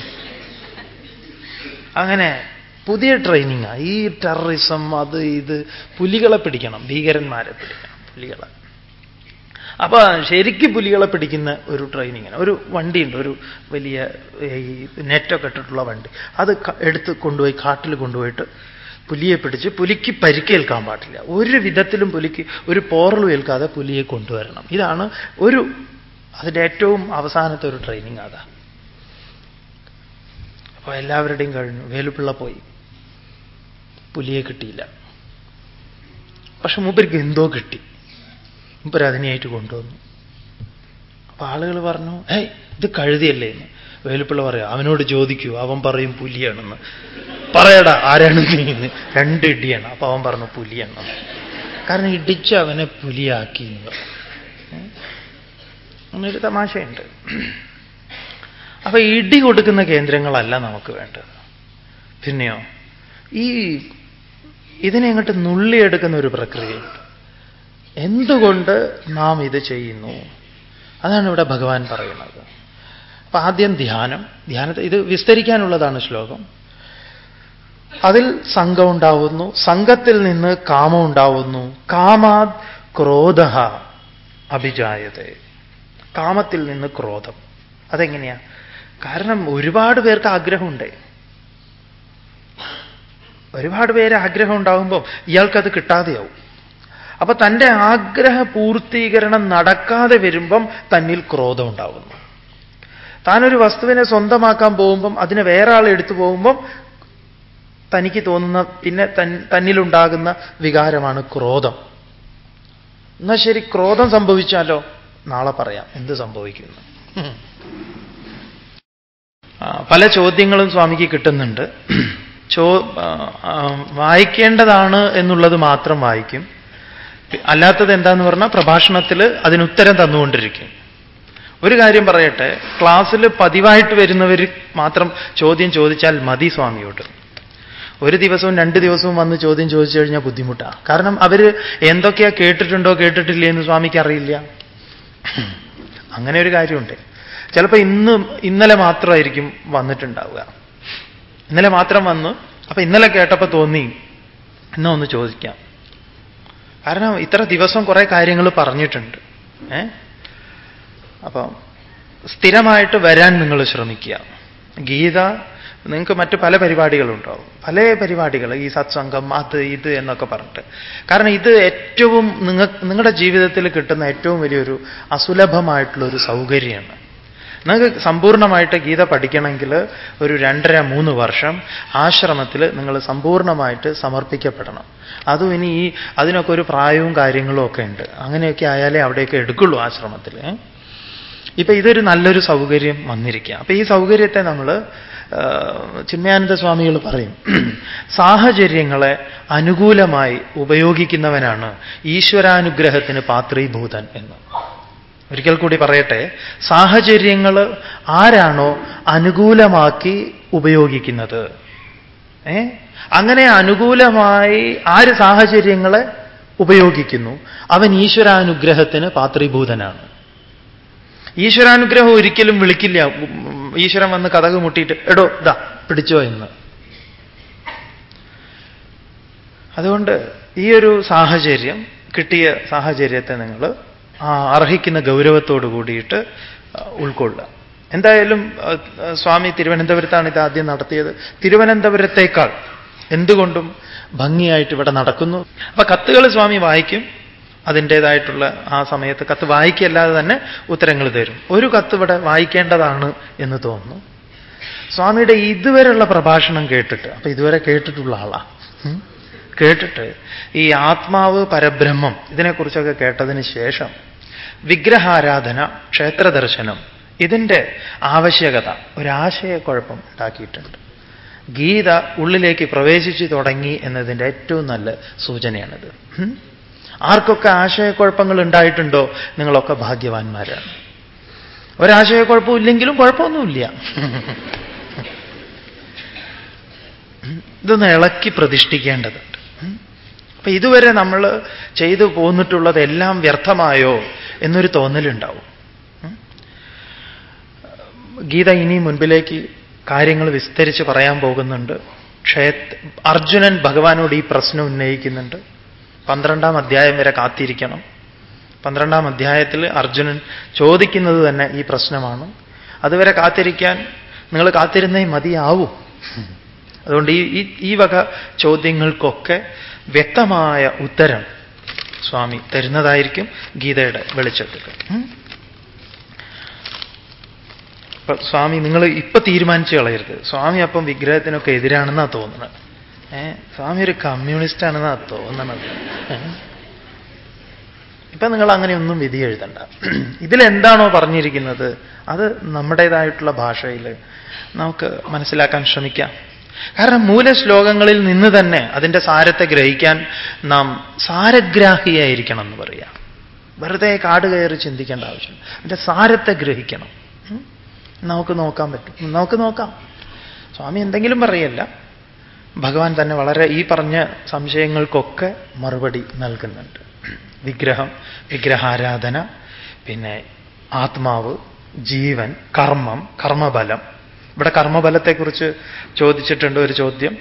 അങ്ങനെ പുതിയ ട്രെയിനിങ് ഈ ടെററിസം അത് ഇത് പുലികളെ പിടിക്കണം. ഭീകരന്മാരെ പിടിക്കണം. പുലികളെ. അപ്പൊ ശരിക്കും പുലികളെ പിടിക്കുന്ന ഒരു ട്രെയിനിങ്ങിന് ഒരു വണ്ടിയുണ്ട്. ഒരു വലിയ ഈ നെറ്റൊക്കെ ഇട്ടിട്ടുള്ള വണ്ടി. അത് എടുത്ത് കൊണ്ടുപോയി കാട്ടിൽ കൊണ്ടുപോയിട്ട് പുലിയെ പിടിച്ച് പുലിക്ക് പരിക്കേൽക്കാൻ പാടില്ല. ഒരു വിധത്തിലും പുലിക്ക് ഒരു പോറലും ഏൽക്കാതെ പുലിയെ കൊണ്ടുവരണം. ഇതാണ് ഒരു അതിന്റെ ഏറ്റവും അവസാനത്തെ ഒരു ട്രെയിനിങ് അതാ അപ്പോൾ എല്ലാവരുടെയും കഴിഞ്ഞു. വേലുപിള്ള പോയി. പുലിയെ കിട്ടിയില്ല. പക്ഷെ മൂപ്പർക്ക് എന്തോ കിട്ടി. മൂപ്പർ അതിനെയായിട്ട് കൊണ്ടുവന്നു. അപ്പൊ ആളുകൾ പറഞ്ഞു ഏയ് ഇത് കഴുതിയല്ലേ എന്ന്. വേലുപ്പിള്ള പറയാം അവനോട് ചോദിക്കൂ അവൻ പറയും പുലിയാണെന്ന്. പറയടാ ആരാണ് നീന്ന് രണ്ട് ഇടിയാണ്. അപ്പൊ അവൻ പറഞ്ഞു പുലിയാണെന്ന് കാരണം ഇടിച്ച് അവനെ പുലിയാക്കി എന്ന് പറഞ്ഞു. അങ്ങനൊരു തമാശയുണ്ട്. അപ്പൊ ഇടി കൊടുക്കുന്ന കേന്ദ്രങ്ങളല്ല നമുക്ക് വേണ്ടത്. പിന്നെയോ ഈ ഇതിനെ അങ്ങോട്ട് നുള്ളിയെടുക്കുന്ന ഒരു പ്രക്രിയയുണ്ട് എന്തുകൊണ്ട് നാം ഇത് ചെയ്യുന്നു? അതാണ് ഇവിടെ ഭഗവാൻ പറയുന്നത്. അപ്പൊ ആദ്യം ധ്യാനം. ധ്യാനത്തെ ഇത് വിസ്തരിക്കാനുള്ളതാണ് ശ്ലോകം. അതിൽ സംഘം ഉണ്ടാവുന്നു. സംഘത്തിൽ നിന്ന് കാമം ഉണ്ടാവുന്നു. കാമാത് ക്രോധ അഭിജായത. കാമത്തിൽ നിന്ന് ക്രോധം. അതെങ്ങനെയാ? കാരണം ഒരുപാട് പേർക്ക് ആഗ്രഹമുണ്ട്. ഒരുപാട് പേര് ആഗ്രഹം ഉണ്ടാകുമ്പോൾ ഇയാൾക്കത് കിട്ടാതെയാവും. അപ്പൊ തന്റെ ആഗ്രഹ പൂർത്തീകരണം നടക്കാതെ വരുമ്പം തന്നിൽ ക്രോധം ഉണ്ടാവുന്നു. താനൊരു വസ്തുവിനെ സ്വന്തമാക്കാൻ പോകുമ്പം അതിനെ വേറെ ആൾ എടുത്തു പോകുമ്പം തനിക്ക് തോന്നുന്ന പിന്നെ തന്നിലുണ്ടാകുന്ന വികാരമാണ് ക്രോധം. എന്നാ ശരി ക്രോധം സംഭവിച്ചാലോ? നാളെ പറയാം എന്ത് സംഭവിക്കുന്നു? പല ചോദ്യങ്ങളും സ്വാമിക്ക് കിട്ടുന്നുണ്ട്. ചോ വായിക്കേണ്ടതാണ് എന്നുള്ളത് മാത്രം വായിക്കും. അല്ലാത്തത് എന്താന്ന് പറഞ്ഞാൽ പ്രഭാഷണത്തിൽ അതിനുത്തരം തന്നുകൊണ്ടിരിക്കും. ഒരു കാര്യം പറയട്ടെ ക്ലാസ്സിൽ പതിവായിട്ട് വരുന്നവർ മാത്രം ചോദ്യം ചോദിച്ചാൽ മതി സ്വാമിയോട്. ഒരു ദിവസവും രണ്ട് ദിവസവും വന്ന് ചോദ്യം ചോദിച്ചു കഴിഞ്ഞാൽ ബുദ്ധിമുട്ടാണ് കാരണം അവർ എന്തൊക്കെയാ കേട്ടിട്ടുണ്ടോ കേട്ടിട്ടില്ലേ എന്ന് സ്വാമിക്ക് അറിയില്ല. അങ്ങനെ ഒരു കാര്യമുണ്ട്. ചിലപ്പോൾ ഇന്ന് ഇന്നലെ മാത്രമായിരിക്കും വന്നിട്ടുണ്ടാവുക. ഇന്നലെ മാത്രം വന്നു. അപ്പൊ ഇന്നലെ കേട്ടപ്പോൾ തോന്നി എന്നാ ഒന്ന് ചോദിക്കാം. കാരണം ഇത്ര ദിവസം കുറെ കാര്യങ്ങൾ പറഞ്ഞിട്ടുണ്ട്. ഏ? അപ്പം സ്ഥിരമായിട്ട് വരാൻ നിങ്ങൾ ശ്രമിക്കുക. ഗീത നിങ്ങൾക്ക് മറ്റ് പല പരിപാടികളുണ്ടാവും. പല പരിപാടികൾ ഈ സത്സംഗം അത് ഇത് എന്നൊക്കെ പറഞ്ഞിട്ട്. കാരണം ഇത് ഏറ്റവും നിങ്ങൾ നിങ്ങളുടെ ജീവിതത്തിൽ കിട്ടുന്ന ഏറ്റവും വലിയൊരു അസുലഭമായിട്ടുള്ള ഒരു സൗകര്യമാണ്. നിങ്ങൾക്ക് സമ്പൂർണമായിട്ട് ഗീത പഠിക്കണമെങ്കിൽ ഒരു രണ്ടര മൂന്ന് വർഷം ആശ്രമത്തിൽ നിങ്ങൾ സമ്പൂർണമായിട്ട് സമർപ്പിക്കപ്പെടണം. അതും ഇനി ഈ അതിനൊക്കെ ഒരു പ്രായവും കാര്യങ്ങളും ഒക്കെ ഉണ്ട്. അങ്ങനെയൊക്കെ ആയാലേ അവിടെയൊക്കെ എടുക്കുള്ളൂ ആശ്രമത്തിൽ. ഇപ്പൊ ഇതൊരു നല്ലൊരു സൗകര്യം വന്നിരിക്കുക അപ്പൊ ഈ സൗകര്യത്തെ നമ്മൾ ചിന്മയാനന്ദ സ്വാമികൾ പറയും സാഹചര്യങ്ങളെ അനുകൂലമായി ഉപയോഗിക്കുന്നവനാണ് ഈശ്വരാനുഗ്രഹത്തിന് പാത്രീഭൂതൻ എന്ന്. ഒരിക്കൽ കൂടി പറയട്ടെ സാഹചര്യങ്ങൾ ആരാണോ അനുകൂലമാക്കി ഉപയോഗിക്കുന്നത്? ഏ? അങ്ങനെ അനുകൂലമായി ആര് സാഹചര്യങ്ങളെ ഉപയോഗിക്കുന്നു? അവൻ ഈശ്വരാനുഗ്രഹത്തിന് പാത്രീഭൂതനാണ്. ഈശ്വരാനുഗ്രഹം ഒരിക്കലും വിളിക്കില്ല. ഈശ്വരൻ വന്ന് കഥക് മുട്ടിയിട്ട് എടോ ഇതാ പിടിച്ചോ എന്ന്. അതുകൊണ്ട് ഈ ഒരു സാഹചര്യം കിട്ടിയ സാഹചര്യത്തെ നിങ്ങൾ അർഹിക്കുന്ന ഗൗരവത്തോടു കൂടിയിട്ട് ഉൾക്കൊള്ളുക. എന്തായാലും സ്വാമി തിരുവനന്തപുരത്താണ് ഇത് ആദ്യം നടത്തിയത്. തിരുവനന്തപുരത്തേക്കാൾ എന്തുകൊണ്ടും ഭംഗിയായിട്ട് ഇവിടെ നടക്കുന്നു. അപ്പൊ കത്തുകൾ സ്വാമി വായിക്കും. അതിന്റേതായിട്ടുള്ള ആ സമയത്ത് കത്ത് വായിക്കല്ലാതെ തന്നെ ഉത്തരങ്ങൾ തരും. ഒരു കത്ത് ഇവിടെ വായിക്കേണ്ടതാണ് എന്ന് തോന്നുന്നു. സ്വാമിയുടെ ഇതുവരെയുള്ള പ്രഭാഷണം കേട്ടിട്ട് അപ്പൊ ഇതുവരെ കേട്ടിട്ടുള്ള ആളാ. കേട്ടിട്ട് ഈ ആത്മാവ് പരബ്രഹ്മം ഇതിനെക്കുറിച്ചൊക്കെ കേട്ടതിന് ശേഷം വിഗ്രഹാരാധന ക്ഷേത്രദർശനം ഇതിന്റെ ആവശ്യകത ഒരാശയക്കുഴപ്പം ഉണ്ടാക്കിയിട്ടുണ്ട്. ഗീത ഉള്ളിലേക്ക് പ്രവേശിച്ചു തുടങ്ങി എന്നതിന്റെ ഏറ്റവും നല്ല സൂചനയാണിത്. ആർക്കൊക്കെ ആശയക്കുഴപ്പങ്ങൾ ഉണ്ടായിട്ടുണ്ടോ? നിങ്ങളൊക്കെ ഭാഗ്യവാന്മാരാണ്. ഒരാശയക്കുഴപ്പം ഇല്ലെങ്കിലും കുഴപ്പമൊന്നുമില്ല. ഇതൊന്ന് ഇളക്കി പ്രതിഷ്ഠിക്കേണ്ടതുണ്ട്. അപ്പൊ ഇതുവരെ നമ്മൾ ചെയ്തു പോന്നിട്ടുള്ളതെല്ലാം വ്യർത്ഥമായോ എന്നൊരു തോന്നലുണ്ടാവും. ഗീത ഇനി മുൻപിലേക്ക് കാര്യങ്ങൾ വിസ്തരിച്ച് പറയാൻ പോകുന്നുണ്ട്. ക്ഷേത്ര അർജുനൻ ഭഗവാനോട് ഈ പ്രശ്നം ഉന്നയിക്കുന്നുണ്ട്. പന്ത്രണ്ടാം അധ്യായം വരെ കാത്തിരിക്കണം. പന്ത്രണ്ടാം അധ്യായത്തിൽ അർജുനൻ ചോദിക്കുന്നത് തന്നെ ഈ പ്രശ്നമാണ്. അതുവരെ കാത്തിരിക്കാൻ നിങ്ങൾ കാത്തിരുന്നേ മതിയാവും. അതുകൊണ്ട് ഈ- ഈ വക ചോദ്യങ്ങൾക്കൊക്കെ വ്യക്തമായ ഉത്തരം സ്വാമി തരുന്നതായിരിക്കും ഗീതയുടെ വെളിച്ചത്തിൽ. സ്വാമി നിങ്ങൾ ഇപ്പൊ തീരുമാനിച്ചു കളയരുത്. സ്വാമി അപ്പം വിഗ്രഹത്തിനൊക്കെ എതിരാണെന്നാ തോന്നുന്നത്. ഏ സ്വാമി ഒരു കമ്മ്യൂണിസ്റ്റ് ആണെന്നാ തോന്നണത്? ഇപ്പൊ നിങ്ങൾ അങ്ങനെയൊന്നും വിധി എഴുതണ്ട. ഇതിലെന്താണോ പറഞ്ഞിരിക്കുന്നത് അത് നമ്മുടേതായിട്ടുള്ള ഭാഷയിൽ നമുക്ക് മനസ്സിലാക്കാൻ ശ്രമിക്കാം. കാരണം മൂലശ്ലോകങ്ങളിൽ നിന്ന് തന്നെ അതിന്റെ സാരത്തെ ഗ്രഹിക്കാൻ നാം സാരഗ്രാഹിയായിരിക്കണം എന്ന് പറയാം. വെറുതെ കാട് കയറി ചിന്തിക്കേണ്ട ആവശ്യം അതിന്റെ സാരത്തെ ഗ്രഹിക്കണം. നമുക്ക് നോക്കാൻ പറ്റും. നമുക്ക് നോക്കാം. സ്വാമി എന്തെങ്കിലും പറയല്ല. ഭഗവാൻ തന്നെ വളരെ ഈ പറഞ്ഞ സംശയങ്ങൾക്കൊക്കെ മറുപടി നൽകുന്നുണ്ട്. വിഗ്രഹം വിഗ്രഹാരാധന പിന്നെ ആത്മാവ് ജീവൻ കർമ്മം കർമ്മബലം ഇവിടെ കർമ്മബലത്തെക്കുറിച്ച് ചോദിച്ചിട്ടുണ്ട് ഒരു ചോദ്യം.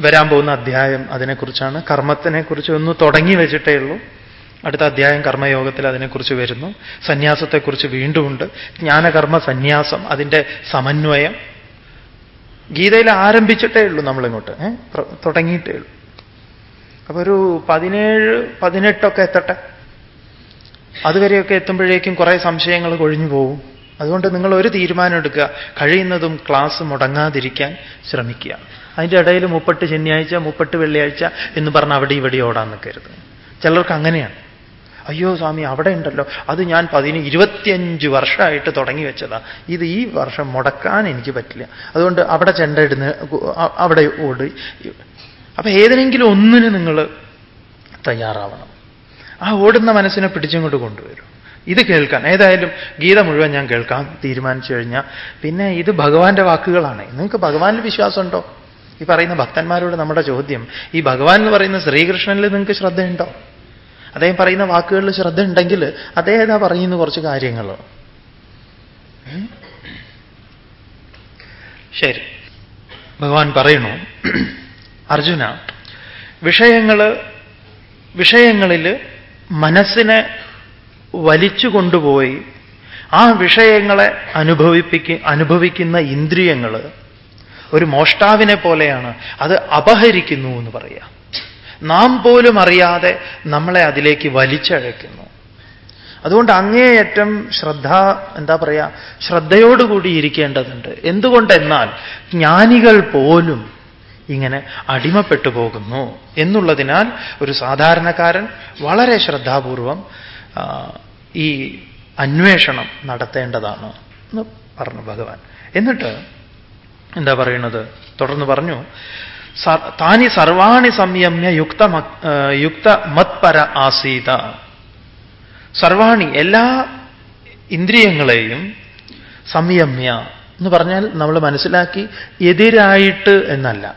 വരാൻ പോകുന്ന അധ്യായം അതിനെക്കുറിച്ചാണ്. കർമ്മത്തിനെക്കുറിച്ച് ഒന്ന് തുടങ്ങി വെച്ചിട്ടേ ഉള്ളൂ. അടുത്ത അധ്യായം കർമ്മയോഗത്തിൽ അതിനെക്കുറിച്ച് വരുന്നു. സന്യാസത്തെക്കുറിച്ച് വീണ്ടുമുണ്ട്. ജ്ഞാനകർമ്മ സന്യാസം അതിന്റെ സമന്വയം. ഗീതയിൽ ആരംഭിച്ചിട്ടേ ഉള്ളൂ നമ്മളിങ്ങോട്ട്. തുടങ്ങിയിട്ടേ ഉള്ളൂ. അപ്പൊ ഒരു പതിനേഴ് പതിനെട്ടൊക്കെ എത്തട്ടെ? അതുവരെയൊക്കെ എത്തുമ്പോഴേക്കും കുറേ സംശയങ്ങൾ കൊഴിഞ്ഞു പോകും അതുകൊണ്ട് നിങ്ങൾ ഒരു തീരുമാനം എടുക്കുക. കഴിയുന്നതും ക്ലാസ് മുടങ്ങാതിരിക്കാൻ ശ്രമിക്കുക. അതിന്റെ ഇടയിൽ മുപ്പട്ട് ശനിയാഴ്ച മുപ്പട്ട് വെള്ളിയാഴ്ച എന്ന് പറഞ്ഞ് അവിടെ ഇവിടെ ഓടാൻ നിൽക്കരുത്. ചിലർക്ക് അങ്ങനെയാണ്. അയ്യോ സ്വാമി അവിടെ ഉണ്ടല്ലോ. അത് ഞാൻ പതിന് ഇരുപത്തിയഞ്ച് വർഷമായിട്ട് തുടങ്ങി വെച്ചതാ. ഇത് ഈ വർഷം മുടക്കാൻ എനിക്ക് പറ്റില്ല. അതുകൊണ്ട് അവിടെ ചെണ്ട ഇടുന്ന അവിടെ ഓടി. അപ്പൊ ഏതിനെങ്കിലും ഒന്നിന് നിങ്ങൾ തയ്യാറാവണം. ആ ഓടുന്ന മനസ്സിനെ പിടിച്ചങ്ങോട്ട് കൊണ്ടുവരും. ഇത് കേൾക്കാൻ. ഏതായാലും ഗീത മുഴുവൻ ഞാൻ കേൾക്കാൻ തീരുമാനിച്ചു കഴിഞ്ഞാൽ പിന്നെ ഇത് ഭഗവാന്റെ വാക്കുകളാണ്. നിങ്ങൾക്ക് ഭഗവാനിൽ വിശ്വാസമുണ്ടോ? ഈ പറയുന്ന ഭക്തന്മാരോട് നമ്മുടെ ചോദ്യം ഈ ഭഗവാൻ എന്ന് പറയുന്ന ശ്രീകൃഷ്ണനിൽ നിങ്ങൾക്ക് ശ്രദ്ധയുണ്ടോ? അദ്ദേഹം പറയുന്ന വാക്കുകളിൽ ശ്രദ്ധ ഉണ്ടെങ്കിൽ അദ്ദേഹം ഏതാ പറയുന്ന കുറച്ച് കാര്യങ്ങൾ. ശരി. ഭഗവാൻ പറയണു അർജുന വിഷയങ്ങൾ വിഷയങ്ങളിൽ മനസ്സിനെ വലിച്ചു കൊണ്ടുപോയി ആ വിഷയങ്ങളെ അനുഭവിപ്പിക്ക അനുഭവിക്കുന്ന ഇന്ദ്രിയങ്ങൾ ഒരു മോഷ്ടാവിനെ പോലെയാണ്. അത് അപഹരിക്കുന്നു എന്ന് പറയാം. നാം പോലും അറിയാതെ നമ്മളെ അതിലേക്ക് വലിച്ചഴയ്ക്കുന്നു. അതുകൊണ്ട് അങ്ങേയറ്റം ശ്രദ്ധ എന്താ പറയുക ശ്രദ്ധയോടുകൂടി ഇരിക്കേണ്ടതുണ്ട്. എന്തുകൊണ്ടെന്നാൽ ജ്ഞാനികൾ പോലും ഇങ്ങനെ അടിമപ്പെട്ടു പോകുന്നു എന്നുള്ളതിനാൽ ഒരു സാധാരണക്കാരൻ വളരെ ശ്രദ്ധാപൂർവം ഈ അന്വേഷണം നടത്തേണ്ടതാണ് എന്ന് പറഞ്ഞു ഭഗവാൻ. എന്നിട്ട് എന്താ പറയുന്നത്? തുടർന്ന് പറഞ്ഞു താനി സർവാണി സംയമ്യ യുക്ത യുക്ത മത്പര ആസീത. സർവാണി എല്ലാ ഇന്ദ്രിയങ്ങളെയും സംയമ്യ എന്ന് പറഞ്ഞാൽ നമ്മൾ മനസ്സിലാക്കി എതിരായിട്ട് എന്നല്ല.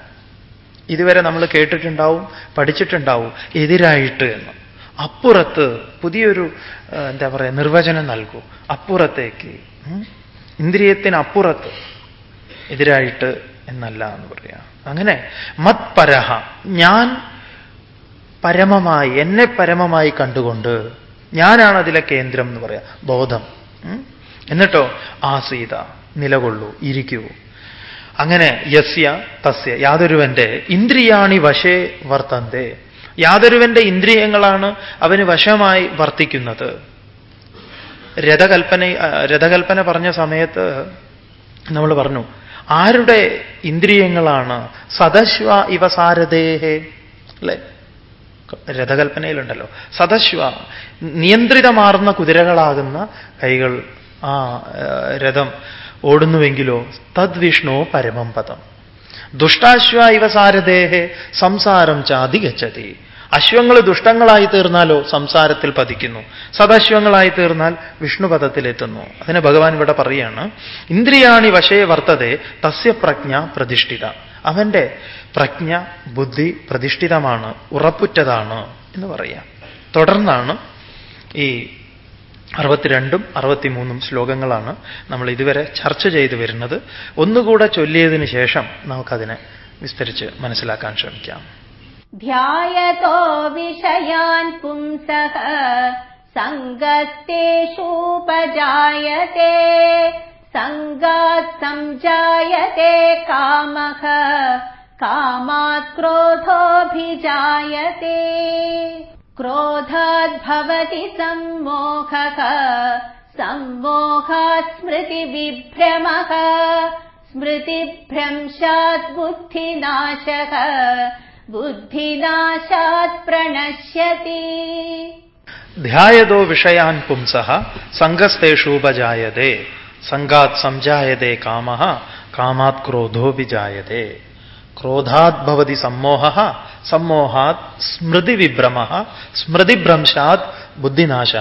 ഇതുവരെ നമ്മൾ കേട്ടിട്ടുണ്ടാവും പഠിച്ചിട്ടുണ്ടാവും എതിരായിട്ട് എന്ന്. അപ്പുറത്ത് പുതിയൊരു എന്താ പറയുക നിർവചനം നൽകൂ. അപ്പുറത്തേക്ക്? ഇന്ദ്രിയത്തിനപ്പുറത്ത് എതിരായിട്ട് എന്നല്ല എന്ന് പറയാം. അങ്ങനെ മത് പരഹ ഞാൻ പരമമായി എന്നെ പരമമായി കണ്ടുകൊണ്ട് ഞാനാണ് അതിലെ കേന്ദ്രം എന്ന് പറയാം. ബോധം എന്നിട്ടോ ആസീത നിലകൊള്ളൂ ഇരിക്കൂ. അങ്ങനെ യസ്യ തസ്യ യാതൊരുവന്റെ ഇന്ദ്രിയാണി വശേ വർത്തന്തേ. യാതൊരുവന്റെ ഇന്ദ്രിയങ്ങളാണ് അവന് വശമായി വർത്തിക്കുന്നത്. രഥകൽപ്പന രഥകൽപ്പന പറഞ്ഞ സമയത്ത് നമ്മൾ പറഞ്ഞു ആരുടെ ഇന്ദ്രിയങ്ങളാണ്? സദശ്വ ഇവ സാരഥേഹേ. അല്ലേ? രഥകൽപ്പനയിലുണ്ടല്ലോ. സദശ്വ നിയന്ത്രിതമാർന്ന കുതിരകളാകുന്ന കൈകൾ ആ രഥം ഓടുന്നുവെങ്കിലോ തദ്വിഷ്ണു പരമം പദം. ദുഷ്ടാശ്വ ഇവ സാരഥേഹേ സംസാരം ചാതി ഗച്ഛതി അശ്വങ്ങൾ ദുഷ്ടങ്ങളായി തീർന്നാലോ സംസാരത്തിൽ പതിക്കുന്നു. സദാശ്വങ്ങളായി തീർന്നാൽ വിഷ്ണുപദത്തിലെത്തുന്നു അതിനെ ഭഗവാൻ ഇവിടെ പറയാണ് ഇന്ദ്രിയാണി വശേ വർത്തതെ തസ്യ പ്രജ്ഞ പ്രതിഷ്ഠിത. അവന്റെ പ്രജ്ഞ ബുദ്ധി പ്രതിഷ്ഠിതമാണ് ഉറപ്പുറ്റതാണ് എന്ന് പറയാം. തുടർന്നാണ് ഈ അറുപത്തിരണ്ടും അറുപത്തിമൂന്നും ശ്ലോകങ്ങളാണ് നമ്മൾ ഇതുവരെ ചർച്ച ചെയ്തു വരുന്നത് ഒന്നുകൂടെ ചൊല്ലിയതിന് ശേഷം നമുക്കതിനെ വിസ്തരിച്ച് മനസ്സിലാക്കാൻ ശ്രമിക്കാം ध्यायतो विषयान् पुंसः सङ्गस्तेषूपजायते सङ्गात् सञ्जायते कामः कामात् क्रोधोऽभिजायते क्रोधाद्भवति सम्मोहः। सम्मोहात् स्मृतिविभ्रमः। स्मृतिभ्रंशात् बुद्धिनाशः। बुद्धिनाशात् प्रणश्यति। ध्यायदो विषयान् पुंसः। सङ्गस्तेषु उपजायते। सङ्गात् समजायते कामः। कामात् क्रोधो विजायते। ഭവതി സമ്മോഹ സമ്മോഹാത് സ്മൃതി വിഭ്രമ സ്മൃതിഭ്രംശാത് ബുദ്ധിനാശ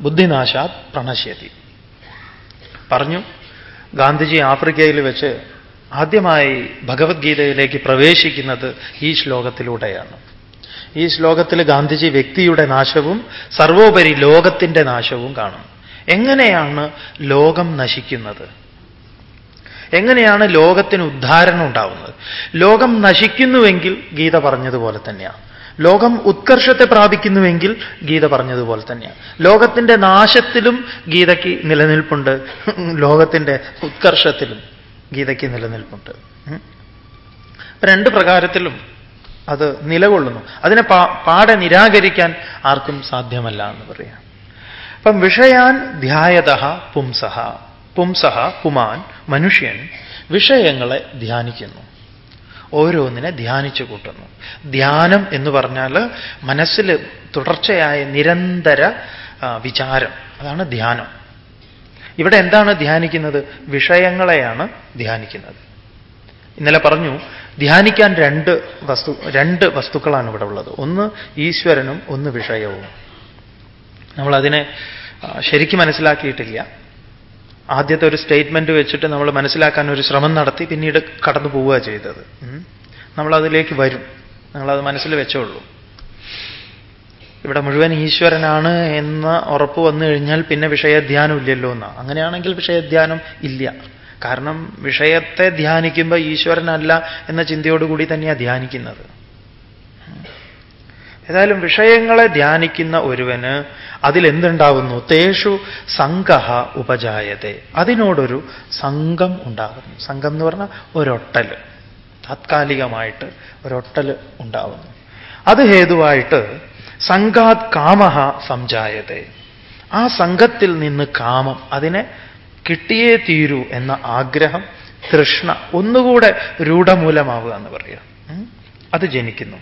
ബുദ്ധിനാശാത് പ്രണശ്യതി. പറഞ്ഞു ഗാന്ധിജി ആഫ്രിക്കയിൽ വെച്ച് ആദ്യമായി ഭഗവത്ഗീതയിലേക്ക് പ്രവേശിക്കുന്നത് ഈ ശ്ലോകത്തിലൂടെയാണ്. ഈ ശ്ലോകത്തിൽ ഗാന്ധിജി വ്യക്തിയുടെ നാശവും സർവോപരി ലോകത്തിന്റെ നാശവും കാണും. എങ്ങനെയാണ് ലോകം നശിക്കുന്നത്? എങ്ങനെയാണ് ലോകത്തിന് ഉദ്ധാരണം ഉണ്ടാവുന്നത്? ലോകം നശിക്കുന്നുവെങ്കിൽ ഗീത പറഞ്ഞതുപോലെ തന്നെയാണ് ലോകം ഉത്കർഷത്തെ പ്രാപിക്കുന്നുവെങ്കിൽ ഗീത പറഞ്ഞതുപോലെ തന്നെയാണ് ലോകത്തിന്റെ നാശത്തിലും ഗീതയ്ക്ക് നിലനിൽപ്പുണ്ട്. ലോകത്തിന്റെ ഉത്കർഷത്തിലും ഗീതയ്ക്ക് നിലനിൽപ്പുണ്ട്. രണ്ട് പ്രകാരത്തിലും അത് നിലകൊള്ളുന്നു. അതിനെ പാടെ നിരാകരിക്കാൻ ആർക്കും സാധ്യമല്ല എന്ന് പറയാം. അപ്പം വിഷയാൻ ധ്യായത പുംസഹ പുംസഹ പുമാൻ മനുഷ്യൻ വിഷയങ്ങളെ ധ്യാനിക്കുന്നു. ഓരോന്നിനെ ധ്യാനിച്ചു കൂട്ടുന്നു. ധ്യാനം എന്ന് പറഞ്ഞാൽ മനസ്സിൽ തുടർച്ചയായ നിരന്തര വിചാരം. അതാണ് ധ്യാനം. ഇവിടെ എന്താണ് ധ്യാനിക്കുന്നത്? വിഷയങ്ങളെയാണ് ധ്യാനിക്കുന്നത്. ഇന്നലെ പറഞ്ഞു ധ്യാനിക്കാൻ രണ്ട് വസ്തു രണ്ട് വസ്തുക്കളാണ് ഇവിടെ ഉള്ളത്. ഒന്ന് ഈശ്വരനും ഒന്ന് വിഷയവും. നമ്മളതിനെ ശരിക്കും മനസ്സിലാക്കിയിട്ടില്ല. ആദ്യത്തെ ഒരു സ്റ്റേറ്റ്മെന്റ് വെച്ചിട്ട് നമ്മൾ മനസ്സിലാക്കാൻ ഒരു ശ്രമം നടത്തി പിന്നീട് കടന്നു പോവുക ചെയ്തത്. നമ്മളതിലേക്ക് വരും. നിങ്ങളത് മനസ്സിൽ വെച്ചോളൂ. ഇവിടെ മുഴുവൻ ഈശ്വരനാണ് എന്ന ഉറപ്പ് വന്നു കഴിഞ്ഞാൽ പിന്നെ വിഷയധ്യാനം ഇല്ലല്ലോ എന്നാ. അങ്ങനെയാണെങ്കിൽ വിഷയധ്യാനം ഇല്ല. കാരണം വിഷയത്തെ ധ്യാനിക്കുമ്പോൾ ഈശ്വരനല്ല എന്ന ചിന്തയോടുകൂടി തന്നെയാണ് ധ്യാനിക്കുന്നത്. ഏതായാലും വിഷയങ്ങളെ ധ്യാനിക്കുന്ന ഒരുവന് അതിലെന്തുണ്ടാവുന്നു? തേഷു സംഘ ഉപജായത്തെ അതിനോടൊരു സംഘം ഉണ്ടാകുന്നു. സംഘം എന്ന് പറഞ്ഞാൽ ഒരൊട്ടൽ താത്കാലികമായിട്ട് ഒരൊട്ടൽ ഉണ്ടാവുന്നു. അത് ഹേതുവായിട്ട് സംഘാത് കാമഹ സംജായത്തെ ആ സംഘത്തിൽ നിന്ന് കാമം അതിനെ കിട്ടിയേ തീരൂ എന്ന ആഗ്രഹം തൃഷ്ണ ഒന്നുകൂടെ രൂഢമൂലമാവുക എന്ന് പറയാം അത് ജനിക്കുന്നു.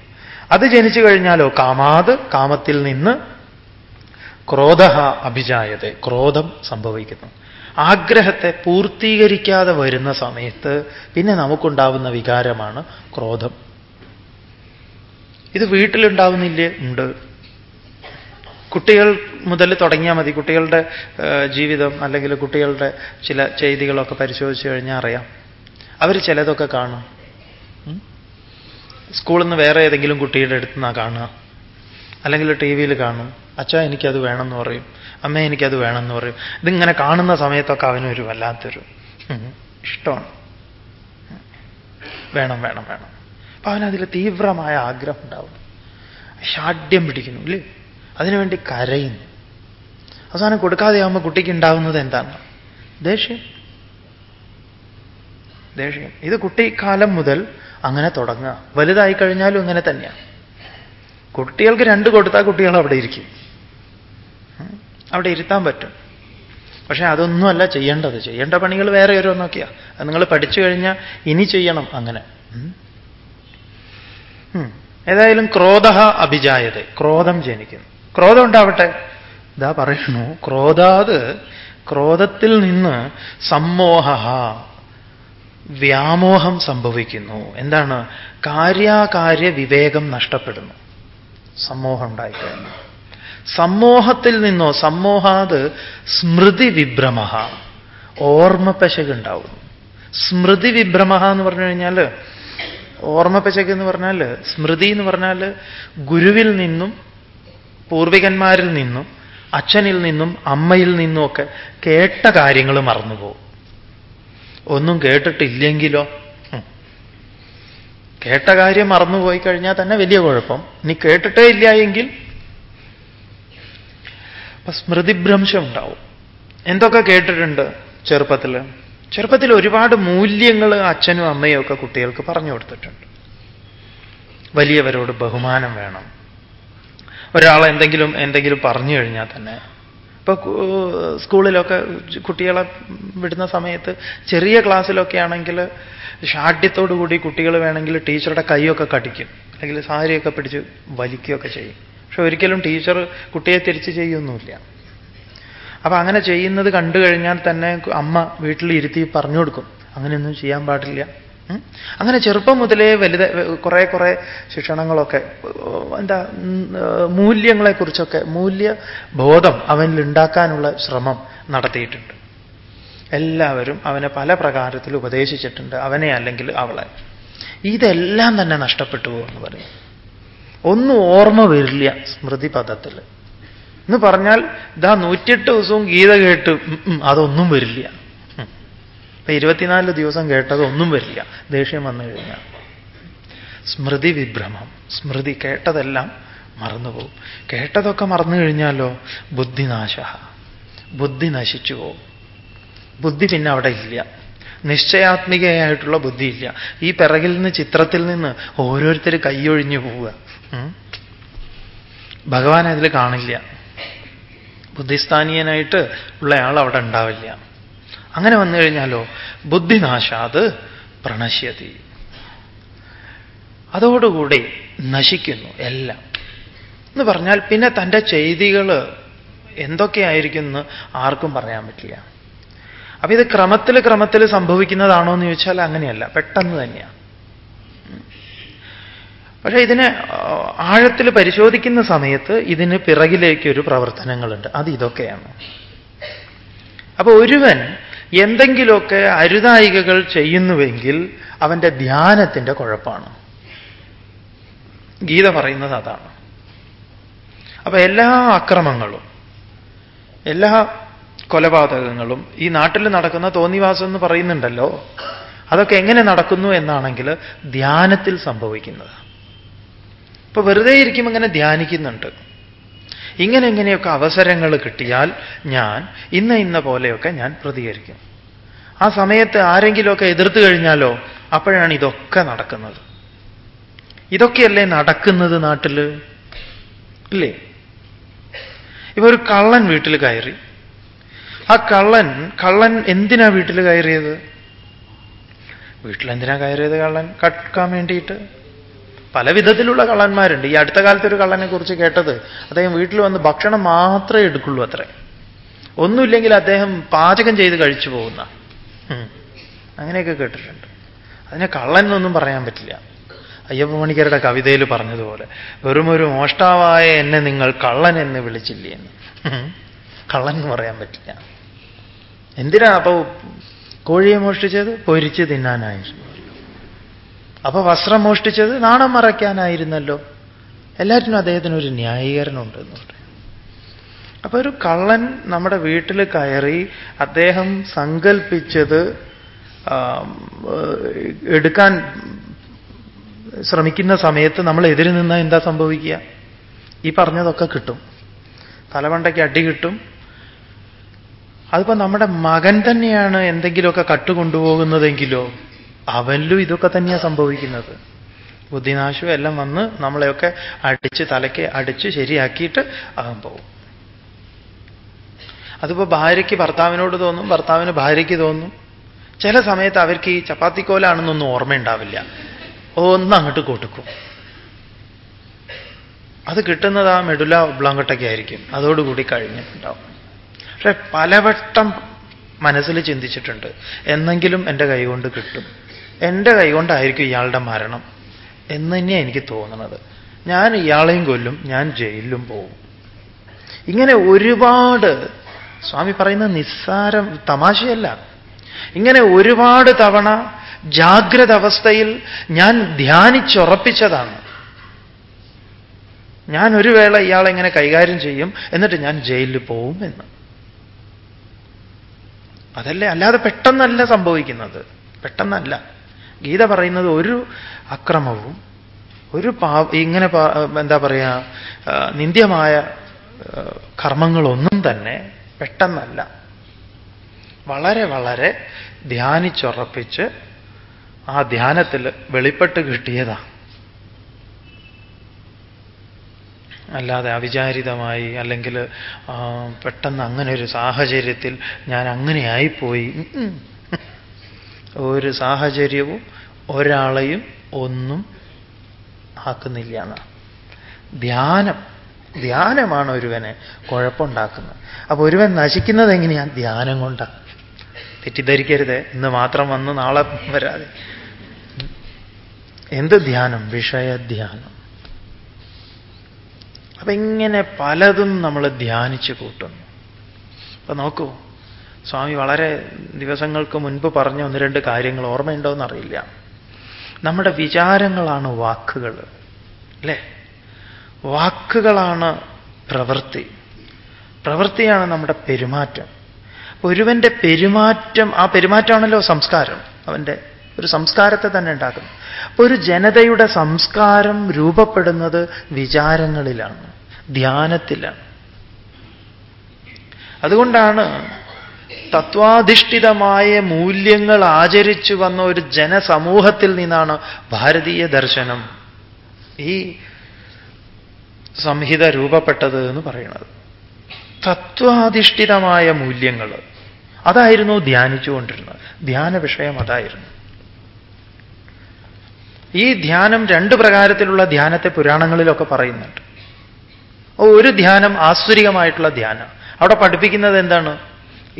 അത് ജനിച്ചു കഴിഞ്ഞാലോ? കാമാത് കാമത്തിൽ നിന്ന് ക്രോധ അഭിജായത ക്രോധം സംഭവിക്കുന്നു. ആഗ്രഹത്തെ പൂർത്തീകരിക്കാതെ വരുന്ന സമയത്ത് പിന്നെ നമുക്കുണ്ടാവുന്ന വികാരമാണ് ക്രോധം. ഇത് വീട്ടിലുണ്ടാവുന്നില്ലേ? ഉണ്ട്. കുട്ടികൾ മുതൽ തുടങ്ങിയാൽ മതി. കുട്ടികളുടെ ജീവിതം അല്ലെങ്കിൽ കുട്ടികളുടെ ചില ചെയ്തികളൊക്കെ പരിശോധിച്ചു കഴിഞ്ഞാൽ അറിയാം. അവർ ചിലതൊക്കെ കാണും? സ്കൂളിൽ നിന്ന് വേറെ ഏതെങ്കിലും കുട്ടിയുടെ അടുത്ത് നിന്നാ കാണുക. അല്ലെങ്കിൽ ടി വിയിൽ കാണും. അച്ഛാ എനിക്കത് വേണമെന്ന് പറയും. അമ്മ എനിക്കത് വേണമെന്ന് പറയും. ഇതിങ്ങനെ കാണുന്ന സമയത്തൊക്കെ അവനൊരു വല്ലാത്തൊരു ഇഷ്ടമാണ്. വേണം വേണം വേണം. അപ്പൊ അവനതിൽ തീവ്രമായ ആഗ്രഹം ഉണ്ടാവും. ഷാഢ്യം പിടിക്കുന്നു ഇല്ലേ? അതിനുവേണ്ടി കരയുന്നു. അവസാനം കൊടുക്കാതെയാകുമ്പോൾ കുട്ടിക്ക് ഉണ്ടാവുന്നത് എന്താണ്? ദേഷ്യം. ദേഷ്യം. ഇത് കുട്ടിക്കാലം മുതൽ അങ്ങനെ തുടങ്ങുക. വലുതായി കഴിഞ്ഞാലും അങ്ങനെ തന്നെയാണ് കുട്ടികൾക്ക് രണ്ട് കൊടുത്താൽ കുട്ടികൾ അവിടെ ഇരിക്കും. അവിടെ ഇരുത്താൻ പറ്റും. പക്ഷെ അതൊന്നുമല്ല ചെയ്യേണ്ടത്. ചെയ്യേണ്ട പണികൾ വേറെ ഓരോന്നൊക്കെയാ. അത് നിങ്ങൾ പഠിച്ചു കഴിഞ്ഞാൽ ഇനി ചെയ്യണം അങ്ങനെ. ഏതായാലും ക്രോധ അഭിജായത. ക്രോധം ജനിക്കുന്നു. ക്രോധം ഉണ്ടാവട്ടെ. ഇതാ പറയുന്നു ക്രോധാത് ക്രോധത്തിൽ നിന്ന് സമ്മോഹ വ്യാമോഹം സംഭവിക്കുന്നു. എന്താണ്? കാര്യാകാര്യ വിവേകം നഷ്ടപ്പെടുന്നു. സമ്മോഹം ഉണ്ടായിക്കഴിഞ്ഞു. സമ്മോഹത്തിൽ നിന്നോ സമ്മോഹാത് സ്മൃതി വിഭ്രമ ഓർമ്മ പെശകുണ്ടാവുന്നു സ്മൃതി വിഭ്രമ എന്ന് പറഞ്ഞു കഴിഞ്ഞാൽ ഓർമ്മപ്പശക് എന്ന് പറഞ്ഞാൽ സ്മൃതി എന്ന് പറഞ്ഞാൽ ഗുരുവിൽ നിന്നും പൂർവികന്മാരിൽ നിന്നും അച്ഛനിൽ നിന്നും അമ്മയിൽ നിന്നും ഒക്കെ കേട്ട കാര്യങ്ങൾ മറന്നുപോകും. ഒന്നും കേട്ടിട്ടില്ലെങ്കിലോ? കേട്ട കാര്യം മറന്നുപോയി കഴിഞ്ഞാൽ തന്നെ വലിയ കുഴപ്പം. നീ കേട്ടിട്ടേ ഇല്ല എങ്കിൽ? സ്മൃതിഭ്രംശം ഉണ്ടാവും എന്തൊക്കെ കേട്ടിട്ടുണ്ട് ചെറുപ്പത്തിൽ? ചെറുപ്പത്തിൽ ഒരുപാട് മൂല്യങ്ങൾ അച്ഛനും അമ്മയും ഒക്കെ കുട്ടികൾക്ക് പറഞ്ഞു കൊടുത്തിട്ടുണ്ട്. വലിയവരോട് ബഹുമാനം വേണം. ഒരാൾ എന്തെങ്കിലും എന്തെങ്കിലും പറഞ്ഞു കഴിഞ്ഞാൽ തന്നെ ഇപ്പൊ സ്കൂളിലൊക്കെ കുട്ടികളെ വിടുന്ന സമയത്ത് ചെറിയ ക്ലാസ്സിലൊക്കെ ആണെങ്കിൽ ഷാഠ്യത്തോടുകൂടി കുട്ടികൾ വേണമെങ്കിൽ ടീച്ചറുടെ കൈയൊക്കെ കടിക്കും. അല്ലെങ്കിൽ സാരിയൊക്കെ പിടിച്ച് വലിക്കുകയൊക്കെ ചെയ്യും. പക്ഷെ ഒരിക്കലും ടീച്ചർ കുട്ടിയെ തിരിച്ച് ചെയ്യൊന്നുമില്ല. അപ്പൊ അങ്ങനെ ചെയ്യുന്നത് കണ്ടു കഴിഞ്ഞാൽ തന്നെ അമ്മ വീട്ടിൽ ഇരുത്തി പറഞ്ഞു കൊടുക്കും അങ്ങനെയൊന്നും ചെയ്യാൻ പാടില്ല. അങ്ങനെ ചെറുപ്പം മുതലേ വലുത് കുറേ കുറേ ശിക്ഷണങ്ങളൊക്കെ എന്താ മൂല്യങ്ങളെക്കുറിച്ചൊക്കെ മൂല്യബോധം അവനിൽ ഉണ്ടാക്കാനുള്ള ശ്രമം നടത്തിയിട്ടുണ്ട്. എല്ലാവരും അവനെ പല പ്രകാരത്തിൽ ഉപദേശിച്ചിട്ടുണ്ട് അവനെ അല്ലെങ്കിൽ അവളെ. ഇതെല്ലാം തന്നെ നഷ്ടപ്പെട്ടു എന്ന് പറയും. ഒന്നും ഓർമ്മ വരില്ല സ്മൃതി പദത്തിൽ. എന്ന് പറഞ്ഞാൽ ഇതാ നൂറ്റിയെട്ട് ദിവസവും ഗീത കേട്ട് അതൊന്നും വരില്ല. ഇപ്പൊ ഇരുപത്തിനാല് ദിവസം കേട്ടത് ഒന്നും വരില്ല. ദേഷ്യം വന്നു കഴിഞ്ഞാൽ സ്മൃതി വിഭ്രമം. സ്മൃതി കേട്ടതെല്ലാം മറന്നുപോകും. കേട്ടതൊക്കെ മറന്നു കഴിഞ്ഞാലോ? ബുദ്ധിനാശ. ബുദ്ധി നശിച്ചു പോകും. ബുദ്ധി പിന്നെ അവിടെ ഇല്ല. നിശ്ചയാത്മികയായിട്ടുള്ള ബുദ്ധിയില്ല ഈ പിറകിൽ നിന്ന് ചിത്രത്തിൽ നിന്ന് ഓരോരുത്തർ കൈയൊഴിഞ്ഞു പോവുക. ഭഗവാൻ അതിൽ കാണില്ല. ബുദ്ധിസ്ഥാനീയനായിട്ട് ഉള്ളയാൾ അവിടെ ഉണ്ടാവില്ല. അങ്ങനെ വന്നു കഴിഞ്ഞാലോ? ബുദ്ധിനാശാത് പ്രണശ്യതി. അതോടുകൂടി നശിക്കുന്നു എല്ലാം. എന്ന് പറഞ്ഞാൽ പിന്നെ തന്റെ ചെയ്തികൾ എന്തൊക്കെയായിരിക്കും ആർക്കും പറയാൻ പറ്റില്ല. അപ്പൊ ഇത് ക്രമത്തിൽ ക്രമത്തിൽ സംഭവിക്കുന്നതാണോ എന്ന് ചോദിച്ചാൽ അങ്ങനെയല്ല. പെട്ടെന്ന് തന്നെയാണ് പക്ഷേ ഇതിനെ ആഴത്തിൽ പരിശോധിക്കുന്ന സമയത്ത് ഇതിന് പിറകിലേക്കൊരു പ്രവർത്തനങ്ങളുണ്ട്. അത് ഇതൊക്കെയാണ്. അപ്പൊ ഒരുവൻ എന്തെങ്കിലുമൊക്കെ അരുതായികകൾ ചെയ്യുന്നുവെങ്കിൽ അവന്റെ ധ്യാനത്തിന്റെ കുഴപ്പമാണ്. ഗീത പറയുന്നത് അതാണ്. അപ്പൊ എല്ലാ അക്രമങ്ങളും എല്ലാ കൊലപാതകങ്ങളും ഈ നാട്ടിൽ നടക്കുന്ന തോന്നിവാസം എന്ന് പറയുന്നുണ്ടല്ലോ അതൊക്കെ എങ്ങനെ നടക്കുന്നു എന്നാണെങ്കിൽ ധ്യാനത്തിൽ സംഭവിക്കുന്നത്. ഇപ്പൊ വെറുതെ ഇരിക്കും ഇങ്ങനെ ധ്യാനിക്കുന്നുണ്ട്. ഇങ്ങനെ ഇങ്ങനെയൊക്കെ അവസരങ്ങൾ കിട്ടിയാൽ ഞാൻ ഇന്ന ഇന്ന പോലെയൊക്കെ ഞാൻ പ്രതികരിക്കും. ആ സമയത്ത് ആരെങ്കിലുമൊക്കെ എതിർത്ത് കഴിഞ്ഞാലോ അപ്പോഴാണ് ഇതൊക്കെ നടക്കുന്നത്. ഇതൊക്കെയല്ലേ നടക്കുന്നത് നാട്ടിൽ ഇല്ലേ? ഇപ്പൊ ഒരു കള്ളൻ വീട്ടിൽ കയറി. ആ കള്ളൻ കള്ളൻ എന്തിനാ വീട്ടിൽ കയറിയത്? വീട്ടിലെന്തിനാ കയറിയത് കള്ളൻ? കക്കാൻ വേണ്ടിയിട്ട്. പല വിധത്തിലുള്ള കള്ളന്മാരുണ്ട്. ഈ അടുത്ത കാലത്ത് ഒരു കള്ളനെ കുറിച്ച് കേട്ടത് അദ്ദേഹം വീട്ടിൽ വന്ന് ഭക്ഷണം മാത്രമേ എടുക്കുള്ളൂ അത്രേ. ഒന്നുമില്ലെങ്കിൽ അദ്ദേഹം പാചകം ചെയ്ത് കഴിച്ചു പോകുന്ന. അങ്ങനെയൊക്കെ കേട്ടിട്ടുണ്ട്. അതിനെ കള്ളൻ എന്നൊന്നും പറയാൻ പറ്റില്ല. അയ്യപ്പ മണിക്കരുടെ കവിതയിൽ പറഞ്ഞതുപോലെ വെറും ഒരു മോഷ്ടാവായ എന്നെ നിങ്ങൾ കള്ളൻ എന്ന് വിളിച്ചില്ലേ എന്ന്. കള്ളൻ എന്ന് പറയാൻ പറ്റില്ല. എന്തിനാ അപ്പോ കോഴിയെ മോഷ്ടിച്ചത്? പൊരിച്ച് തിന്നാനായിരുന്നു. അപ്പൊ വസ്ത്രം മോഷ്ടിച്ചത് നാണം മറയ്ക്കാനായിരുന്നല്ലോ. എല്ലാറ്റിനും അദ്ദേഹത്തിന് ഒരു ന്യായീകരണമുണ്ട് എന്ന് പറയും. അപ്പൊ ഒരു കള്ളൻ നമ്മുടെ വീട്ടിൽ കയറി അദ്ദേഹം സങ്കൽപ്പിച്ചത് എടുക്കാൻ ശ്രമിക്കുന്ന സമയത്ത് നമ്മൾ എതിര് നിന്നാൽ എന്താ സംഭവിക്കുക? ഈ പറഞ്ഞതൊക്കെ കിട്ടും. തലവണ്ടയ്ക്ക് അടി കിട്ടും. അതിപ്പോ നമ്മുടെ മകൻ തന്നെയാണ് എന്തെങ്കിലുമൊക്കെ കട്ടുകൊണ്ടുപോകുന്നതെങ്കിലോ അവനിലും ഇതൊക്കെ തന്നെയാണ് സംഭവിക്കുന്നത്. ബുദ്ധിനാശം എല്ലാം വന്ന് നമ്മളെയൊക്കെ അടിച്ച് തലയ്ക്ക് അടിച്ച് ശരിയാക്കിയിട്ട് അവൻ പോവും. അതിപ്പോ ഭാര്യയ്ക്ക് ഭർത്താവിനോട് തോന്നും ഭർത്താവിന് ഭാര്യയ്ക്ക് തോന്നും. ചില സമയത്ത് അവർക്ക് ഈ ചപ്പാത്തിക്കോലാണെന്നൊന്നും ഓർമ്മയുണ്ടാവില്ല. ഒന്ന് അങ്ങോട്ട് കൊടുക്കും. അത് കിട്ടുന്നത് ആ മെഡുല ഒബ്ലാങ്കട്ടൊക്കെ ആയിരിക്കും. അതോടുകൂടി കഴിഞ്ഞിട്ടുണ്ടാവും. പക്ഷെ പലവട്ടം മനസ്സിൽ ചിന്തിച്ചിട്ടുണ്ട്. എന്നെങ്കിലും എന്റെ കൈകൊണ്ട് കിട്ടും. എന്റെ കൈകൊണ്ടായിരിക്കും ഇയാളുടെ മരണം എന്ന് തന്നെയാണ് എനിക്ക് തോന്നുന്നത്. ഞാൻ ഇയാളെയും കൊല്ലും ഞാൻ ജയിലിലും പോവും. ഇങ്ങനെ ഒരുപാട് സ്വാമി പറയുന്ന നിസ്സാരം തമാശയല്ല. ഇങ്ങനെ ഒരുപാട് തവണ ജാഗ്രത അവസ്ഥയിൽ ഞാൻ ധ്യാനിച്ചുറപ്പിച്ചതാണ്. ഞാൻ ഒരു വേള ഇയാളെങ്ങനെ കൈകാര്യം ചെയ്യും എന്നിട്ട് ഞാൻ ജയിലിൽ പോവും എന്ന്. അതല്ലേ? അല്ലാതെ പെട്ടെന്നല്ല സംഭവിക്കുന്നത്. പെട്ടെന്നല്ല. ഗീത പറയുന്നത് ഒരു അക്രമവും ഒരു പാ ഇങ്ങനെ എന്താ പറയുക നിന്ദ്യമായ കർമ്മങ്ങളൊന്നും തന്നെ പെട്ടെന്നല്ല. വളരെ വളരെ ധ്യാനിച്ചുറപ്പിച്ച് ആ ധ്യാനത്തിൽ വെളിപ്പെട്ട് കിട്ടിയതാ. അല്ലാതെ അവിചാരിതമായി അല്ലെങ്കിൽ പെട്ടെന്ന് അങ്ങനെ ഒരു സാഹചര്യത്തിൽ ഞാൻ അങ്ങനെയായിപ്പോയി. ഒരു സാഹചര്യവും ഒരാളെയും ഒന്നും ആക്കുന്നില്ല എന്നാണ്. ധ്യാനം. ധ്യാനമാണ് ഒരുവനെ കുഴപ്പമുണ്ടാക്കുന്നത്. അപ്പൊ ഒരുവൻ നശിക്കുന്നത് എങ്ങനെയാണ് ധ്യാനം കൊണ്ടാണ് തെറ്റിദ്ധരിക്കരുത്. ഇന്ന് മാത്രം വന്ന് നാളെ വരാതെ. എന്ത് ധ്യാനം? വിഷയധ്യാനം. അപ്പൊ ഇങ്ങനെ പലതും നമ്മൾ ധ്യാനിച്ചു കൂട്ടുന്നു. അപ്പൊ നോക്കൂ. സ്വാമി വളരെ ദിവസങ്ങൾക്ക് മുൻപ് പറഞ്ഞ ഒന്ന് രണ്ട് കാര്യങ്ങൾ ഓർമ്മയുണ്ടോ അറിയില്ല നമ്മുടെ വിചാരങ്ങളാണ് വാക്കുകൾ അല്ലേ? വാക്കുകളാണ് പ്രവൃത്തി. പ്രവൃത്തിയാണ് നമ്മുടെ പെരുമാറ്റം. ഒരുവന്റെ പെരുമാറ്റം ആ പെരുമാറ്റമാണല്ലോ സംസ്കാരം. അവന്റെ ഒരു സംസ്കാരത്തെ തന്നെ ഉണ്ടാക്കുന്നു. അപ്പൊ ഒരു ജനതയുടെ സംസ്കാരം രൂപപ്പെടുന്നത് വിചാരങ്ങളിലാണ് ധ്യാനത്തിലാണ്. അതുകൊണ്ടാണ് തത്വാധിഷ്ഠിതമായ മൂല്യങ്ങൾ ആചരിച്ചു വന്ന ഒരു ജനസമൂഹത്തിൽ നിന്നാണ് ഭാരതീയ ദർശനം ഈ സംഹിത രൂപപ്പെട്ടത് എന്ന് പറയുന്നത്. തത്വാധിഷ്ഠിതമായ മൂല്യങ്ങൾ. അതായിരുന്നു ധ്യാനിച്ചുകൊണ്ടിരുന്നത്. ധ്യാന വിഷയം അതായിരുന്നു. ഈ ധ്യാനം രണ്ട് പ്രകാരത്തിലുള്ള ധ്യാനത്തെ പുരാണങ്ങളിലൊക്കെ പറയുന്നുണ്ട്. ഒരു ധ്യാനം ആസ്വരികമായിട്ടുള്ള ധ്യാനം. അവിടെ പഠിപ്പിക്കുന്നത് എന്താണ്?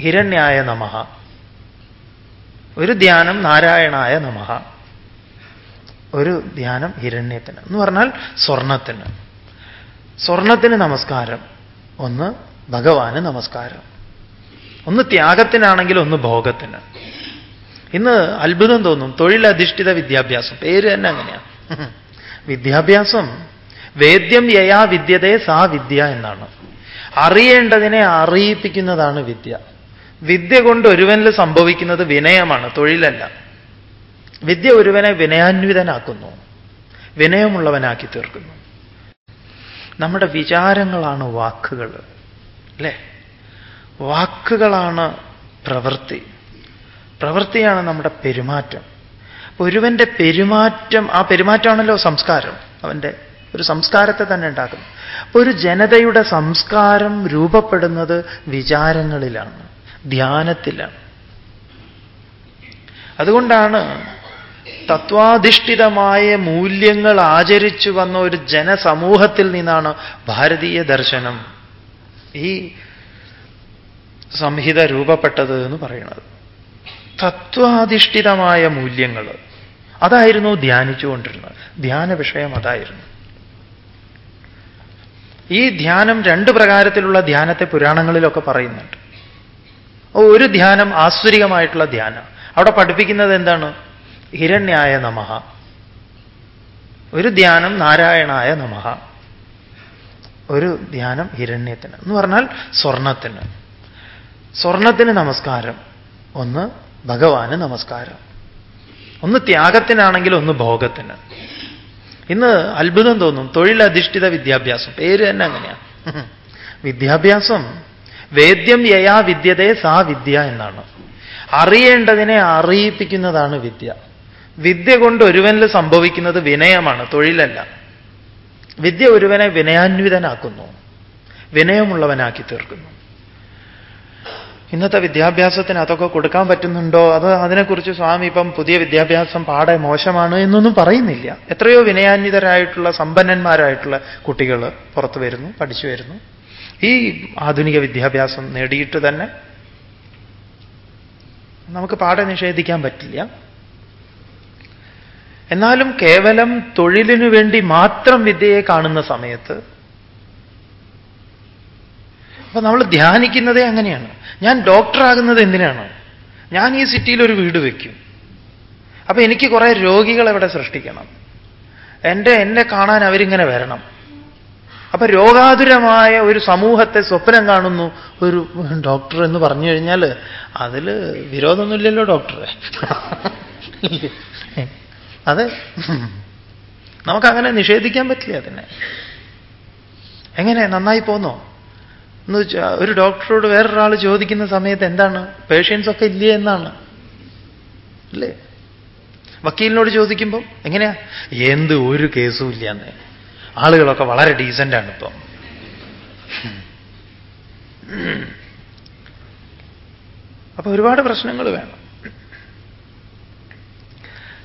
ഹിരണ്യായ നമ. ഒരു ധ്യാനം നാരായണായ നമ. ഒരു ധ്യാനം ഹിരണ്യത്തിന്. എന്ന് പറഞ്ഞാൽ സ്വർണത്തിന്. സ്വർണത്തിന് നമസ്കാരം. ഒന്ന് ഭഗവാന് നമസ്കാരം. ഒന്ന് ത്യാഗത്തിനാണെങ്കിൽ ഒന്ന് ഭോഗത്തിന്. ഇന്ന് അത്ഭുതം തോന്നും. തൊഴിലധിഷ്ഠിത വിദ്യാഭ്യാസം. പേര് തന്നെ അങ്ങനെയാണ് വിദ്യാഭ്യാസം. വേദ്യം യയാ വിദ്യതേ സാ വിദ്യ എന്നാണ്. അറിയേണ്ടതിനെ അറിയിപ്പിക്കുന്നതാണ് വിദ്യ. വിദ്യ കൊണ്ട് ഒരുവനിൽ സംഭവിക്കുന്നത് വിനയമാണ് തൊഴിലല്ല. വിദ്യ ഒരുവനെ വിനയാന്വിതനാക്കുന്നു വിനയമുള്ളവനാക്കി തീർക്കുന്നു. നമ്മുടെ വിചാരങ്ങളാണ് വാക്കുകൾ അല്ലേ? വാക്കുകളാണ് പ്രവൃത്തി. പ്രവൃത്തിയാണ് നമ്മുടെ പെരുമാറ്റം. ഒരുവന്റെ പെരുമാറ്റം ആ പെരുമാറ്റമാണല്ലോ സംസ്കാരം. അവന്റെ ഒരു സംസ്കാരത്തെ തന്നെ ഉണ്ടാക്കുന്നു. ഒരു ജനതയുടെ സംസ്കാരം രൂപപ്പെടുന്നത് വിചാരങ്ങളിലാണ്. ധ്യാനത്തിലാണ് അതുകൊണ്ടാണ് തത്വാധിഷ്ഠിതമായ മൂല്യങ്ങൾ ആചരിച്ചു വന്ന ഒരു ജനസമൂഹത്തിൽ നിന്നാണ് ഭാരതീയ ദർശനം ഈ സംഹിത രൂപപ്പെട്ടത് എന്ന് പറയുന്നത്. തത്വാധിഷ്ഠിതമായ മൂല്യങ്ങൾ. അതായിരുന്നു ധ്യാനിച്ചുകൊണ്ടിരുന്നത് ധ്യാന വിഷയം അതായിരുന്നു. ഈ ധ്യാനം രണ്ട് പ്രകാരത്തിലുള്ള ധ്യാനത്തെ പുരാണങ്ങളിലൊക്കെ പറയുന്നുണ്ട്. ഒരു ധ്യാനം ആസ്വരികമായിട്ടുള്ള ധ്യാനം. അവിടെ പഠിപ്പിക്കുന്നത് എന്താണ്? ഹിരണ്യായ നമഃ. ഒരു ധ്യാനം നാരായണായ നമഃ. ഒരു ധ്യാനം ഹിരണ്യത്തിന്. എന്ന് പറഞ്ഞാൽ സ്വർണത്തിന്. സ്വർണത്തിന് നമസ്കാരം. ഒന്ന് ഭഗവാന് നമസ്കാരം. ഒന്ന് ത്യാഗത്തിനാണെങ്കിൽ ഒന്ന് ഭോഗത്തിന്. ഇന്ന് അത്ഭുതം തോന്നും. തൊഴിലധിഷ്ഠിത വിദ്യാഭ്യാസം. പേര് തന്നെ അങ്ങനെയാണ് വിദ്യാഭ്യാസം വേദ്യം യയാ വിദ്യതേ സാ വിദ്യ എന്നാണ്. അറിയേണ്ടതിനെ അറിയിപ്പിക്കുന്നതാണ് വിദ്യ. വിദ്യ കൊണ്ട് ഒരുവനിൽ സംഭവിക്കുന്നത് വിനയമാണ് തൊഴിലല്ല. വിദ്യ ഒരുവനെ വിനയാന്വിതനാക്കുന്നു. വിനയമുള്ളവനാക്കി തീർക്കുന്നു. ഇന്നത്തെ വിദ്യാഭ്യാസത്തിന് അതൊക്കെ കൊടുക്കാൻ പറ്റുന്നുണ്ടോ? അത് അതിനെക്കുറിച്ച് സ്വാമി ഇപ്പം പുതിയ വിദ്യാഭ്യാസം പാടെ മോശമാണ് എന്നൊന്നും പറയുന്നില്ല. എത്രയോ വിനയാന്വിതരായിട്ടുള്ള സമ്പന്നന്മാരായിട്ടുള്ള കുട്ടികൾ പുറത്തു വരുന്നു പഠിച്ചു വരുന്നു. ഈ ആധുനിക വിദ്യാഭ്യാസം നേടിയിട്ട് തന്നെ നമുക്ക് പാഠം നിഷേധിക്കാൻ പറ്റില്ല. എന്നാലും കേവലം തൊഴിലിനു വേണ്ടി മാത്രം വിദ്യയെ കാണുന്ന സമയത്ത് അപ്പൊ നമ്മൾ ധ്യാനിക്കുന്നതേ അങ്ങനെയാണ്. ഞാൻ ഡോക്ടറാകുന്നത് എന്തിനാണ്? ഞാൻ ഈ സിറ്റിയിൽ ഒരു വീട് വയ്ക്കും അപ്പൊ എനിക്ക് കുറെ രോഗികൾ ഇവിടെ സൃഷ്ടിക്കണം. എന്റെ എന്നെ കാണാൻ അവരിങ്ങനെ വരണം. അപ്പൊ രോഗാതുരമായ ഒരു സമൂഹത്തെ സ്വപ്നം കാണുന്നു ഒരു ഡോക്ടർ എന്ന് പറഞ്ഞു കഴിഞ്ഞാൽ അതിൽ വിരോധമൊന്നുമില്ലല്ലോ ഡോക്ടറെ. അതെ നമുക്കങ്ങനെ നിഷേധിക്കാൻ പറ്റില്ല അതിനെ. എങ്ങനെ? നന്നായി പോന്നോ? എന്ന് വെച്ചാൽ ഒരു ഡോക്ടറോട് വേറൊരാൾ ചോദിക്കുന്ന സമയത്ത് എന്താണ്? പേഷ്യൻസ് ഒക്കെ ഇല്ലേ എന്നാണ്. അല്ലേ? വക്കീലിനോട് ചോദിക്കുമ്പോൾ എങ്ങനെയാ? എന്ത് ഒരു കേസും ഇല്ലയെന്ന് ആളുകളൊക്കെ വളരെ ഡീസന്റാണ് ഇപ്പം. അപ്പൊ ഒരുപാട് പ്രശ്നങ്ങൾ വേണം.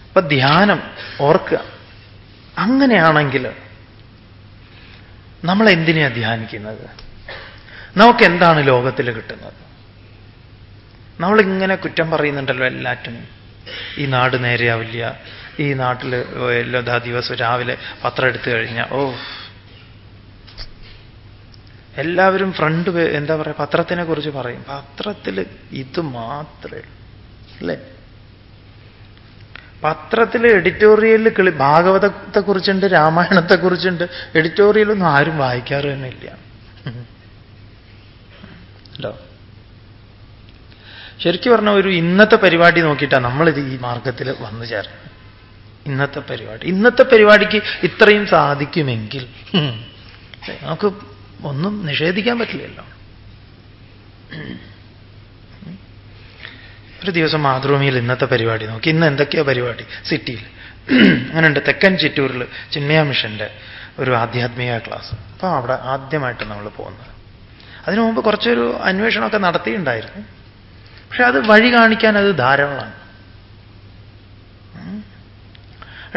അപ്പൊ ധ്യാനം ഓർക്കുക. അങ്ങനെയാണെങ്കിൽ നമ്മൾ എന്തിനെയാണ് ധ്യാനിക്കുന്നത്? നമുക്ക് എന്താണ് ലോകത്തിൽ കിട്ടുന്നത്? നമ്മളിങ്ങനെ കുറ്റം പറയുന്നുണ്ടല്ലോ എല്ലാറ്റിനും. ഈ നാട് നേരെയാവില്ല ഈ നാട്ടിൽ എല്ലാ ദിവസം രാവിലെ പത്രം എടുത്തു കഴിഞ്ഞാൽ ഓ. എല്ലാവരും ഫ്രണ്ട് എന്താ പറയുക പത്രത്തിനെ കുറിച്ച് പറയും. പത്രത്തിൽ ഇത് മാത്രമേ അല്ലേ? പത്രത്തിൽ എഡിറ്റോറിയലിൽ കിളി ഭാഗവതത്തെക്കുറിച്ചുണ്ട് രാമായണത്തെക്കുറിച്ചുണ്ട് എഡിറ്റോറിയലൊന്നും ആരും വായിക്കാറ് തന്നെ ഇല്ല. ഹലോ. ശരിക്കും പറഞ്ഞ ഒരു ഇന്നത്തെ പരിപാടി നോക്കിയിട്ടാണ് നമ്മളിത് ഈ മാർഗത്തിൽ വന്നു ചേർന്നത്. ഇന്നത്തെ പരിപാടി. ഇന്നത്തെ പരിപാടിക്ക് ഇത്രയും സാധിക്കുമെങ്കിൽ നമുക്ക് ഒന്നും നിഷേധിക്കാൻ പറ്റില്ലല്ലോ. ഒരു ദിവസം മാതൃഭൂമിയിൽ ഇന്നത്തെ പരിപാടി നോക്കി. ഇന്ന് എന്തൊക്കെയാ പരിപാടി? സിറ്റിയിൽ. അങ്ങനെയുണ്ട്. തെക്കൻ ചിറ്റൂരിൽ ചിന്മയ മിഷന്റെ ഒരു ആധ്യാത്മിക ക്ലാസ്. അപ്പൊ അവിടെ ആദ്യമായിട്ട് നമ്മൾ പോകുന്നത്. അതിനു മുമ്പ് കുറച്ചൊരു അന്വേഷണമൊക്കെ നടത്തിയിട്ടുണ്ടായിരുന്നു. പക്ഷെ അത് വഴി കാണിക്കാൻ അത് ധാരാളമാണ്.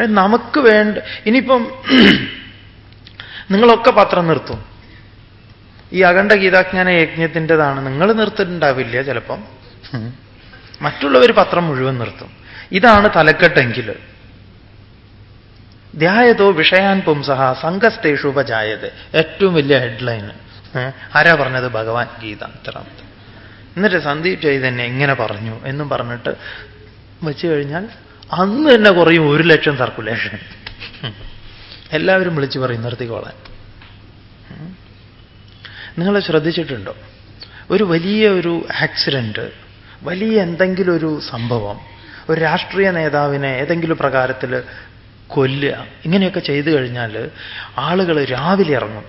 നമുക്ക് വേണ്ട ഇനിയിപ്പം <clears throat> നിങ്ങളൊക്കെ പത്രം നിർത്തും. ഈ അഖണ്ഡ ഗീതാജ്ഞാന യജ്ഞത്തിന്റെതാണ്. നിങ്ങൾ നിർത്തിട്ടുണ്ടാവില്ല ചിലപ്പം. <laughs> മറ്റുള്ളവർ പത്രം മുഴുവൻ നിർത്തും. ഇതാണ് തലക്കെട്ടെങ്കിൽ ധ്യായതോ വിഷയാൻ പുംസഹ സംഘസ്തേഷു ഉപജായത്. ഏറ്റവും വലിയ ഹെഡ്ലൈന്. ആരാ പറഞ്ഞത്? ഭഗവാൻ ഗീത. എന്നിട്ട് സന്ദീപ് ചൈതന്യ എങ്ങനെ പറഞ്ഞു എന്നും പറഞ്ഞിട്ട് വെച്ചു കഴിഞ്ഞാൽ അന്ന് തന്നെ കുറയും ഒരു ലക്ഷം സർക്കുലേഷൻ. എല്ലാവരും വിളിച്ചു പറയും നിർത്തിക്കോളാൻ നിങ്ങൾ ശ്രദ്ധിച്ചിട്ടുണ്ടോ? ഒരു വലിയ ഒരു ആക്സിഡന്റ് വലിയ എന്തെങ്കിലും ഒരു സംഭവം ഒരു രാഷ്ട്രീയ നേതാവിനെ ഏതെങ്കിലും പ്രകാരത്തിൽ കൊല്ലുക ഇങ്ങനെയൊക്കെ ചെയ്തു കഴിഞ്ഞാൽ ആളുകൾ രാവിലെ ഇറങ്ങും.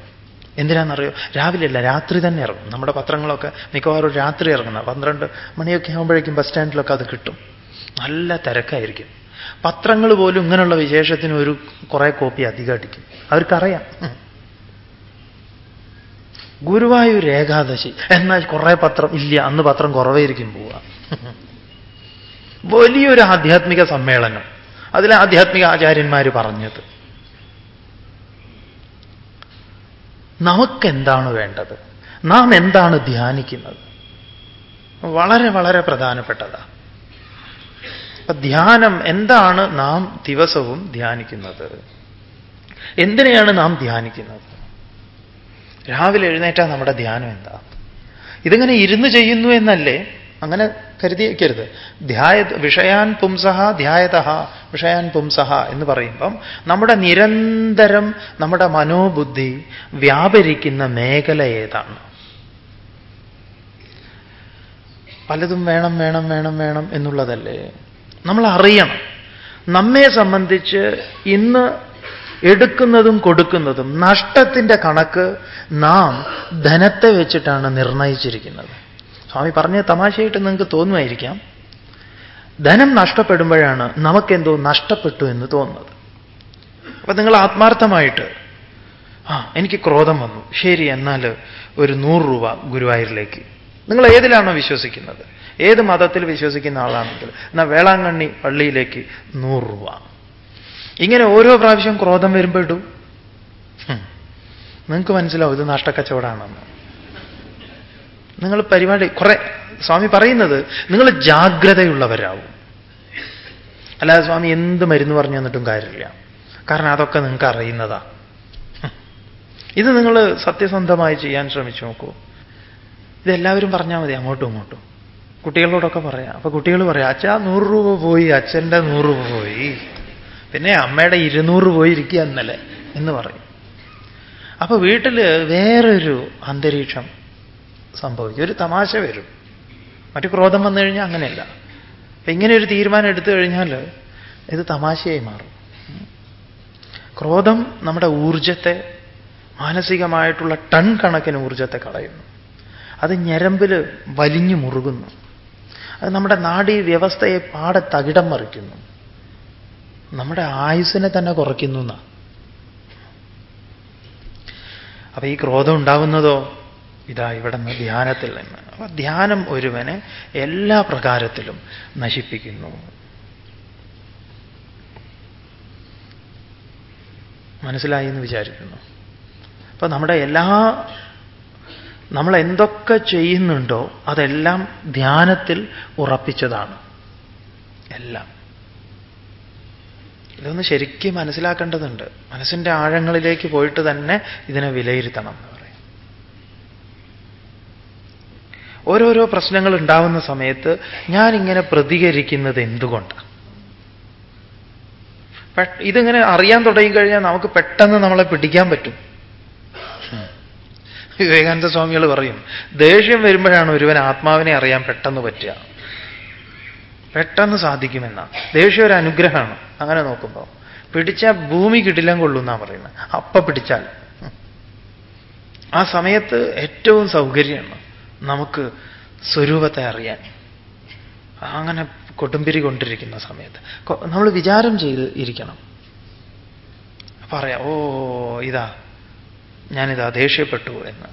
എന്തിനാണെന്നറിയോ? രാവിലെ അല്ല രാത്രി തന്നെ ഇറങ്ങും. നമ്മുടെ പത്രങ്ങളൊക്കെ മിക്കവാറും രാത്രി ഇറങ്ങുന്ന പന്ത്രണ്ട് മണിയൊക്കെ ആകുമ്പോഴേക്കും ബസ് സ്റ്റാൻഡിലൊക്കെ അത് കിട്ടും. നല്ല തിരക്കായിരിക്കും. പത്രങ്ങൾ പോലും ഇങ്ങനെയുള്ള വിശേഷത്തിന് ഒരു കുറേ കോപ്പി അധികം അടിക്കും അവർക്കറിയാം. ഗുരുവായൂർ ഏകാദശി. എന്നാൽ കുറേ പത്രം ഇല്ല അന്ന് പത്രം കുറവേയിരിക്കും പോവുക. വലിയൊരു ആധ്യാത്മിക സമ്മേളനം. അതിലെ ആധ്യാത്മിക ആചാര്യന്മാർ പറഞ്ഞത് നമുക്കെന്താണ് വേണ്ടത്? നാം എന്താണ് ധ്യാനിക്കുന്നത്? വളരെ വളരെ പ്രധാനപ്പെട്ടതാണ് ധ്യാനം എന്താണ് നാം ദിവസവും ധ്യാനിക്കുന്നത്? എന്തിനെയാണ് നാം ധ്യാനിക്കുന്നത്? രാവിലെ എഴുന്നേറ്റാൽ നമ്മുടെ ധ്യാനം എന്താ? ഇതിങ്ങനെ ഇരുന്ന് ചെയ്യുന്നു എന്നല്ലേ? അങ്ങനെ കരുതി വയ്ക്കരുത് ധ്യായ വിഷയാൻ പുംസഹ ധ്യായത വിഷയാൻ പുംസഹ എന്ന് പറയുമ്പം നമ്മുടെ നിരന്തരം നമ്മുടെ മനോബുദ്ധി വ്യാപരിക്കുന്ന മേഖല ഏതാണ്? പലതും വേണം വേണം വേണം വേണം എന്നുള്ളതല്ലേ? നമ്മൾ അറിയണം നമ്മെ സംബന്ധിച്ച് ഇന്ന് എടുക്കുന്നതും കൊടുക്കുന്നതും നഷ്ടത്തിന്റെ കണക്ക് നാം ധനത്തെ വെച്ചിട്ടാണ് നിർണയിച്ചിരിക്കുന്നത്. സ്വാമി പറഞ്ഞ തമാശയായിട്ട് നിങ്ങൾക്ക് തോന്നുമായിരിക്കാം. ധനം നഷ്ടപ്പെടുമ്പോഴാണ് നമുക്കെന്തോ നഷ്ടപ്പെട്ടു എന്ന് തോന്നുന്നത്. അപ്പൊ നിങ്ങൾ ആത്മാർത്ഥമായിട്ട് ആ എനിക്ക് ക്രോധം വന്നു. ശരി എന്നാൽ ഒരു നൂറ് രൂപ ഗുരുവായൂരിലേക്ക്. നിങ്ങൾ ഏതിലാണോ വിശ്വസിക്കുന്നത്? ഏത് മതത്തിൽ വിശ്വസിക്കുന്ന ആളാണെങ്കിൽ എന്നാൽ വേളാങ്കണ്ണി പള്ളിയിലേക്ക് നൂറ് രൂപ. ഇങ്ങനെ ഓരോ പ്രാവശ്യം ക്രോധം വരുമ്പോൾ ഇടൂ. നിങ്ങൾക്ക് മനസ്സിലാവും ഇത് നഷ്ടക്കച്ചവടമാണെന്ന് നിങ്ങൾ പരിപാടി കുറെ സ്വാമി പറയുന്നത് നിങ്ങൾ ജാഗ്രതയുള്ളവരാവും. അല്ലാതെ സ്വാമി എന്ത് മരുന്ന് പറഞ്ഞു തന്നിട്ടും കാര്യമില്ല. കാരണം അതൊക്കെ നിങ്ങൾക്ക് അറിയുന്നതാ. ഇത് നിങ്ങൾ സത്യസന്ധമായി ചെയ്യാൻ ശ്രമിച്ചു നോക്കൂ. ഇതെല്ലാവരും പറഞ്ഞാൽ മതി അങ്ങോട്ടും ഇങ്ങോട്ടും. കുട്ടികളോടൊക്കെ പറയാം. അപ്പൊ കുട്ടികൾ പറയാം അച്ഛാ നൂറ് രൂപ പോയി അച്ഛന്റെ നൂറ് രൂപ പോയി. പിന്നെ അമ്മയുടെ ഇരുന്നൂറ് പോയി ഇരിക്കുക ഇന്നലെ എന്ന് പറയും. അപ്പൊ വീട്ടിൽ വേറൊരു അന്തരീക്ഷം സംഭവിക്കും. ഒരു തമാശ വരും. മറ്റു ക്രോധം വന്നു കഴിഞ്ഞാൽ അങ്ങനെയല്ല. അപ്പൊ ഇങ്ങനെ ഒരു തീരുമാനം എടുത്തു കഴിഞ്ഞാൽ ഇത് തമാശയായി മാറും. ക്രോധം നമ്മുടെ ഊർജത്തെ മാനസികമായിട്ടുള്ള ടൺ കണക്കിന് ഊർജത്തെ കളയുന്നു. അത് ഞരമ്പിൽ വലിഞ്ഞു മുറുകുന്നു. അത് നമ്മുടെ നാഡീ വ്യവസ്ഥയെ പാടെ തകിടം മറിക്കുന്നു. നമ്മുടെ ആയുസ്സിനെ തന്നെ കുറയ്ക്കുന്നു എന്നാ. അപ്പൊ ഈ ക്രോധം ഉണ്ടാവുന്നതോ? ഇതാ ഇവിടെ നിന്ന് ധ്യാനത്തിൽ നിന്ന്. അപ്പൊ ധ്യാനം ഒരുവനെ എല്ലാ പ്രകാരത്തിലും നശിപ്പിക്കുന്നു. മനസ്സിലായി എന്ന് വിചാരിക്കുന്നു. അപ്പൊ നമ്മുടെ എല്ലാ നമ്മൾ എന്തൊക്കെ ചെയ്യുന്നുണ്ടോ അതെല്ലാം ധ്യാനത്തിൽ ഉറപ്പിച്ചതാണ്. എല്ലാം. ഇതൊന്ന് ശരിക്കും മനസ്സിലാക്കേണ്ടതുണ്ട്. മനസ്സിന്റെ ആഴങ്ങളിലേക്ക് പോയിട്ട് തന്നെ ഇതിനെ വിലയിരുത്തണം എന്ന് പറയും. ഓരോരോ പ്രശ്നങ്ങൾ ഉണ്ടാവുന്ന സമയത്ത് ഞാനിങ്ങനെ പ്രതികരിക്കുന്നത് എന്തുകൊണ്ടാണ് ഇതിങ്ങനെ അറിയാൻ തുടങ്ങിക്കഴിഞ്ഞാൽ നമുക്ക് പെട്ടെന്ന് നമ്മളെ പിടിക്കാൻ പറ്റും. വിവേകാനന്ദ സ്വാമികൾ പറയും ദേഷ്യം വരുമ്പോഴാണ് ഒരുവൻ ആത്മാവിനെ അറിയാൻ പെട്ടെന്ന് പറ്റുക. പെട്ടെന്ന് സാധിക്കുമെന്ന. ദേഷ്യം ഒരു അനുഗ്രഹമാണ്. അങ്ങനെ നോക്കുമ്പോൾ പിടിച്ചാൽ ഭൂമി കിട്ടില്ല കൊള്ളുന്നാ പറയുന്നത് അപ്പ പിടിച്ചാൽ. ആ സമയത്ത് ഏറ്റവും സൗകര്യമാണ് നമുക്ക് സ്വരൂപത്തെ അറിയാൻ. അങ്ങനെ കൊടുമ്പിരി കൊണ്ടിരിക്കുന്ന സമയത്ത്. നമ്മൾ വിചാരം ചെയ്ത് ഇരിക്കണം. പറയാം ഓ ഇതാ ഞാനിതാ ദേഷ്യപ്പെട്ടു എന്ന്.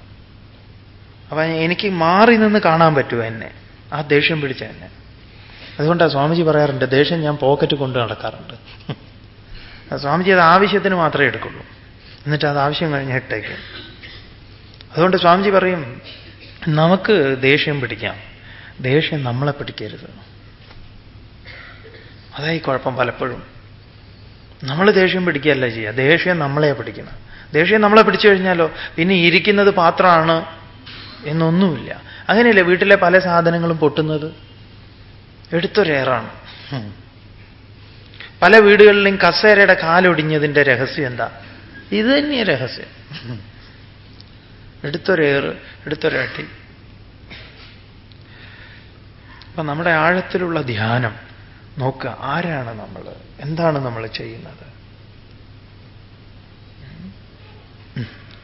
അപ്പൊ എനിക്ക് മാറി നിന്ന് കാണാൻ പറ്റുമോ എന്നെ? ആ ദേഷ്യം പിടിച്ച എന്നെ. അതുകൊണ്ടാണ് സ്വാമിജി പറയാറുണ്ട് ദേഷ്യം ഞാൻ പോക്കറ്റ് കൊണ്ട് നടക്കാറുണ്ട്. സ്വാമിജി അത് ആവശ്യത്തിന് മാത്രമേ എടുക്കുള്ളൂ. എന്നിട്ട് അത് ആവശ്യം കഴിഞ്ഞ് അതുകൊണ്ട് സ്വാമിജി പറയും നമുക്ക് ദേഷ്യം പിടിക്കാം. ദേഷ്യം നമ്മളെ പിടിക്കരുത്. അതായി കുഴപ്പം പലപ്പോഴും. നമ്മൾ ദേഷ്യം പിടിക്കുകയല്ല ചെയ്യുക. ദേഷ്യം നമ്മളെ പിടിക്കുന്നത്. ദേഷ്യം നമ്മളെ പിടിച്ചു കഴിഞ്ഞാലോ? പിന്നെ ഇരിക്കുന്നത് പാത്രമാണ് എന്നൊന്നുമില്ല. അങ്ങനെയല്ലേ വീട്ടിലെ പല സാധനങ്ങളും പൊട്ടുന്നത്? എടുത്തൊരേറാണ് പല വീടുകളിലും കസേരയുടെ കാലൊടിഞ്ഞതിന്റെ രഹസ്യം എന്താ? ഇത് തന്നെ രഹസ്യം. എടുത്തൊരേറ് എടുത്തൊരട്ടി അപ്പൊ നമ്മുടെ ആഴത്തിലുള്ള ധ്യാനം. നോക്കുക ആരാണ് നമ്മൾ എന്താണ് നമ്മൾ ചെയ്യുന്നത്?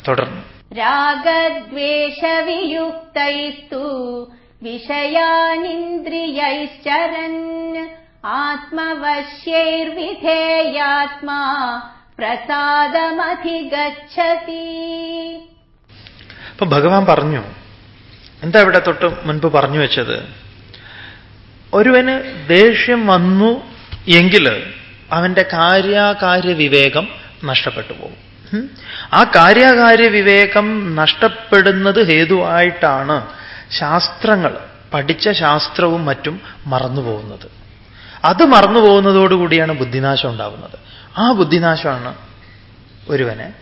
തുടർന്ന്. രാഗദ്വേഷവിയുക്തൈസ്തു വിഷയാനിന്ദ്രിയൈശ്ചരൻ. ആത്മവശ്യൈർവിധേയാത്മാ പ്രസാദമധിഗച്ഛതി. അപ്പൊ ഭഗവാൻ പറഞ്ഞു എന്താ ഇവിടെ തൊട്ട് മുൻപ് പറഞ്ഞു വെച്ചത്? ഒരുവന് ദേഷ്യം വന്നു എങ്കിൽ അവന്റെ കാര്യാകാര്യ വിവേകം നഷ്ടപ്പെട്ടു പോകും. ആ കാര്യകാര്യ വിവേകം നഷ്ടപ്പെടുന്നത് ഹേതുവായിട്ടാണ് ശാസ്ത്രങ്ങൾ പഠിച്ച ശാസ്ത്രവും മറ്റും മറന്നുപോകുന്നത്. അത് മറന്നു പോകുന്നതോടുകൂടിയാണ് ബുദ്ധിനാശം ഉണ്ടാവുന്നത് ആ ബുദ്ധിനാശമാണ് ഒരുവനെ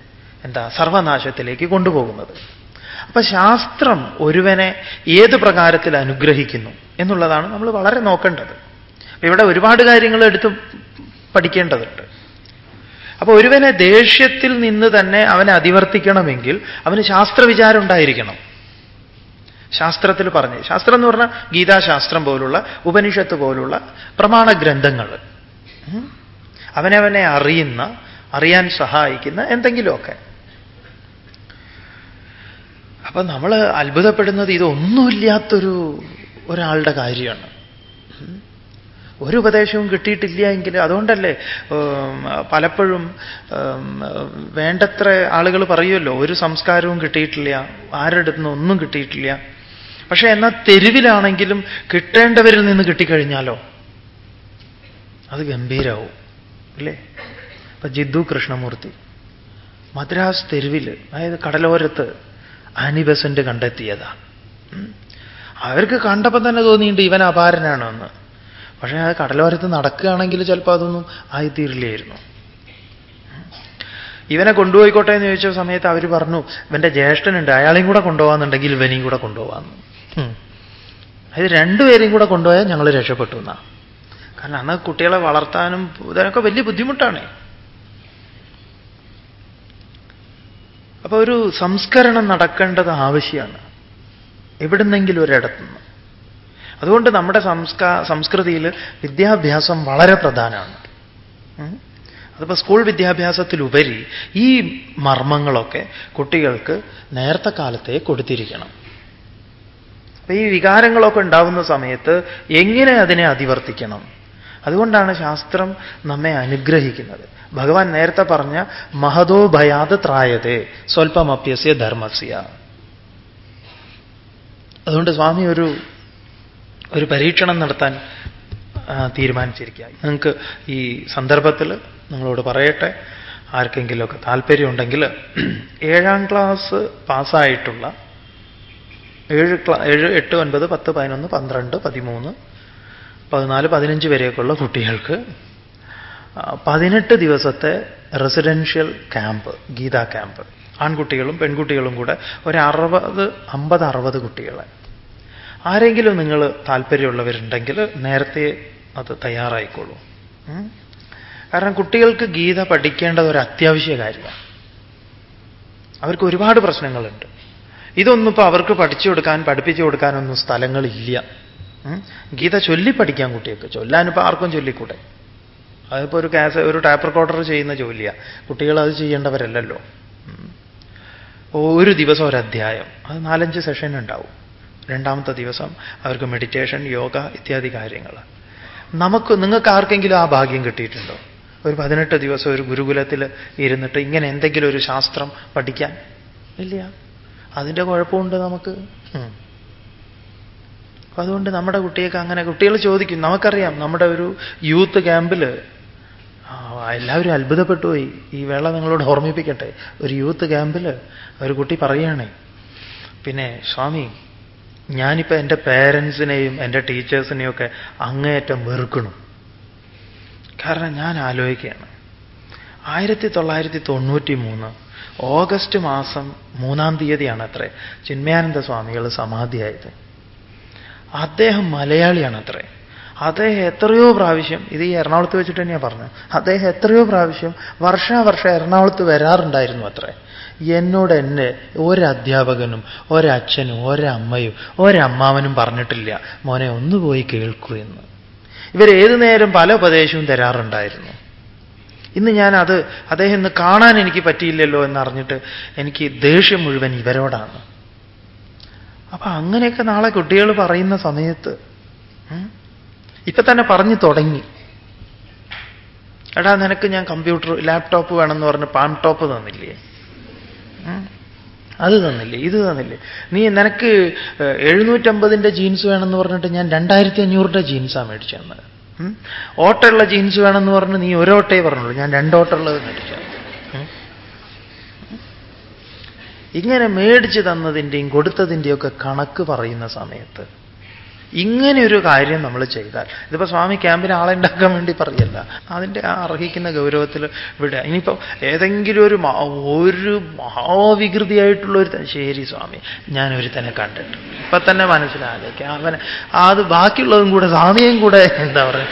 എന്താ സർവനാശത്തിലേക്ക് കൊണ്ടുപോകുന്നത്. അപ്പൊ ശാസ്ത്രം ഒരുവനെ ഏത് പ്രകാരത്തിൽ അനുഗ്രഹിക്കുന്നു എന്നുള്ളതാണ് നമ്മൾ വളരെ നോക്കേണ്ടത്. ഇവിടെ ഒരുപാട് കാര്യങ്ങൾ എടുത്ത് പഠിക്കേണ്ടതുണ്ട്. അപ്പൊ ഒരുവനെ ദേഷ്യത്തിൽ നിന്ന് തന്നെ അവനെ അതിവർത്തിക്കണമെങ്കിൽ അവന് ശാസ്ത്രവിചാരം ഉണ്ടായിരിക്കണം. ശാസ്ത്രത്തിൽ പറഞ്ഞ് ശാസ്ത്രം എന്ന് പറഞ്ഞാൽ ഗീതാശാസ്ത്രം പോലുള്ള ഉപനിഷത്ത് പോലുള്ള പ്രമാണ ഗ്രന്ഥങ്ങൾ അവനവനെ അറിയുന്ന അറിയാൻ സഹായിക്കുന്ന എന്തെങ്കിലുമൊക്കെ. അപ്പൊ നമ്മൾ അത്ഭുതപ്പെടുന്നത് ഇതൊന്നുമില്ലാത്തൊരു ഒരാളുടെ കാര്യമാണ്. ഒരു ഉപദേശവും കിട്ടിയിട്ടില്ല എങ്കിൽ അതുകൊണ്ടല്ലേ പലപ്പോഴും വേണ്ടത്ര ആളുകൾ പറയുമല്ലോ ഒരു സംസ്കാരവും കിട്ടിയിട്ടില്ല ആരുടെ നിന്ന് ഒന്നും കിട്ടിയിട്ടില്ല. പക്ഷെ എന്നാൽ തെരുവിലാണെങ്കിലും കിട്ടേണ്ടവരിൽ നിന്ന് കിട്ടിക്കഴിഞ്ഞാലോ? അത് ഗംഭീരാവും അല്ലേ? ഇപ്പൊ ജിദ്ദു കൃഷ്ണമൂർത്തി മദ്രാസ് തെരുവിൽ അതായത് കടലോരത്ത് ആനിബസന്റ് കണ്ടെത്തിയതാ. അവർക്ക് കണ്ടപ്പോൾ തന്നെ തോന്നിയിട്ടുണ്ട് ഇവൻ അപാരനാണെന്ന്. പക്ഷേ അത് കടലോരത്ത് നടക്കുകയാണെങ്കിൽ ചിലപ്പോൾ അതൊന്നും ആയിത്തീരില്ലായിരുന്നു. ഇവനെ കൊണ്ടുപോയിക്കോട്ടെ എന്ന് ചോദിച്ച സമയത്ത് അവർ പറഞ്ഞു ഇവന്റെ ജ്യേഷ്ഠനുണ്ട് അയാളെയും കൂടെ കൊണ്ടുപോകാന്നുണ്ടെങ്കിൽ ഇവനെയും കൂടെ കൊണ്ടുപോകാമെന്ന് അത് രണ്ടുപേരെയും കൂടെ കൊണ്ടുപോയാൽ ഞങ്ങൾ രക്ഷപ്പെട്ടു എന്നാ. കാരണം അന്ന് കുട്ടികളെ വളർത്താനും ഇതിനൊക്കെ വലിയ ബുദ്ധിമുട്ടാണ്. അപ്പൊ ഒരു സംസ്കരണം നടക്കേണ്ടത് ആവശ്യമാണ്. എവിടുന്നെങ്കിലും ഒരിടത്തുനിന്ന്. അതുകൊണ്ട് നമ്മുടെ സംസ്കാ സംസ്കൃതിയിൽ വിദ്യാഭ്യാസം വളരെ പ്രധാനമാണ്. അതിപ്പോൾ സ്കൂൾ വിദ്യാഭ്യാസത്തിലുപരി ഈ മർമ്മങ്ങളൊക്കെ കുട്ടികൾക്ക് നേരത്തെ കാലത്തെ കൊടുത്തിരിക്കണം. അപ്പൊ ഈ വികാരങ്ങളൊക്കെ ഉണ്ടാവുന്ന സമയത്ത് എങ്ങനെ അതിനെ അതിവർത്തിക്കണം? അതുകൊണ്ടാണ് ശാസ്ത്രം നമ്മെ അനുഗ്രഹിക്കുന്നത്. ഭഗവാൻ നേരത്തെ പറഞ്ഞ മഹതോ ഭയാത് ത്രായതേ സ്വൽപ്പമപ്യസ്യ ധർമ്മസ്യ. അതുകൊണ്ട് സ്വാമി ഒരു ഒരു പരീക്ഷണം നടത്താൻ തീരുമാനിച്ചിരിക്കുക നിങ്ങൾക്ക് ഈ സന്ദർഭത്തിൽ നിങ്ങളോട് പറയട്ടെ ആർക്കെങ്കിലുമൊക്കെ താല്പര്യമുണ്ടെങ്കിൽ ഏഴാം ക്ലാസ് പാസ്സായിട്ടുള്ള ഏഴ് ക്ലാ ഏഴ് എട്ട് ഒൻപത് പത്ത് പതിനൊന്ന് പന്ത്രണ്ട് പതിമൂന്ന് പതിനാല് പതിനഞ്ച് വരെയൊക്കെയുള്ള കുട്ടികൾക്ക് പതിനെട്ട് ദിവസത്തെ റെസിഡൻഷ്യൽ ക്യാമ്പ് ഗീതാ ക്യാമ്പ്. ആൺകുട്ടികളും പെൺകുട്ടികളും കൂടെ ഒരു അറുപത് അമ്പത് അറുപത് കുട്ടികളെ ആരെങ്കിലും നിങ്ങൾ താല്പര്യമുള്ളവരുണ്ടെങ്കിൽ നേരത്തെ അത് തയ്യാറായിക്കോളൂ. കാരണം കുട്ടികൾക്ക് ഗീത പഠിക്കേണ്ടത് ഒരു അത്യാവശ്യ കാര്യമാണ്. അവർക്ക് ഒരുപാട് പ്രശ്നങ്ങളുണ്ട്. ഇതൊന്നും ഇപ്പോൾ അവർക്ക് പഠിച്ചു കൊടുക്കാൻ പഠിപ്പിച്ചു കൊടുക്കാനൊന്നും സ്ഥലങ്ങളില്ല. ഗീത ചൊല്ലി പഠിക്കാൻ കുട്ടികൾക്ക്. ചൊല്ലാനിപ്പോ ആർക്കും ചൊല്ലിക്കൂടെ? അതിപ്പോൾ ഒരു കാസ് ഒരു ടാപ്പ് റെക്കോർഡർ ചെയ്യുന്ന ജോലിയാണ് കുട്ടികൾ അത് ചെയ്യേണ്ടവരല്ലല്ലോ. ഒരു ദിവസം ഒരു അധ്യായം അത് നാലഞ്ച് സെഷൻ ഉണ്ടാവും രണ്ടാമത്തെ ദിവസം അവർക്ക് മെഡിറ്റേഷൻ യോഗ ഇത്യാദി കാര്യങ്ങൾ. നമുക്ക് നിങ്ങൾക്ക് ആർക്കെങ്കിലും ആ ഭാഗ്യം കിട്ടിയിട്ടുണ്ടോ? ഒരു പതിനെട്ട് ദിവസം ഒരു ഗുരുകുലത്തിൽ ഇരുന്നിട്ട് ഇങ്ങനെ എന്തെങ്കിലും ഒരു ശാസ്ത്രം പഠിക്കാൻ? ഇല്ല. അതിന്റെ കുഴപ്പമുണ്ട് നമുക്ക്. അപ്പം അതുകൊണ്ട് നമ്മുടെ കുട്ടിയൊക്കെ അങ്ങനെ കുട്ടികൾ ചോദിക്കും നമുക്കറിയാം നമ്മുടെ ഒരു യൂത്ത് ക്യാമ്പിൽ എല്ലാവരും അത്ഭുതപ്പെട്ടു പോയി. ഈ വേള നിങ്ങളോട് ഓർമ്മിപ്പിക്കട്ടെ. ഒരു യൂത്ത് ക്യാമ്പിൽ ഒരു കുട്ടി പറയുകയാണേ പിന്നെ സ്വാമി ഞാനിപ്പോൾ എന്റെ പേരൻസിനെയും എന്റെ ടീച്ചേഴ്സിനെയും ഒക്കെ അങ്ങേയറ്റം വെറുക്കണം. കാരണം ഞാൻ ആലോചിക്കുകയാണ്. ആയിരത്തി തൊള്ളായിരത്തി തൊണ്ണൂറ്റി മൂന്ന് ഓഗസ്റ്റ് മാസം മൂന്നാം തീയതിയാണ് അത്രേ. ചിന്മയാനന്ദ സ്വാമികൾ സമാധിയായത്. അദ്ദേഹം മലയാളിയാണ് അത്രേ അദ്ദേഹം എത്രയോ പ്രാവശ്യം ഇത് ഈ എറണാകുളത്ത് വെച്ചിട്ട് തന്നെയാണ് പറഞ്ഞത് അദ്ദേഹം എത്രയോ പ്രാവശ്യം വർഷാവർഷം എറണാകുളത്ത് വരാറുണ്ടായിരുന്നു അത്രേ. എന്നോട് എന്നെ ഒരധ്യാപകനും ഒരച്ഛനും ഒരമ്മയും ഒരമ്മാവനും പറഞ്ഞിട്ടില്ല മോനെ ഒന്ന് പോയി കേൾക്കൂ എന്ന്. ഇവരേതു നേരം പല ഉപദേശവും തരാറുണ്ടായിരുന്നു. ഇന്ന് ഞാൻ അത് അദ്ദേഹം ഇന്ന് കാണാൻ എനിക്ക് പറ്റിയില്ലല്ലോ എന്നറിഞ്ഞിട്ട് എനിക്ക് ദേഷ്യം മുഴുവൻ ഇവരോടാണ്. അപ്പൊ അങ്ങനെയൊക്കെ നാളെ കുട്ടികൾ പറയുന്ന സമയത്ത് ഇപ്പൊ തന്നെ പറഞ്ഞു തുടങ്ങി. എടാ നിനക്ക് ഞാൻ കമ്പ്യൂട്ടർ ലാപ്ടോപ്പ് വേണമെന്ന് പറഞ്ഞ് പാം ടോപ്പ് തന്നില്ലേ? അത് തന്നില്ലേ? ഇത് തന്നില്ലേ? നീ നിനക്ക് എഴുന്നൂറ്റമ്പതിന്റെ ജീൻസ് വേണമെന്ന് പറഞ്ഞിട്ട് ഞാൻ രണ്ടായിരത്തി അഞ്ഞൂറിന്റെ ജീൻസാണ് മേടിച്ചു തന്നത് ഓട്ടമുള്ള ജീൻസ് വേണമെന്ന് പറഞ്ഞ് നീ ഒരോട്ടേ പറഞ്ഞുള്ളൂ. ഞാൻ രണ്ടോട്ടുള്ളത് മേടിച്ചു ഇങ്ങനെ മേടിച്ചു തന്നതിന്റെയും കൊടുത്തതിന്റെയൊക്കെ കണക്ക് പറയുന്ന സമയത്ത് ഇങ്ങനെ ഒരു കാര്യം നമ്മൾ ചെയ്താൽ. ഇതിപ്പോ സ്വാമി ക്യാമ്പിന് ആളെ ഉണ്ടാക്കാൻ വേണ്ടി പറയല്ല. അതിന്റെ ആ അർഹിക്കുന്ന ഗൗരവത്തിൽ വിടുക ഇനിയിപ്പോ ഏതെങ്കിലും ഒരു ഒരു മഹാവികൃതിയായിട്ടുള്ള ഒരു ശരി സ്വാമി ഞാൻ ഒരുത്തനെ കണ്ടിട്ട്. ഇപ്പൊ തന്നെ മനസ്സിലാലേക്ക് അവനെ അത് ബാക്കിയുള്ളതും കൂടെ സ്വാമിയും കൂടെ എന്താ പറയുക?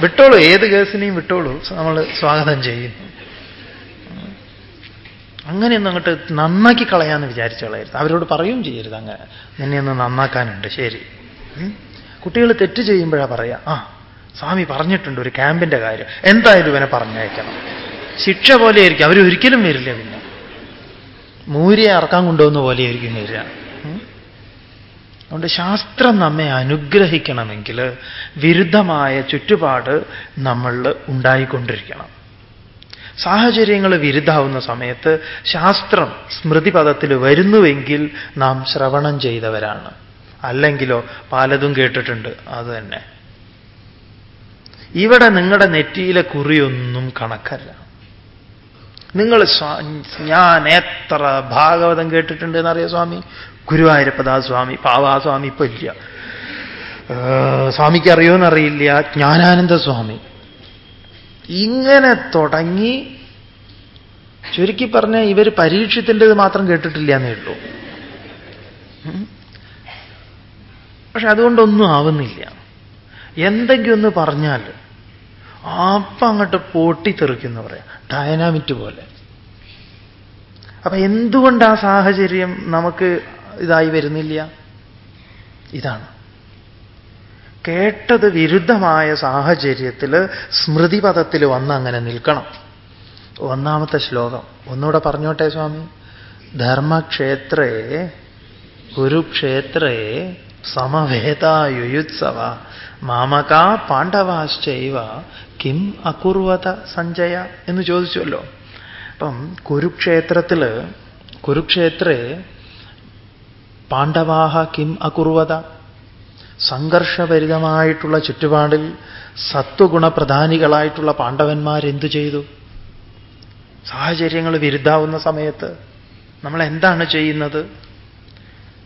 വിട്ടോളൂ ഏത് കേസിനെയും വിട്ടോളൂ. നമ്മൾ സ്വാഗതം ചെയ്യുന്നു. അങ്ങനെയൊന്നും അങ്ങോട്ട് നന്നാക്കി കളയാമെന്ന് വിചാരിച്ചു കളയരുത് അവരോട് പറയുകയും ചെയ്യരുത് അങ്ങനെ. നിന്നെ ഒന്ന് നന്നാക്കാനുണ്ട്. ശരി. കുട്ടികൾ തെറ്റ് ചെയ്യുമ്പോഴാണ് പറയാ ആ സ്വാമി പറഞ്ഞിട്ടുണ്ട് ഒരു ക്യാമ്പിന്റെ കാര്യം. എന്തായാലും ഇവനെ പറഞ്ഞയക്കണം. ശിക്ഷ പോലെയായിരിക്കും. ആയിരിക്കും ഒരിക്കലും വരില്ല പിന്നെ. മൂരിയെ അറക്കാൻ പോലെ പോലെയായിരിക്കും വരിക. അതുകൊണ്ട് ശാസ്ത്രം നമ്മെ അനുഗ്രഹിക്കണമെങ്കിൽ വിരുദ്ധമായ ചുറ്റുപാട് നമ്മൾ ഉണ്ടായിക്കൊണ്ടിരിക്കണം. സാഹചര്യങ്ങൾ വിരുദ്ധാവുന്ന സമയത്ത് ശാസ്ത്രം സ്മൃതിപഥത്തിൽ വരുന്നുവെങ്കിൽ നാം ശ്രവണം ചെയ്തവരാണ്. അല്ലെങ്കിലോ പലതും കേട്ടിട്ടുണ്ട്. അത് തന്നെ. ഇവിടെ നിങ്ങളുടെ നെറ്റിയിലെ കുറിയൊന്നും കണക്കല്ല. നിങ്ങൾ ഞാൻ എത്ര ഭാഗവതം കേട്ടിട്ടുണ്ട് എന്നറിയ സ്വാമി? ഗുരുവായൂരപ്പദാ സ്വാമി പാവാ സ്വാമി ഇപ്പൊ ഇല്ല സ്വാമിക്ക് അറിയോന്നറിയില്ല. ജ്ഞാനാനന്ദ സ്വാമി. ഇങ്ങനെ തുടങ്ങി ചുരുക്കി പറഞ്ഞ ഇവർ പരീക്ഷത്തിന്റെത് മാത്രം കേട്ടിട്ടില്ല എന്നേ ഉള്ളൂ. പക്ഷെ അതുകൊണ്ടൊന്നും ആവുന്നില്ല. എന്തെങ്കിലും ഒന്ന് പറഞ്ഞാൽ അപ്പം അങ്ങോട്ട് പൊട്ടിത്തെറിക്കുന്ന പറയാം. ഡയനാമിറ്റ് പോലെ. അപ്പൊ എന്തുകൊണ്ട് ആ സാഹചര്യം നമുക്ക് ഇതായി വരുന്നില്ല? ഇതാണ്. കേട്ടത് വിരുദ്ധമായ സാഹചര്യത്തിൽ സ്മൃതിപഥത്തിൽ വന്ന് അങ്ങനെ നിൽക്കണം. ഒന്നാമത്തെ ശ്ലോകം. ഒന്നുകൂടെ പറഞ്ഞോട്ടെ സ്വാമി? ധർമ്മക്ഷേത്രേ കുരുക്ഷേത്രേ സമവേദായുയുത്സവ മാമക പാണ്ഡവാശ്ചൈവ. കിം അകുർവത സഞ്ജയ എന്ന് ചോദിച്ചുവല്ലോ. അപ്പം കുരുക്ഷേത്രത്തിൽ കുരുക്ഷേത്രേ പാണ്ഡവാഹ കിം അകുർവത. സംഘർഷഭരിതമായിട്ടുള്ള ചുറ്റുപാടിൽ സത്വഗുണപ്രധാനികളായിട്ടുള്ള പാണ്ഡവന്മാരെന്തു ചെയ്തു? സാഹചര്യങ്ങൾ വിരുദ്ധാവുന്ന സമയത്ത് നമ്മൾ എന്താണ് ചെയ്യുന്നത്?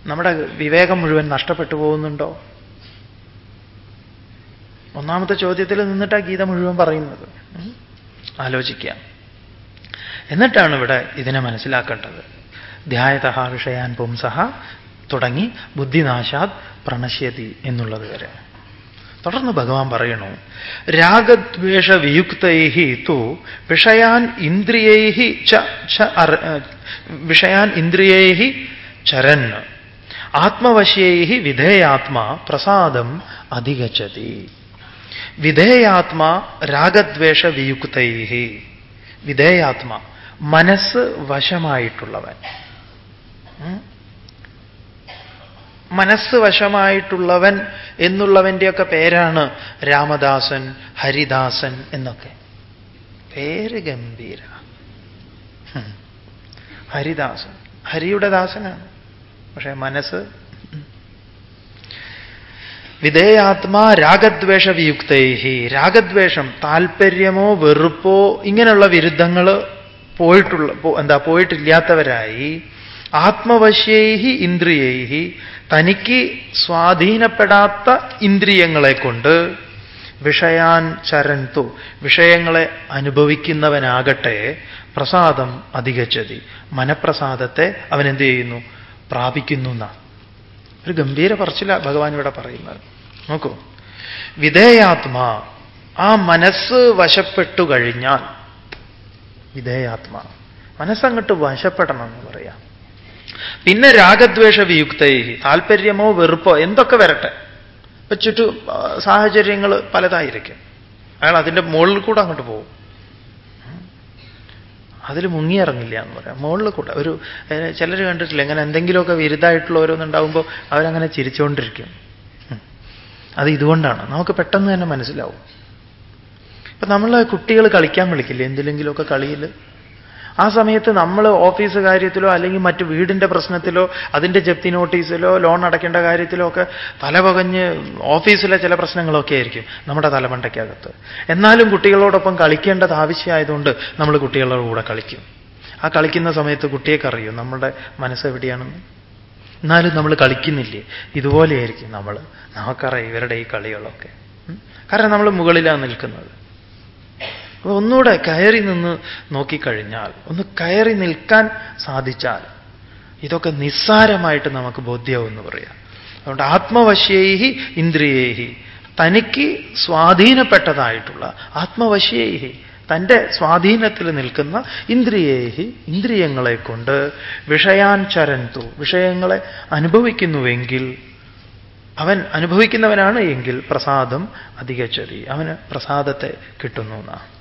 നമ്മുടെ വിവേകം മുഴുവൻ നഷ്ടപ്പെട്ടു പോകുന്നുണ്ടോ? ഒന്നാമത്തെ ചോദ്യത്തിൽ നിന്നിട്ടാ ഗീത മുഴുവൻ പറയുന്നത്. ആലോചിക്കുക എന്നിട്ടാണ് ഇവിടെ ഇതിനെ മനസ്സിലാക്കേണ്ടത്. ധ്യായത വിഷയാൻ പുംസഹ തുടങ്ങി ബുദ്ധിനാശാത് പ്രണശ്യതി എന്നുള്ളത് വരെ. തുടർന്ന് ഭഗവാൻ പറയണു രാഗദ്വേഷ വിയുക്തൈ തു വിഷയാൻ ഇന്ദ്രിയൈ വിഷയാൻ ഇന്ദ്രിയൈ ചരൻ. ആത്മവശ്യൈ വിധേയാത്മാ പ്രസാദം അധികച്ചതി വിധേയാത്മാ രാഗദ്വേഷ വിയുക്തൈ വിധേയാത്മാ മനസ്സ് വശമായിട്ടുള്ളവൻ. മനസ്സ് വശമായിട്ടുള്ളവൻ എന്നുള്ളവന്റെയൊക്കെ പേരാണ് രാമദാസൻ ഹരിദാസൻ എന്നൊക്കെ. പേര് ഗംഭീര. ഹരിദാസൻ. ഹരിയുടെ ദാസനാണ്. പക്ഷേ മനസ്സ് വിധേയാത്മാ രാഗദ്വേഷ വിയുക്തൈഹി രാഗദ്വേഷം താല്പര്യമോ വെറുപ്പോ ഇങ്ങനെയുള്ള വിരുദ്ധങ്ങൾ പോയിട്ടുള്ള എന്താ പോയിട്ടില്ലാത്തവരായി. ആത്മവശ്യൈഹി ഇന്ദ്രിയൈഹി. തനിക്ക് സ്വാധീനപ്പെടാത്ത ഇന്ദ്രിയങ്ങളെ കൊണ്ട് വിഷയാൻ ചരന്തു. വിഷയങ്ങളെ അനുഭവിക്കുന്നവനാകട്ടെ പ്രസാദം അധികച്ചതി. മനപ്രസാദത്തെ അവൻ എന്ത് ചെയ്യുന്നു? പ്രാപിക്കുന്നു എന്നാണ് ഒരു ഗംഭീര പറച്ചില ഭഗവാൻ ഇവിടെ പറയുന്നത്. നോക്കൂ. വിധേയാത്മാ ആ മനസ്സ് വശപ്പെട്ടു കഴിഞ്ഞാൽ വിധേയാത്മാ. മനസ്സങ്ങോട്ട് വശപ്പെടണം എന്ന് പറയാം. പിന്നെ രാഗദ്വേഷ വിയുക്തൈ താല്പര്യമോ വെറുപ്പോ എന്തൊക്കെ വരട്ടെ. ചുറ്റു സാഹചര്യങ്ങൾ പലതായിരിക്കും. അയാൾ അതിന്റെ മുകളിൽ കൂടെ അങ്ങോട്ട് പോകും. അതിൽ മുങ്ങിയിറങ്ങില്ല എന്ന് പറയാം. മുകളിൽ കൂടെ ഒരു ചിലർ കണ്ടിട്ടില്ല ഇങ്ങനെ എന്തെങ്കിലുമൊക്കെ വിരുദ്ധമായിട്ടുള്ള ഓരോന്നുണ്ടാവുമ്പോൾ അവരങ്ങനെ ചിരിച്ചുകൊണ്ടിരിക്കും അത് ഇതുകൊണ്ടാണ്. നമുക്ക് പെട്ടെന്ന് തന്നെ മനസ്സിലാവും. ഇപ്പൊ നമ്മൾ കുട്ടികൾ കളിക്കാൻ വിളിക്കില്ലേ? എന്തിലെങ്കിലുമൊക്കെ കളിയിൽ ആ സമയത്ത് നമ്മൾ ഓഫീസ് കാര്യത്തിലോ അല്ലെങ്കിൽ മറ്റ് വീടിന്റെ പ്രശ്നത്തിലോ അതിന്റെ ജപ്തി നോട്ടീസിലോ ലോൺ അടയ്ക്കേണ്ട കാര്യത്തിലോ ഒക്കെ തലപകഞ്ഞ് ഓഫീസിലെ ചില പ്രശ്നങ്ങളൊക്കെ ആയിരിക്കും നമ്മുടെ തലമണ്ടയ്ക്കകത്ത്. എന്നാലും കുട്ടികളോടൊപ്പം കളിക്കേണ്ടത് ആവശ്യമായതുകൊണ്ട് നമ്മൾ കുട്ടികളുടെ കൂടെ കളിക്കും. ആ കളിക്കുന്ന സമയത്ത് കുട്ടിയൊക്കെ നമ്മുടെ മനസ്സ് എവിടെയാണെന്ന്? എന്നാലും നമ്മൾ കളിക്കുന്നില്ലേ? ഇതുപോലെയായിരിക്കും നമ്മൾ. നമുക്കറിയാം ഇവരുടെ ഈ കളികളൊക്കെ. കാരണം നമ്മൾ മുകളിലാണ് നിൽക്കുന്നത്. അപ്പൊ ഒന്നുകൂടെ കയറി നിന്ന് നോക്കിക്കഴിഞ്ഞാൽ ഒന്ന് കയറി നിൽക്കാൻ സാധിച്ചാൽ ഇതൊക്കെ നിസ്സാരമായിട്ട് നമുക്ക് ബോധ്യമെന്ന് പറയാം. അതുകൊണ്ട് ആത്മവശ്യേഹി ഇന്ദ്രിയേഹി. തനിക്ക് സ്വാധീനപ്പെട്ടതായിട്ടുള്ള ആത്മവശ്യേഹി തന്റെ സ്വാധീനത്തിൽ നിൽക്കുന്ന ഇന്ദ്രിയേഹി ഇന്ദ്രിയങ്ങളെ കൊണ്ട് വിഷയാൻ ചരന്തു വിഷയങ്ങളെ അനുഭവിക്കുന്നുവെങ്കിൽ അവൻ അനുഭവിക്കുന്നവനാണ് എങ്കിൽ പ്രസാദം അധികച്ചതി അവന് പ്രസാദത്തെ കിട്ടുന്നു എന്നാണ്.